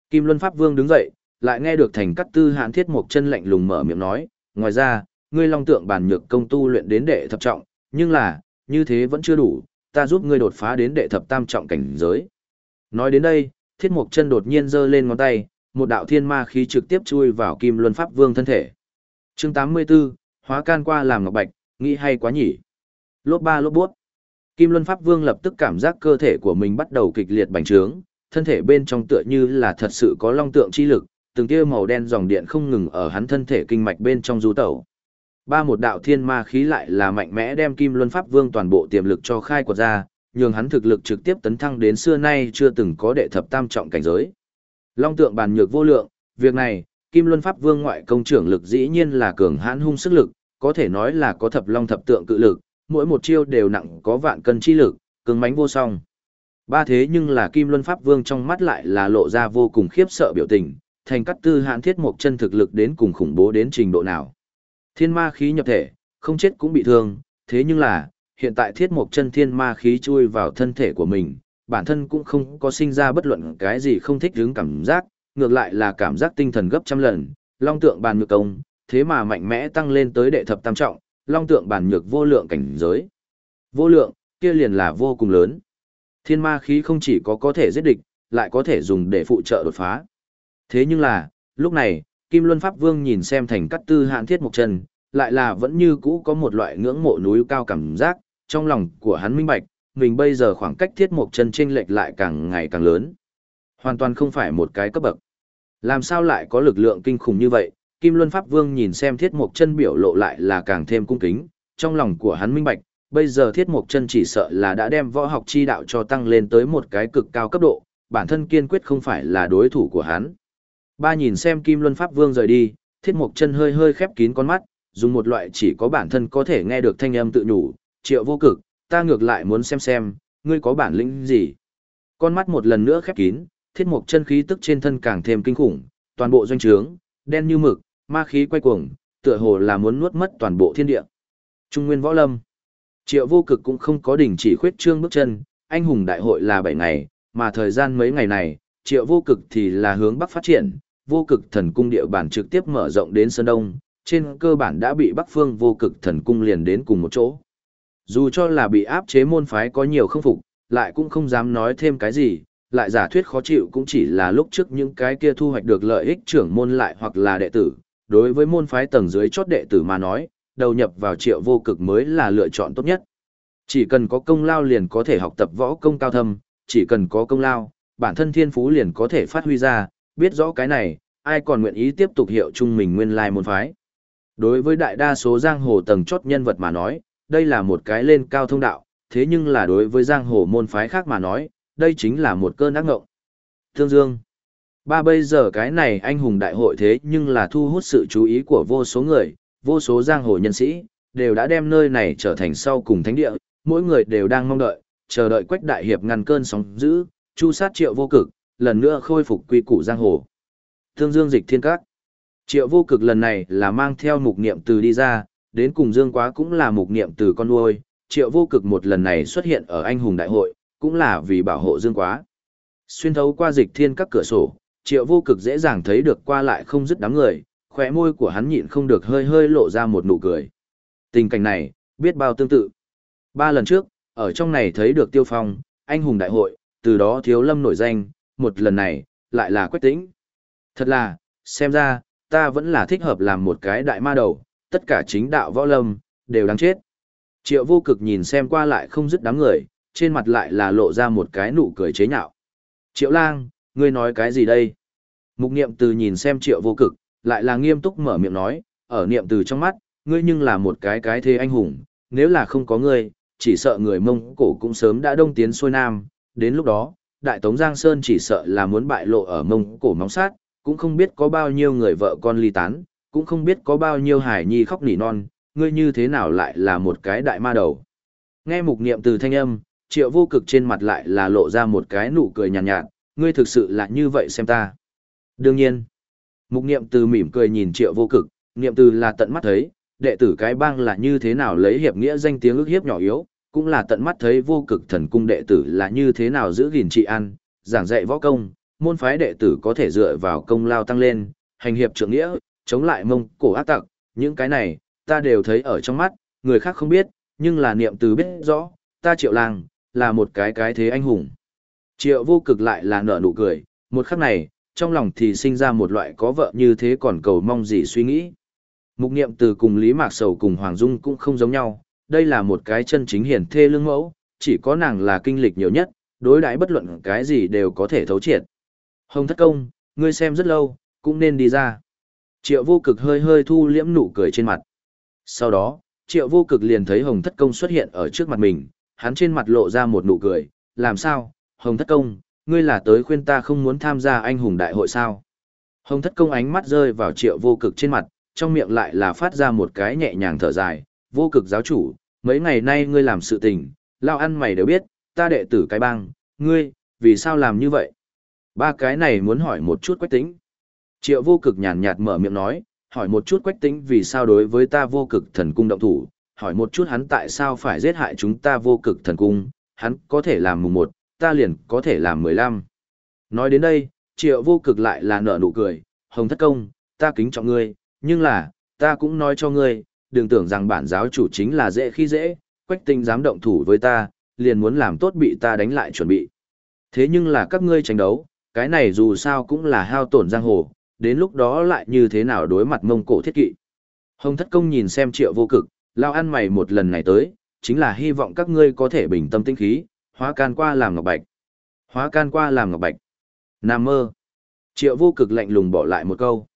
Kim Luân Pháp Vương đứng dậy, lại nghe được thành cắt tư hãn thiết một chân lạnh lùng mở miệng nói, ngoài ra, ngươi long tượng bản nhược công tu luyện đến đệ thập trọng, nhưng là, như thế vẫn chưa đủ, ta giúp ngươi đột phá đến đệ thập tam trọng cảnh giới. Nói đến đây, thiết mục chân đột nhiên giơ lên ngón tay, một đạo thiên ma khí trực tiếp chui vào kim luân pháp vương thân thể. chương 84, hóa can qua làm ngọc bạch, nghĩ hay quá nhỉ. Lốp ba lốp bút. Kim luân pháp vương lập tức cảm giác cơ thể của mình bắt đầu kịch liệt bành trướng, thân thể bên trong tựa như là thật sự có long tượng chi lực, từng tia màu đen dòng điện không ngừng ở hắn thân thể kinh mạch bên trong du tẩu. Ba một đạo thiên ma khí lại là mạnh mẽ đem Kim Luân Pháp Vương toàn bộ tiềm lực cho khai quật ra, nhường hắn thực lực trực tiếp tấn thăng đến xưa nay chưa từng có đệ thập tam trọng cảnh giới. Long tượng bàn nhược vô lượng, việc này, Kim Luân Pháp Vương ngoại công trưởng lực dĩ nhiên là cường hãn hung sức lực, có thể nói là có thập long thập tượng cự lực, mỗi một chiêu đều nặng có vạn cân chi lực, cường mãnh vô song. Ba thế nhưng là Kim Luân Pháp Vương trong mắt lại là lộ ra vô cùng khiếp sợ biểu tình, thành cắt tư hãn thiết một chân thực lực đến cùng khủng bố đến trình độ nào. Thiên ma khí nhập thể, không chết cũng bị thương, thế nhưng là, hiện tại thiết một chân thiên ma khí chui vào thân thể của mình, bản thân cũng không có sinh ra bất luận cái gì không thích hứng cảm giác, ngược lại là cảm giác tinh thần gấp trăm lần, long tượng bàn nhược công, thế mà mạnh mẽ tăng lên tới đệ thập tam trọng, long tượng bàn nhược vô lượng cảnh giới. Vô lượng, kia liền là vô cùng lớn. Thiên ma khí không chỉ có có thể giết địch, lại có thể dùng để phụ trợ đột phá. Thế nhưng là, lúc này, Kim Luân Pháp Vương nhìn xem thành cắt tư hạn thiết một chân, lại là vẫn như cũ có một loại ngưỡng mộ núi cao cảm giác, trong lòng của hắn minh bạch, mình bây giờ khoảng cách thiết một chân chênh lệch lại càng ngày càng lớn. Hoàn toàn không phải một cái cấp bậc. Làm sao lại có lực lượng kinh khủng như vậy? Kim Luân Pháp Vương nhìn xem thiết một chân biểu lộ lại là càng thêm cung kính, trong lòng của hắn minh bạch, bây giờ thiết mục chân chỉ sợ là đã đem võ học chi đạo cho tăng lên tới một cái cực cao cấp độ, bản thân kiên quyết không phải là đối thủ của hắn. Ba nhìn xem Kim Luân Pháp Vương rời đi, thiết mục chân hơi hơi khép kín con mắt, dùng một loại chỉ có bản thân có thể nghe được thanh âm tự nhủ, triệu vô cực, ta ngược lại muốn xem xem, ngươi có bản lĩnh gì. Con mắt một lần nữa khép kín, thiết mục chân khí tức trên thân càng thêm kinh khủng, toàn bộ doanh trướng, đen như mực, ma khí quay cuồng, tựa hồ là muốn nuốt mất toàn bộ thiên địa. Trung Nguyên Võ Lâm Triệu vô cực cũng không có đình chỉ khuyết trương bước chân, anh hùng đại hội là 7 ngày, mà thời gian mấy ngày này, triệu vô cực thì là hướng bắc phát triển, vô cực thần cung địa bản trực tiếp mở rộng đến Sơn Đông, trên cơ bản đã bị bắc phương vô cực thần cung liền đến cùng một chỗ. Dù cho là bị áp chế môn phái có nhiều không phục, lại cũng không dám nói thêm cái gì, lại giả thuyết khó chịu cũng chỉ là lúc trước những cái kia thu hoạch được lợi ích trưởng môn lại hoặc là đệ tử. Đối với môn phái tầng dưới chót đệ tử mà nói, đầu nhập vào triệu vô cực mới là lựa chọn tốt nhất. Chỉ cần có công lao liền có thể học tập võ công cao thâm, chỉ cần có công lao, bản thân thiên phú liền có thể phát huy ra, biết rõ cái này, ai còn nguyện ý tiếp tục hiệu chung mình nguyên lai môn phái. Đối với đại đa số giang hồ tầng chót nhân vật mà nói, đây là một cái lên cao thông đạo, thế nhưng là đối với giang hồ môn phái khác mà nói, đây chính là một cơn ác ngộng. Thương Dương Ba bây giờ cái này anh hùng đại hội thế nhưng là thu hút sự chú ý của vô số người, vô số giang hồ nhân sĩ, đều đã đem nơi này trở thành sau cùng thánh địa, mỗi người đều đang mong đợi, chờ đợi quách đại hiệp ngăn cơn sóng dữ, chu sát triệu vô cực, lần nữa khôi phục quy củ giang hồ. Thương Dương dịch thiên các. Triệu vô cực lần này là mang theo mục niệm từ đi ra, đến cùng Dương Quá cũng là mục niệm từ con nuôi, triệu vô cực một lần này xuất hiện ở anh hùng đại hội, cũng là vì bảo hộ Dương Quá. Xuyên thấu qua dịch thiên các cửa sổ, triệu vô cực dễ dàng thấy được qua lại không dứt đám người, khóe môi của hắn nhịn không được hơi hơi lộ ra một nụ cười. Tình cảnh này, biết bao tương tự. Ba lần trước, ở trong này thấy được tiêu phong, anh hùng đại hội, từ đó thiếu lâm nổi danh, một lần này, lại là quách tĩnh. Thật là, xem ra, ta vẫn là thích hợp làm một cái đại ma đầu, tất cả chính đạo võ lâm, đều đáng chết. Triệu vô cực nhìn xem qua lại không dứt đám người, trên mặt lại là lộ ra một cái nụ cười chế nhạo. Triệu lang, ngươi nói cái gì đây? Mục niệm từ nhìn xem triệu vô cực, lại là nghiêm túc mở miệng nói, ở niệm từ trong mắt, ngươi nhưng là một cái cái thế anh hùng, nếu là không có ngươi, chỉ sợ người Mông Cổ cũng sớm đã đông tiến xuôi nam, đến lúc đó, Đại Tống Giang Sơn chỉ sợ là muốn bại lộ ở Mông Cổ móng sát, cũng không biết có bao nhiêu người vợ con ly tán, cũng không biết có bao nhiêu hải nhi khóc nỉ non, ngươi như thế nào lại là một cái đại ma đầu. Nghe mục niệm từ thanh âm, triệu vô cực trên mặt lại là lộ ra một cái nụ cười nhàn nhạt, nhạt, ngươi thực sự là như vậy xem ta. Đương nhiên, mục niệm từ mỉm cười nhìn triệu vô cực, niệm từ là tận mắt thấy, đệ tử cái bang là như thế nào lấy hiệp nghĩa danh tiếng ước hiếp nhỏ yếu, cũng là tận mắt thấy vô cực thần cung đệ tử là như thế nào giữ gìn trị an, giảng dạy võ công, môn phái đệ tử có thể dựa vào công lao tăng lên, hành hiệp trưởng nghĩa, chống lại mông cổ ác tặc, những cái này, ta đều thấy ở trong mắt, người khác không biết, nhưng là niệm từ biết rõ, ta triệu lang, là một cái cái thế anh hùng. Triệu vô cực lại là nở nụ cười, một khắc này, trong lòng thì sinh ra một loại có vợ như thế còn cầu mong gì suy nghĩ. Mục niệm từ cùng Lý Mạc Sầu cùng Hoàng Dung cũng không giống nhau, đây là một cái chân chính hiển thê lương mẫu, chỉ có nàng là kinh lịch nhiều nhất, đối đãi bất luận cái gì đều có thể thấu triệt. Hồng thất công, ngươi xem rất lâu, cũng nên đi ra. Triệu vô cực hơi hơi thu liễm nụ cười trên mặt. Sau đó, triệu vô cực liền thấy hồng thất công xuất hiện ở trước mặt mình, hắn trên mặt lộ ra một nụ cười, làm sao, hồng thất công, ngươi là tới khuyên ta không muốn tham gia anh hùng đại hội sao? Hồng thất công ánh mắt rơi vào triệu vô cực trên mặt, trong miệng lại là phát ra một cái nhẹ nhàng thở dài, vô cực giáo chủ, mấy ngày nay ngươi làm sự tình, lao ăn mày đều biết, ta đệ tử cái bang, ngươi, vì sao làm như vậy? Ba cái này muốn hỏi một chút quách tính. Triệu vô cực nhàn nhạt mở miệng nói, hỏi một chút quách tính vì sao đối với ta vô cực thần cung động thủ, hỏi một chút hắn tại sao phải giết hại chúng ta vô cực thần cung, hắn có thể làm mùng một, ta liền có thể làm mười lăm. Nói đến đây, triệu vô cực lại là nở nụ cười, hồng thất công, ta kính trọng ngươi, nhưng là, ta cũng nói cho ngươi, đừng tưởng rằng bản giáo chủ chính là dễ khi dễ, quách tinh dám động thủ với ta, liền muốn làm tốt bị ta đánh lại chuẩn bị. Thế nhưng là các ngươi tranh đấu, cái này dù sao cũng là hao tổn giang hồ, đến lúc đó lại như thế nào đối mặt mông cổ thiết kỵ. Hồng thất công nhìn xem triệu vô cực, lao ăn mày một lần này tới, chính là hy vọng các ngươi có thể bình tâm tinh khí, hóa can qua làm ngọc bạch. Hóa can qua làm ngọc bạch. Nam mơ. Triệu vô cực lạnh lùng bỏ lại một câu.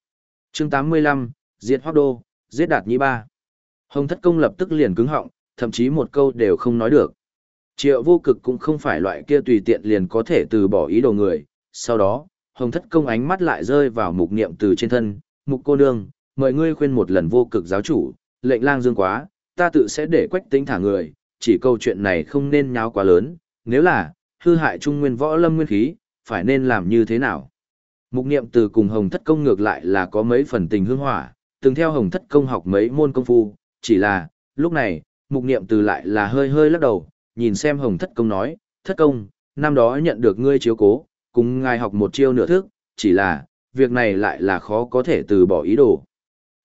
chương 85, diệt hoác đô, giết đạt nhĩ ba. Hồng thất công lập tức liền cứng họng, thậm chí một câu đều không nói được. Triệu vô cực cũng không phải loại kia tùy tiện liền có thể từ bỏ ý đồ người. Sau đó, hồng thất công ánh mắt lại rơi vào mục niệm từ trên thân. Mục cô nương, mời ngươi khuyên một lần vô cực giáo chủ, lệnh lang dương quá, ta tự sẽ để quách tính thả người, chỉ câu chuyện này không nên nháo quá lớn, nếu là, hư hại trung nguyên võ lâm nguyên khí, phải nên làm như thế nào? Mục niệm từ cùng hồng thất công ngược lại là có mấy phần tình hương hỏa, từng theo hồng thất công học mấy môn công phu, chỉ là, lúc này, mục niệm từ lại là hơi hơi lắc đầu, nhìn xem hồng thất công nói, thất công, năm đó nhận được ngươi chiếu cố, cùng ngài học một chiêu nửa thức, chỉ là, việc này lại là khó có thể từ bỏ ý đồ.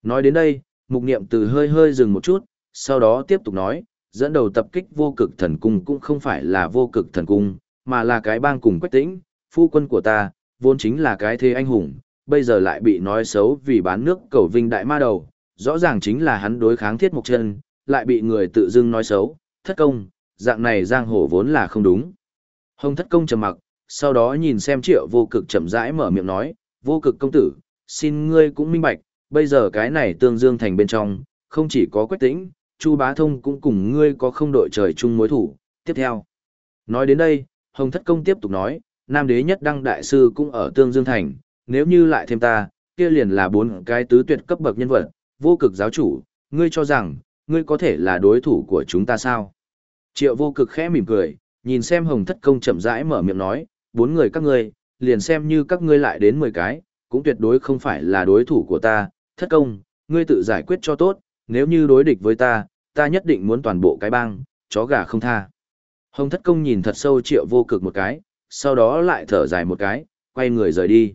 Nói đến đây, mục niệm từ hơi hơi dừng một chút, sau đó tiếp tục nói, dẫn đầu tập kích vô cực thần cung cũng không phải là vô cực thần cung, mà là cái bang cùng quách tĩnh, phu quân của ta, vốn chính là cái thế anh hùng, bây giờ lại bị nói xấu vì bán nước cầu vinh đại ma đầu, rõ ràng chính là hắn đối kháng thiết mục chân, lại bị người tự dưng nói xấu, thất công, dạng này giang hồ vốn là không đúng. Hồng thất công trầm mặc, sau đó nhìn xem triệu vô cực chậm rãi mở miệng nói, vô cực công tử, xin ngươi cũng minh bạch, bây giờ cái này tương dương thành bên trong, không chỉ có quách tĩnh, Chu Bá Thông cũng cùng ngươi có không đội trời chung mối thủ. Tiếp theo, nói đến đây, Hồng Thất Công tiếp tục nói, Nam Đế Nhất Đăng Đại Sư cũng ở Tương Dương Thành, nếu như lại thêm ta, kia liền là bốn cái tứ tuyệt cấp bậc nhân vật, vô cực giáo chủ, ngươi cho rằng, ngươi có thể là đối thủ của chúng ta sao? Triệu vô cực khẽ mỉm cười, nhìn xem Hồng Thất Công chậm rãi mở miệng nói, bốn người các ngươi, liền xem như các ngươi lại đến mười cái, cũng tuyệt đối không phải là đối thủ của ta, Thất Công, ngươi tự giải quyết cho tốt, nếu như đối địch với ta, ta nhất định muốn toàn bộ cái bang, chó gà không tha. Hồng thất công nhìn thật sâu triệu vô cực một cái, sau đó lại thở dài một cái, quay người rời đi.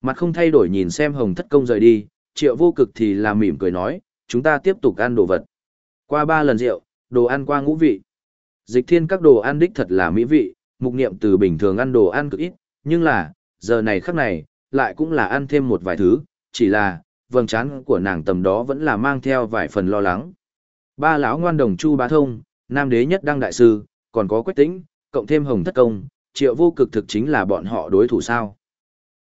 Mặt không thay đổi nhìn xem hồng thất công rời đi, triệu vô cực thì là mỉm cười nói, chúng ta tiếp tục ăn đồ vật. Qua ba lần rượu, đồ ăn qua ngũ vị. Dịch thiên các đồ ăn đích thật là mỹ vị, mục niệm từ bình thường ăn đồ ăn cực ít, nhưng là, giờ này khắc này, lại cũng là ăn thêm một vài thứ, chỉ là, vầng trán của nàng tầm đó vẫn là mang theo vài phần lo lắng. Ba lão ngoan đồng Chu Bá Thông, Nam Đế Nhất Đăng Đại Sư, còn có Quách Tĩnh, cộng thêm Hồng Thất Công, triệu vô cực thực chính là bọn họ đối thủ sao.